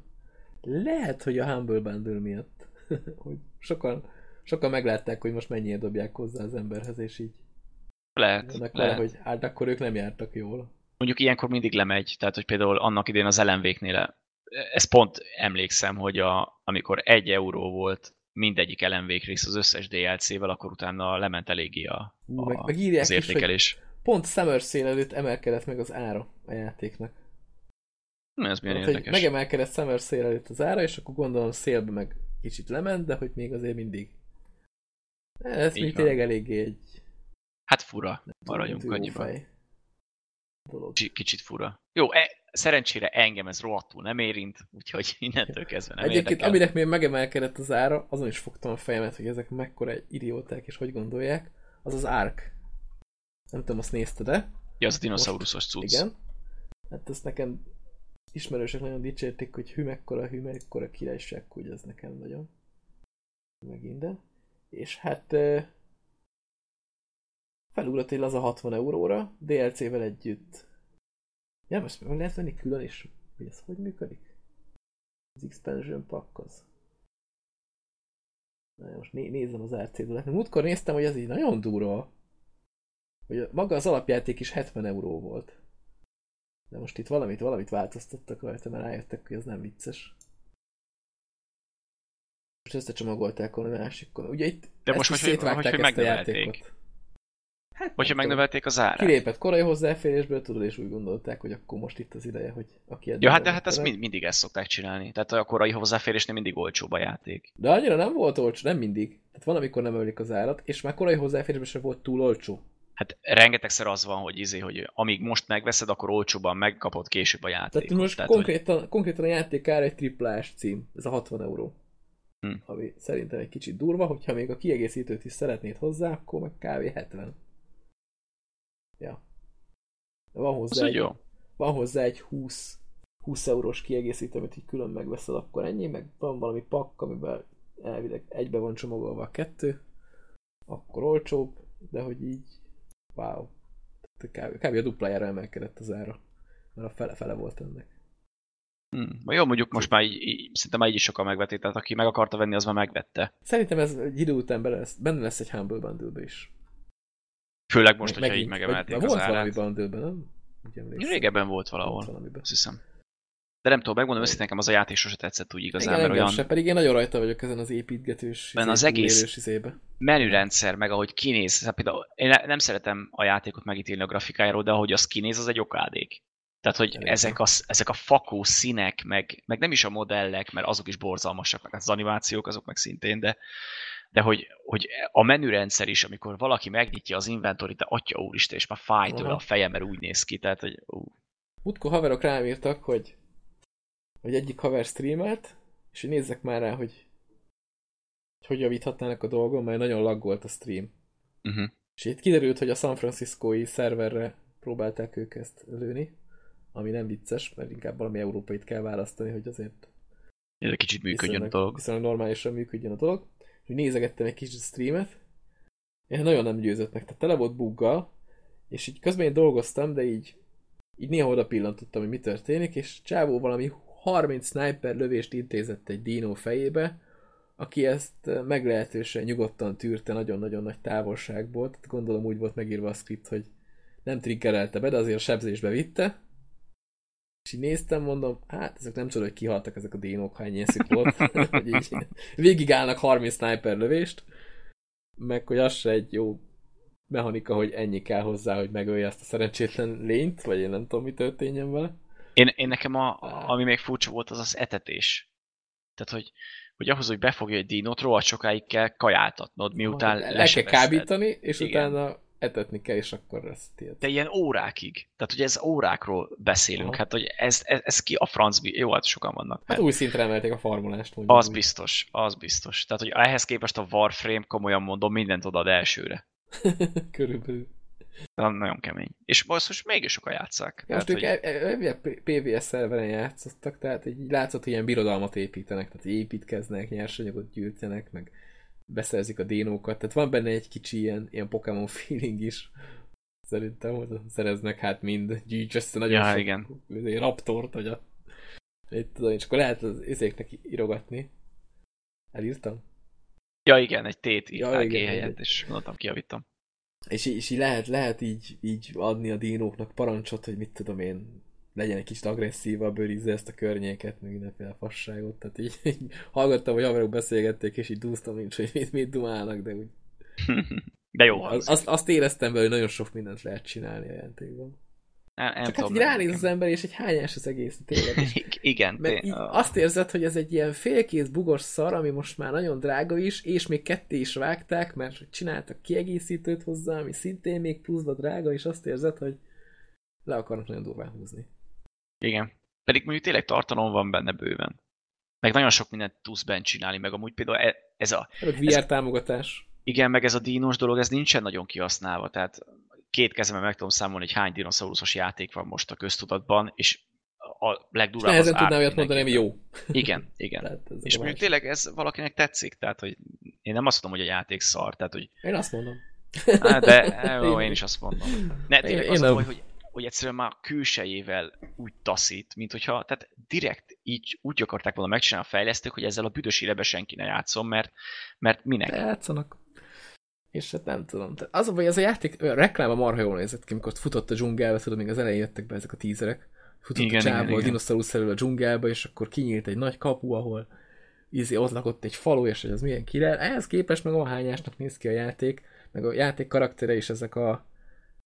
Lehet, hogy a Humble Bundle miatt. hogy sokan, sokan meglátták, hogy most mennyire dobják hozzá az emberhez, és így lehet, lehet. Vele, hogy hát akkor ők nem jártak jól. Mondjuk ilyenkor mindig lemegy, tehát hogy például annak idén az LMV-knél, ezt pont emlékszem, hogy a, amikor egy euró volt mindegyik rész az összes DLC-vel, akkor utána lement eléggé a, a, meg, meg írják az értékelés. Is, pont Summer Sale előtt emelkedett meg az ára a játéknak. Na, ez milyen Tehát, érdekes. Megemelkedett Summer Sale előtt az ára, és akkor gondolom szélbe meg kicsit lement, de hogy még azért mindig. Ez még tényleg eléggé egy... Hát fura, maradjunk annyiban. Kicsit fura. Jó, e, szerencsére engem ez rohadtul nem érint, úgyhogy innentől kezdve nem Egyébként érdekel. aminek még megemelkedett az ára, azon is fogtam a fejemet, hogy ezek mekkora idióták és hogy gondolják, az az Ark. Nem tudom, azt nézted de? Ja, az a dinoszauruszos cucc. Igen. Hát ezt nekem ismerősök nagyon dicsérték, hogy hű mekkora, hű mekkora királyság, hogy ez nekem nagyon. Meg minden. És hát felugrott egy az a 60 euróra, DLC-vel együtt Ja, most meg lehet venni külön is, hogy ez hogy működik? Az expansion pack az. Na, most né nézem az RC-t. Múltkor néztem, hogy ez így nagyon durva. Hogy maga az alapjáték is 70 euró volt. De most itt valamit, valamit változtattak rajta, mert rájöttek, hogy ez nem vicces. Most összecsomagolták volna másikon. Ugye itt De most, hogy, hogy, hogy ezt a játékot. Hát, Hogyha megnövelték az árát. Kilépett korai hozzáférésből, tudod, és úgy gondolták, hogy akkor most itt az ideje, hogy aki Ja, hát de hát ezt mind, mindig ezt szokták csinálni. Tehát a korai hozzáférésnél mindig olcsóbb a játék. De annyira nem volt olcsó, nem mindig. Tehát van, amikor nem emelik az árat, és már korai hozzáférésben sem volt túl olcsó. Hát rengetegszer az van, hogy izé, hogy amíg most megveszed, akkor olcsóban megkapod később a játékot. Tehát most Tehát, konkrétan, hogy... konkrétan a játék ára egy triplás cím, ez a 60 euró. Hm. Ami szerintem egy kicsit durva, hogyha még a kiegészítőt is szeretnéd hozzá, akkor meg kb. 70. Ja. De van hozzá, egy, jó. van hozzá egy 20, 20 eurós kiegészítő, amit így külön megveszel, akkor ennyi, meg van valami pakk, amiben elvileg egybe van csomagolva a kettő, akkor olcsóbb, de hogy így wow. kb. kb. a duplájára emelkedett az ára. Mert a fele-fele volt ennek. Hmm. Jó, mondjuk most már így, így, szinte már így is sokan megvették, tehát aki meg akarta venni, az már megvette. Szerintem ez egy idő után benne lesz, benne lesz egy Humble bundle is. Főleg most, hogyha így megemelték az volt árát. valami bundle nem? Régebben volt valahol, volt azt hiszem. De nem tudom, megmondom őszintén, nekem az a játék sosem tetszett úgy igazán, Igen, mert olyan... Se, pedig én nagyon rajta vagyok ezen az építgetős, izé, az egész izébe. menürendszer, meg ahogy kinéz, szóval például én nem szeretem a játékot megítélni a grafikájáról, de ahogy az kinéz, az egy okádék. Tehát, hogy ezek a, ezek a fakó színek, meg, meg nem is a modellek, mert azok is borzalmasak, meg az animációk, azok meg szintén, de, de hogy, hogy a menürendszer is, amikor valaki megnyitja az inventorit, de atya úristen, és már fáj tőle a fejem, mert úgy néz ki, tehát, hogy ú. Mutkó haverok rám írtak, hogy, hogy egyik haver streamelt, és hogy nézzek már rá, hogy hogy javíthatnának a dolgon, mert nagyon laggolt a stream. Uh-huh. És itt kiderült, hogy a San Franciscoi szerverre próbálták ők ezt lőni, ami nem vicces, mert inkább valami európait kell választani, hogy azért ez egy kicsit működjön a dolog. Viszonylag normálisan működjön a dolog. Nézegettem egy kicsit streamet, és nagyon nem győzött meg. Tehát tele volt buggal, és így közben én dolgoztam, de így, így néha oda pillantottam, hogy mi történik, és Csávó valami 30 sniper lövést intézett egy dino fejébe, aki ezt meglehetősen nyugodtan tűrte nagyon-nagyon nagy távolságból, tehát gondolom úgy volt megírva a script, hogy nem triggerelte be, de azért sebzésbe vitte, és így néztem, mondom, hát ezek nem csoda, hogy kihaltak ezek a dénok, ha ennyi eszük volt. hogy így végigállnak 30 sniper lövést, meg hogy az se egy jó mechanika, hogy ennyi kell hozzá, hogy megölje ezt a szerencsétlen lényt, vagy én nem tudom, mi történjen vele. Én, én nekem, a, ami még furcsa volt, az az etetés. Tehát, hogy, hogy ahhoz, hogy befogja egy dinót, rohadt sokáig kell kajáltatnod, miután le, le kell kábítani, és Igen. utána etetni kell, és akkor lesz tiéd. De ilyen órákig. Tehát, hogy ez órákról beszélünk. Aha. Hát, hogy ez, ez, ez ki a franc... Jó, hát sokan vannak. Hát új szintre emelték a formulást. Az úgy. biztos, az biztos. Tehát, hogy ehhez képest a Warframe, komolyan mondom, mindent odad elsőre. Körülbelül. De nagyon kemény. És most, most mégis sokan játszák. Ja, most ők hogy... E- e- PVS szerveren játszottak, tehát így látszott, hogy ilyen birodalmat építenek, tehát építkeznek, nyersanyagot gyűjtenek, meg beszerzik a dénókat, tehát van benne egy kicsi ilyen, ilyen Pokémon feeling is. Szerintem, hogy szereznek hát mind, gyűjts össze nagyon ja, sok igen. raptort, vagy a itt tudom, és akkor lehet az izéknek írogatni. Elírtam? Ja igen, egy tét ja, igen, helyett, és mondtam, kiavítom. És, és így lehet, lehet így, így adni a dinóknak parancsot, hogy mit tudom én, legyen egy kicsit agresszívabb, őrizze ezt a környéket, meg mindenféle fasságot. Tehát így, így hallgattam, hogy haverok beszélgették, és így dúztam nincs, hogy mit, mit dumálnak, de úgy... De jó. Az, azt, azt éreztem be, hogy nagyon sok mindent lehet csinálni a játékban. Nem, nem Csak hát így ránéz az ember, és egy hányás az egész tényleg. Igen. Mert így azt érzed, hogy ez egy ilyen félkész bugos szar, ami most már nagyon drága is, és még ketté is vágták, mert csináltak kiegészítőt hozzá, ami szintén még pluszba drága, és azt érzed, hogy le akarnak nagyon durván húzni. Igen. Pedig mondjuk tényleg tartalom van benne bőven. Meg nagyon sok mindent tudsz bent csinálni, meg amúgy például e- ez a... Meg VR ez, támogatás. Igen, meg ez a dínos dolog, ez nincsen nagyon kihasználva, tehát két kezemben meg tudom számolni, hogy hány dinoszauruszos játék van most a köztudatban, és a legdurább Nehezen tudnám olyat mondani, ami jó. Igen, igen. tehát és mondjuk tényleg ez valakinek tetszik, tehát hogy én nem azt mondom, hogy a játék szar, tehát hogy... Én azt mondom. Hát, de jó, én is azt mondom. Ne, tényleg én, az én a baj, hogy hogy egyszerűen már külsejével úgy taszít, mint hogyha, tehát direkt így úgy akarták volna megcsinálni a fejlesztők, hogy ezzel a büdös élebe senki ne játszon, mert, mert minek? De játszanak. És hát nem tudom. Tehát az a baj, ez a játék, a reklám a marha jól nézett ki, amikor futott a dzsungelbe, tudod, még az elején jöttek be ezek a tízerek. Futott igen, a csávó a dinoszaurusz a dzsungelbe, és akkor kinyílt egy nagy kapu, ahol ízi, ott lakott egy falu, és hogy az milyen király. Ehhez képest meg a hányásnak néz ki a játék, meg a játék karaktere is ezek a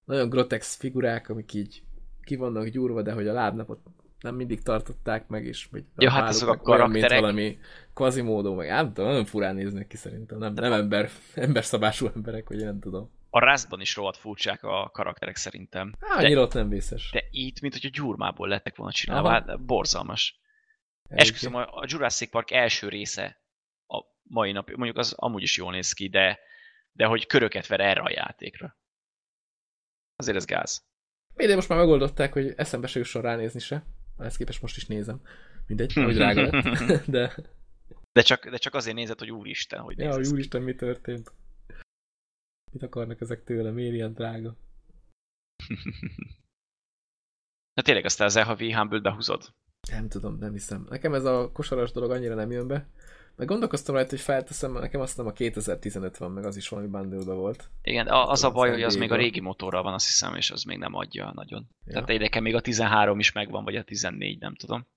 nagyon grotex figurák, amik így ki vannak gyúrva, de hogy a lábnapot nem mindig tartották meg, és hogy ja, hát azok a karakterek... mint valami quasimodo, meg nem tudom, nagyon furán néznek ki szerintem, nem, nem ember, emberszabású emberek, vagy nem tudom. A Rustban is rohadt furcsák a karakterek szerintem. Á, annyira ott nem vészes. De itt, mint hogy a gyurmából lettek volna csinálva, hát borzalmas. Esküszöm, a Jurassic Park első része a mai nap, mondjuk az amúgy is jól néz ki, de, de hogy köröket ver erre a játékra. Azért ez gáz. Mindegy, most már megoldották, hogy eszembe se jusson ránézni se. Ezt képest most is nézem. Mindegy, hogy drága lett. De... De csak, de csak azért nézed, hogy úristen, hogy Ja, hogy úristen, mi történt. Mit akarnak ezek tőle, miért ilyen drága? Na tényleg, aztán az LHV humble behúzod? Nem tudom, nem hiszem. Nekem ez a kosaras dolog annyira nem jön be. Meg gondolkoztam rajta, hogy felteszem, mert nekem azt nem a 2015 van, meg az is valami bundle volt. Igen, a- az a baj, hogy az még a régi motorral van, azt hiszem, és az még nem adja nagyon. Ja. Tehát nekem még a 13 is megvan, vagy a 14, nem tudom.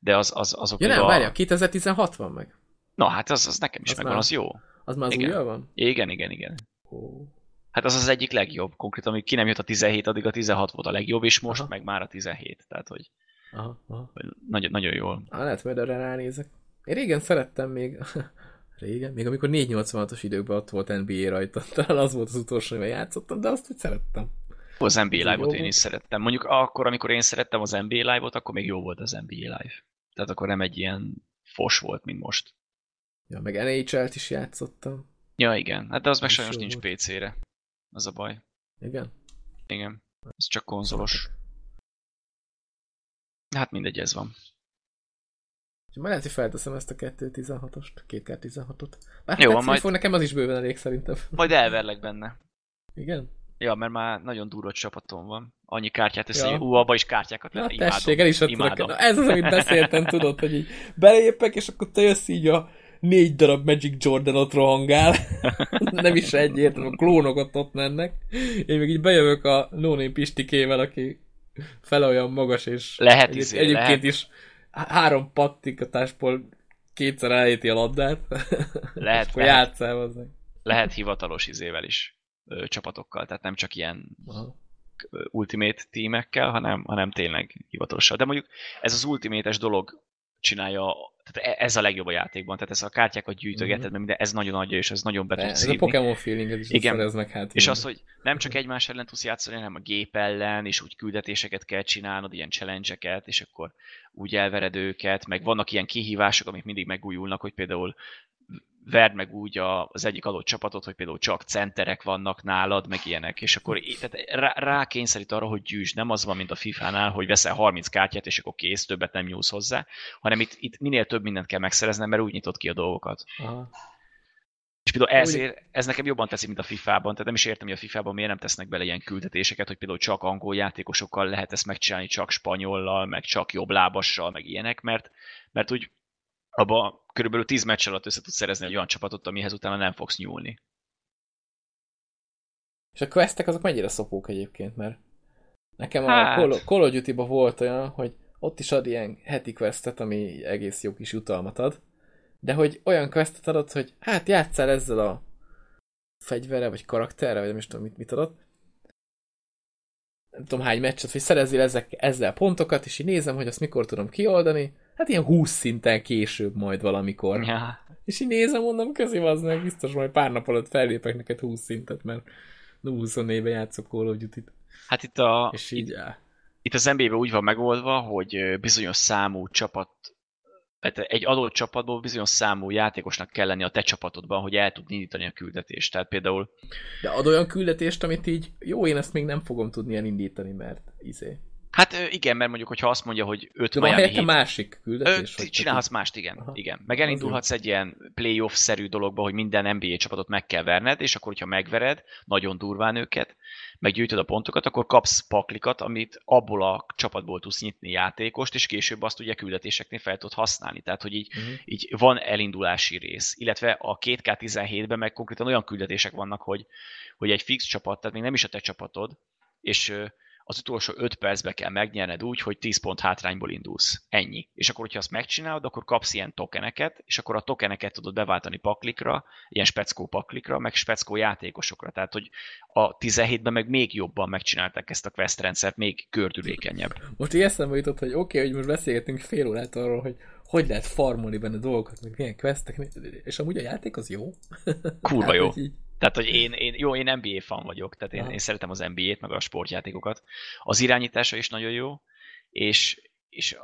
De az, az azok Ja nem, a... várja, 2016 van meg. Na hát az, az nekem is Az megvan, már- az jó. Az már az Igen. van? Igen, igen, igen. Ó. Hát az az egyik legjobb. Konkrétan, amíg ki nem jött a 17, addig a 16 volt a legjobb, és most Aha. meg már a 17. Tehát, hogy, Aha, aha. hogy nagyon, nagyon jól. Á, lehet, majd erre ránézek. Én régen szerettem még, régen, még amikor 486-os időkben ott volt NBA rajta, talán az volt az utolsó, amivel játszottam, de azt úgy szerettem. Az NBA Live-ot én is szerettem. Mondjuk akkor, amikor én szerettem az NBA Live-ot, akkor még jó volt az NBA Live. Tehát akkor nem egy ilyen fos volt, mint most. Ja, meg NHL-t is játszottam. Ja, igen. Hát de az meg sajnos nincs. PC-re. Az a baj. Igen. Igen. Ez csak konzolos. Hát mindegy, ez van. És már lehet, hogy felteszem ezt a 216-ost, 2K16-ot. Bár Jó, majd- majd... fog, nekem az is bőven elég szerintem. Majd elverlek benne. Igen? Ja, mert már nagyon durva csapatom van. Annyi kártyát össze, Ja. hogy ú, abba is kártyákat Na lehet. Imádom. tessék, el is Imádom. Na, ez az, amit beszéltem, tudod, hogy így belépek, és akkor te jössz így a négy darab Magic Jordan ott rohangál. Nem is egy értem, a klónokat ott mennek. Én még így bejövök a No Name Pistikével, aki fele olyan magas, és Lehet izé, egyébként lehet. is három pattikatásból kétszer elejti a labdát. Lehet, akkor lehet. játszál. Lehet hivatalos izével is ö, csapatokkal, tehát nem csak ilyen Aha. ultimate tímekkel, hanem, hanem tényleg hivatalossal. De mondjuk ez az ultimate-es dolog csinálja, tehát e- ez a legjobb a játékban, tehát ez a kártyákat gyűjtögeted, Mhm. mert minden, ez nagyon adja, és ez nagyon be tud Ez a. Pokémon feeling, is Igen. szereznek hát. És az, hogy nem csak egymás ellen tudsz játszani, hanem a gép ellen, és úgy küldetéseket kell csinálnod, ilyen challenge és akkor úgy elvered őket, meg vannak ilyen kihívások, amik mindig megújulnak, hogy például verd meg úgy a, az egyik adott csapatot, hogy például csak centerek vannak nálad, meg ilyenek, és akkor tehát rá, rá kényszerít arra, hogy gyűjtsd. Nem az van, mint a FIFA-nál, hogy veszel 30 kártyát, és akkor kész, többet nem nyúlsz hozzá, hanem itt, itt minél több mindent kell megszereznem, mert úgy nyitott ki a dolgokat. Aha. És például ezért, ez nekem jobban teszik, mint a FIFA-ban. Tehát nem is értem, hogy a FIFA-ban miért nem tesznek bele ilyen küldetéseket, hogy például csak angol játékosokkal lehet ezt megcsinálni, csak spanyollal, meg csak jobb lábassal, meg ilyenek, mert, mert úgy abba körülbelül 10 meccs alatt össze tudsz szerezni egy olyan csapatot, amihez utána nem fogsz nyúlni. És a questek azok mennyire szopók egyébként, mert nekem a Hát. Call, Call of duty volt olyan, hogy ott is ad ilyen heti questet, ami egész jó kis jutalmat ad, de hogy olyan questet adott, hogy hát játsszál ezzel a fegyverre, vagy karakterre, vagy nem is tudom, mit, mit adott. Nem tudom hány meccset, hogy szerezzél ezek, ezzel pontokat, és így nézem, hogy azt mikor tudom kioldani. Hát ilyen 20 szinten később majd valamikor. Ja. És így nézem, mondom, közi az meg, biztos majd pár nap alatt fellépek neked 20 szintet, mert 24-ben játszok Call of Duty-t. Hát itt, a, És így, á, itt az NBA-ben úgy van megoldva, hogy bizonyos számú csapat, tehát egy adott csapatból bizonyos számú játékosnak kell lenni a te csapatodban, hogy el tud indítani a küldetést. Tehát például de ad olyan küldetést, amit így, jó, én ezt még nem fogom tudni elindítani, mert izé. Hát ö, igen, mert mondjuk, hogyha azt mondja, hogy 5 De Miami Heat, másik Ö, küldetés? vagy csinálhatsz mást, igen. Aha. igen. Meg elindulhatsz egy ilyen playoff-szerű dologba, hogy minden NBA csapatot meg kell verned, és akkor, hogyha megvered nagyon durván őket, meggyűjtöd a pontokat, akkor kapsz paklikat, amit abból a csapatból tudsz nyitni játékost, és később azt ugye küldetéseknél fel tudod használni. Tehát, hogy így, Uh-huh. így van elindulási rész. Illetve a 2K17-ben meg konkrétan olyan küldetések vannak, hogy, hogy egy fix csapat, tehát még nem is a te csapatod, és ö, az utolsó 5 percbe kell megnyerned úgy, hogy 10 pont hátrányból indulsz. Ennyi. És akkor, hogyha azt megcsinálod, akkor kapsz ilyen tokeneket, és akkor a tokeneket tudod beváltani paklikra, ilyen speckó paklikra, meg speckó játékosokra. Tehát, hogy a 17-ben meg még jobban megcsinálták ezt a quest rendszert, még gördülékenyebb. Most így eszembe jutott, hogy oké, okay, hogy most beszélgetünk fél órát arról, hogy hogy lehet farmolni benne dolgokat, meg milyen questek, és amúgy a játék az jó. Kurva Hát, jó. így- Tehát, hogy én, én, jó, én NBA fan vagyok, tehát én, én szeretem az NBA-t, meg a sportjátékokat. Az irányítása is nagyon jó, és, és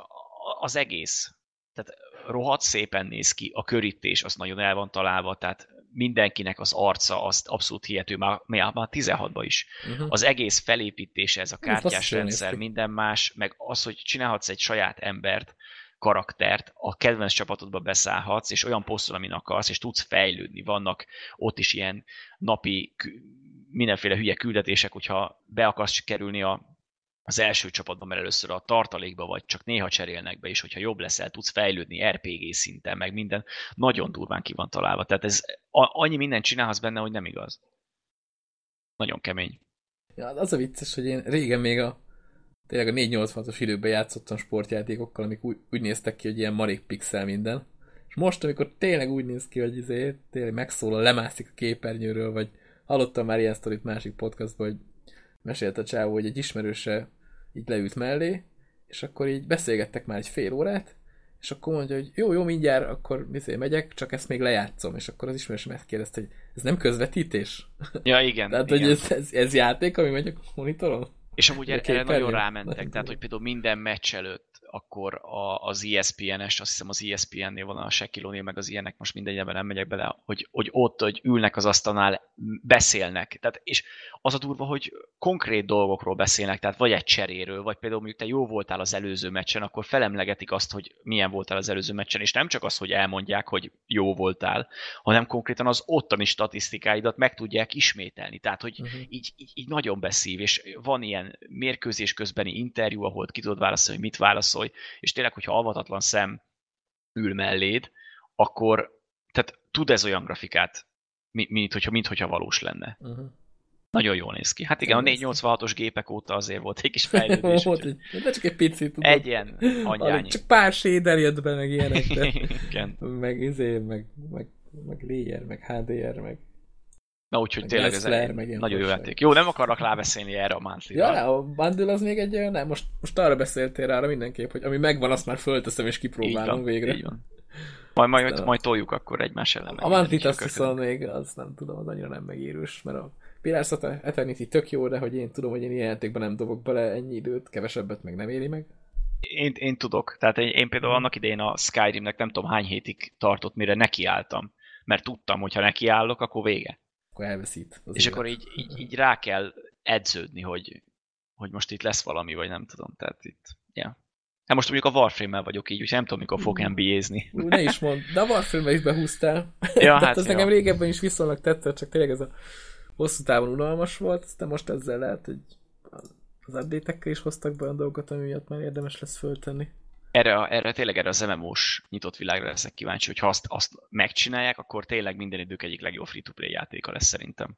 az egész, tehát rohadt szépen néz ki, a körítés az nagyon el van találva, tehát mindenkinek az arca azt abszolút hihető, már, már már 16-ban is. Uh-huh. Az egész felépítése, ez a kártyás rendszer, minden más, meg az, hogy csinálhatsz egy saját embert, karaktert, a kedvenc csapatodba beszállhatsz, és olyan posztol, amin akarsz, és tudsz fejlődni. Vannak ott is ilyen napi mindenféle hülye küldetések, hogyha be akarsz kerülni a az első csapatban, mert először a tartalékba vagy, csak néha cserélnek be, és hogyha jobb leszel, tudsz fejlődni RPG szinten, meg minden, nagyon durván ki van találva. Tehát ez annyi mindent csinálhatsz benne, hogy nem igaz. Nagyon kemény. Ja, az a vicces, hogy én régen még a tényleg a 486-os időben játszottam sportjátékokkal, amik úgy, úgy néztek ki, hogy ilyen marék pixel minden. És most, amikor tényleg úgy néz ki, hogy izé, tényleg megszólal, lemászik a képernyőről, vagy hallottam már ilyen sztorit másik podcastban, hogy mesélte a csávó, hogy egy ismerőse így leült mellé, és akkor így beszélgettek már egy fél órát, és akkor mondja, hogy jó, jó, mindjárt, akkor mizé megyek, csak ezt még lejátszom, és akkor az ismerősöm ezt kérdezte, hogy ez nem közvetítés? Ja, igen. Tehát, igen. hogy ez, ez, ez, játék, ami megy a monitoron? És amúgy erre nagyon rámentek, tehát hogy például minden meccs előtt akkor a, az ESPN-es, azt hiszem az ESPN-nél van a Sekilónél, meg az ilyenek, most mindennyelven nem megyek bele, hogy, hogy ott, hogy ülnek az asztalnál, beszélnek. Tehát, és az a durva, hogy konkrét dolgokról beszélnek, tehát vagy egy cseréről, vagy például mondjuk te jó voltál az előző meccsen, akkor felemlegetik azt, hogy milyen voltál az előző meccsen, és nem csak az, hogy elmondják, hogy jó voltál, hanem konkrétan az ottani statisztikáidat meg tudják ismételni. Tehát, hogy uh-huh. így, így, így nagyon beszív, és van ilyen mérkőzés közbeni interjú, ahol ki tudod válaszolni, hogy mit válaszolj, és tényleg, hogyha alvatatlan szem ül melléd, akkor tehát tud ez olyan grafikát, mint hogyha, mint hogyha valós lenne. Uh-huh. Nagyon jól néz ki. Hát igen, a 486-os gépek óta azért volt egy kis fejlődés. volt egy, de csak egy picit. Tudod. Egy ilyen anyányi. Csak pár shader jött be, meg ilyenek. De, igen. Meg izé, meg, meg, meg layer, meg HDR, meg Na úgyhogy tényleg ez egy nagyon jó játék. Jó, nem akarok rábeszélni erre a monthly Ja, a bundle az még egy nem, most, most arra beszéltél rá mindenképp, hogy ami megvan, azt már fölteszem és kipróbálom így van, végre. Így van. Majd, majd, majd toljuk akkor egymás ellen. A monthly azt viszont még, az nem tudom, az annyira nem megérős, mert a Pillars of Eternity tök jó, de hogy én tudom, hogy én ilyen játékban nem dobok bele ennyi időt, kevesebbet meg nem éri meg. Én, én tudok. Tehát én, én például annak idején a Skyrimnek nem tudom hány hétig tartott, mire nekiálltam. Mert tudtam, hogy ha nekiállok, akkor vége. Akkor elveszít. És élet. akkor így, így, így, rá kell edződni, hogy, hogy most itt lesz valami, vagy nem tudom. Tehát itt, yeah. Hát most mondjuk a Warframe-mel vagyok így, úgyhogy nem tudom, mikor fog NBA-zni. Ne is mond, de a Warframe-mel is behúztál. Ja, hát ez nekem régebben is viszonylag tetszett, csak tényleg ez a hosszú távon unalmas volt, aztán most ezzel lehet, hogy az update is hoztak be olyan dolgokat, ami miatt már érdemes lesz föltenni. Erre, erre tényleg erre az MMO-s nyitott világra leszek kíváncsi, hogy ha azt, azt megcsinálják, akkor tényleg minden idők egyik legjobb free-to-play játéka lesz szerintem.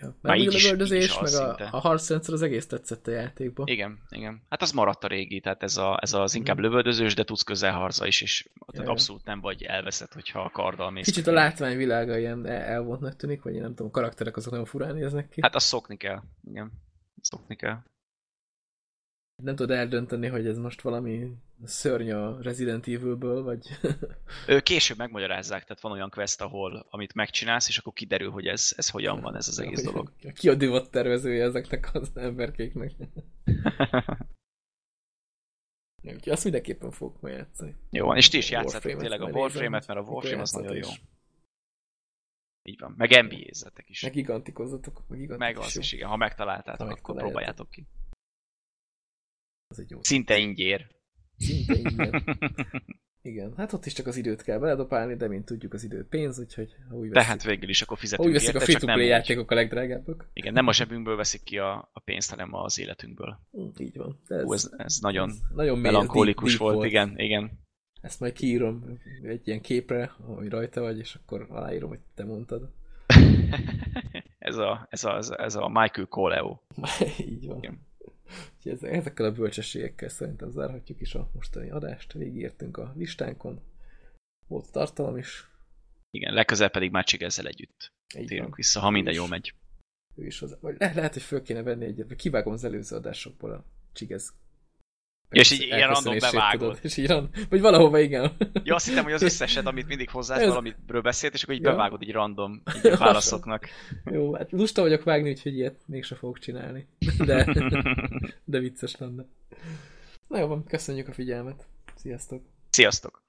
Ja, már így is, így meg a, a harcrendszer az egész tetszett a játékba. Igen, igen. Hát az maradt a régi, tehát ez, a, ez az inkább lövöldözős, de tudsz közelharca is, és tehát abszolút nem vagy elveszett, hogyha a karddal mész. Kicsit a látványvilága ilyen elvontnak tűnik, vagy én nem tudom, a karakterek azok nagyon furán néznek ki. Hát azt szokni kell, igen. Szokni kell nem tudod eldönteni, hogy ez most valami szörny a Resident Evil-ből, vagy... Később megmagyarázzák, tehát van olyan quest, ahol amit megcsinálsz, és akkor kiderül, hogy ez, ez hogyan van, ez az egész dolog. Ki a divat tervezője ezeknek az emberkéknek. Úgyhogy azt mindenképpen fogok majd játszani. Jó van, és ti is játszátok tényleg a Warframe-et, mert a Warframe az nagyon jó. Így van, meg NBA-zzetek is. Meg gigantikozzatok. Meg, meg az is, igen. Ha megtaláltátok, ha akkor próbáljátok ki. Az egy jó Szinte ingyér. Szinte ingyér. Igen, hát ott is csak az időt kell beledopálni, de mint tudjuk az idő pénz, úgyhogy ha úgy veszik, Tehát végül is akkor fizetünk úgy veszik érte, a free-to-play játékok a legdrágábbak. Igen, nem a zsebünkből veszik ki a, a pénzt, hanem az életünkből. Mm, így van. ez, Hú, ez, ez nagyon, ez nagyon melankolikus volt, volt, igen, igen. Ezt majd kiírom egy ilyen képre, ami rajta vagy, és akkor aláírom, hogy te mondtad. ez, a, ez, a, ez a Michael Coleo. így van. Igen. Úgyhogy ezekkel a bölcsességekkel szerintem zárhatjuk is a mostani adást. Végigértünk a listánkon. Volt tartalom is. Igen, legközelebb pedig már ezzel együtt Így térünk van. vissza, ha minden jól megy. Ő is hozzá. Vagy le, lehet, hogy föl kéne venni egyet, kivágom az előző adásokból a csigez és így ilyen random bevágod. Tudod, és így random, vagy valahova igen. Ja, azt hittem, hogy az összeset, amit mindig hozzász, Ez... valamitről beszélt, és akkor így ja. bevágod így random így a válaszoknak. Jó, hát lusta vagyok vágni, úgyhogy ilyet mégse fogok csinálni. De, de vicces lenne. Na jó van, köszönjük a figyelmet. Sziasztok! Sziasztok!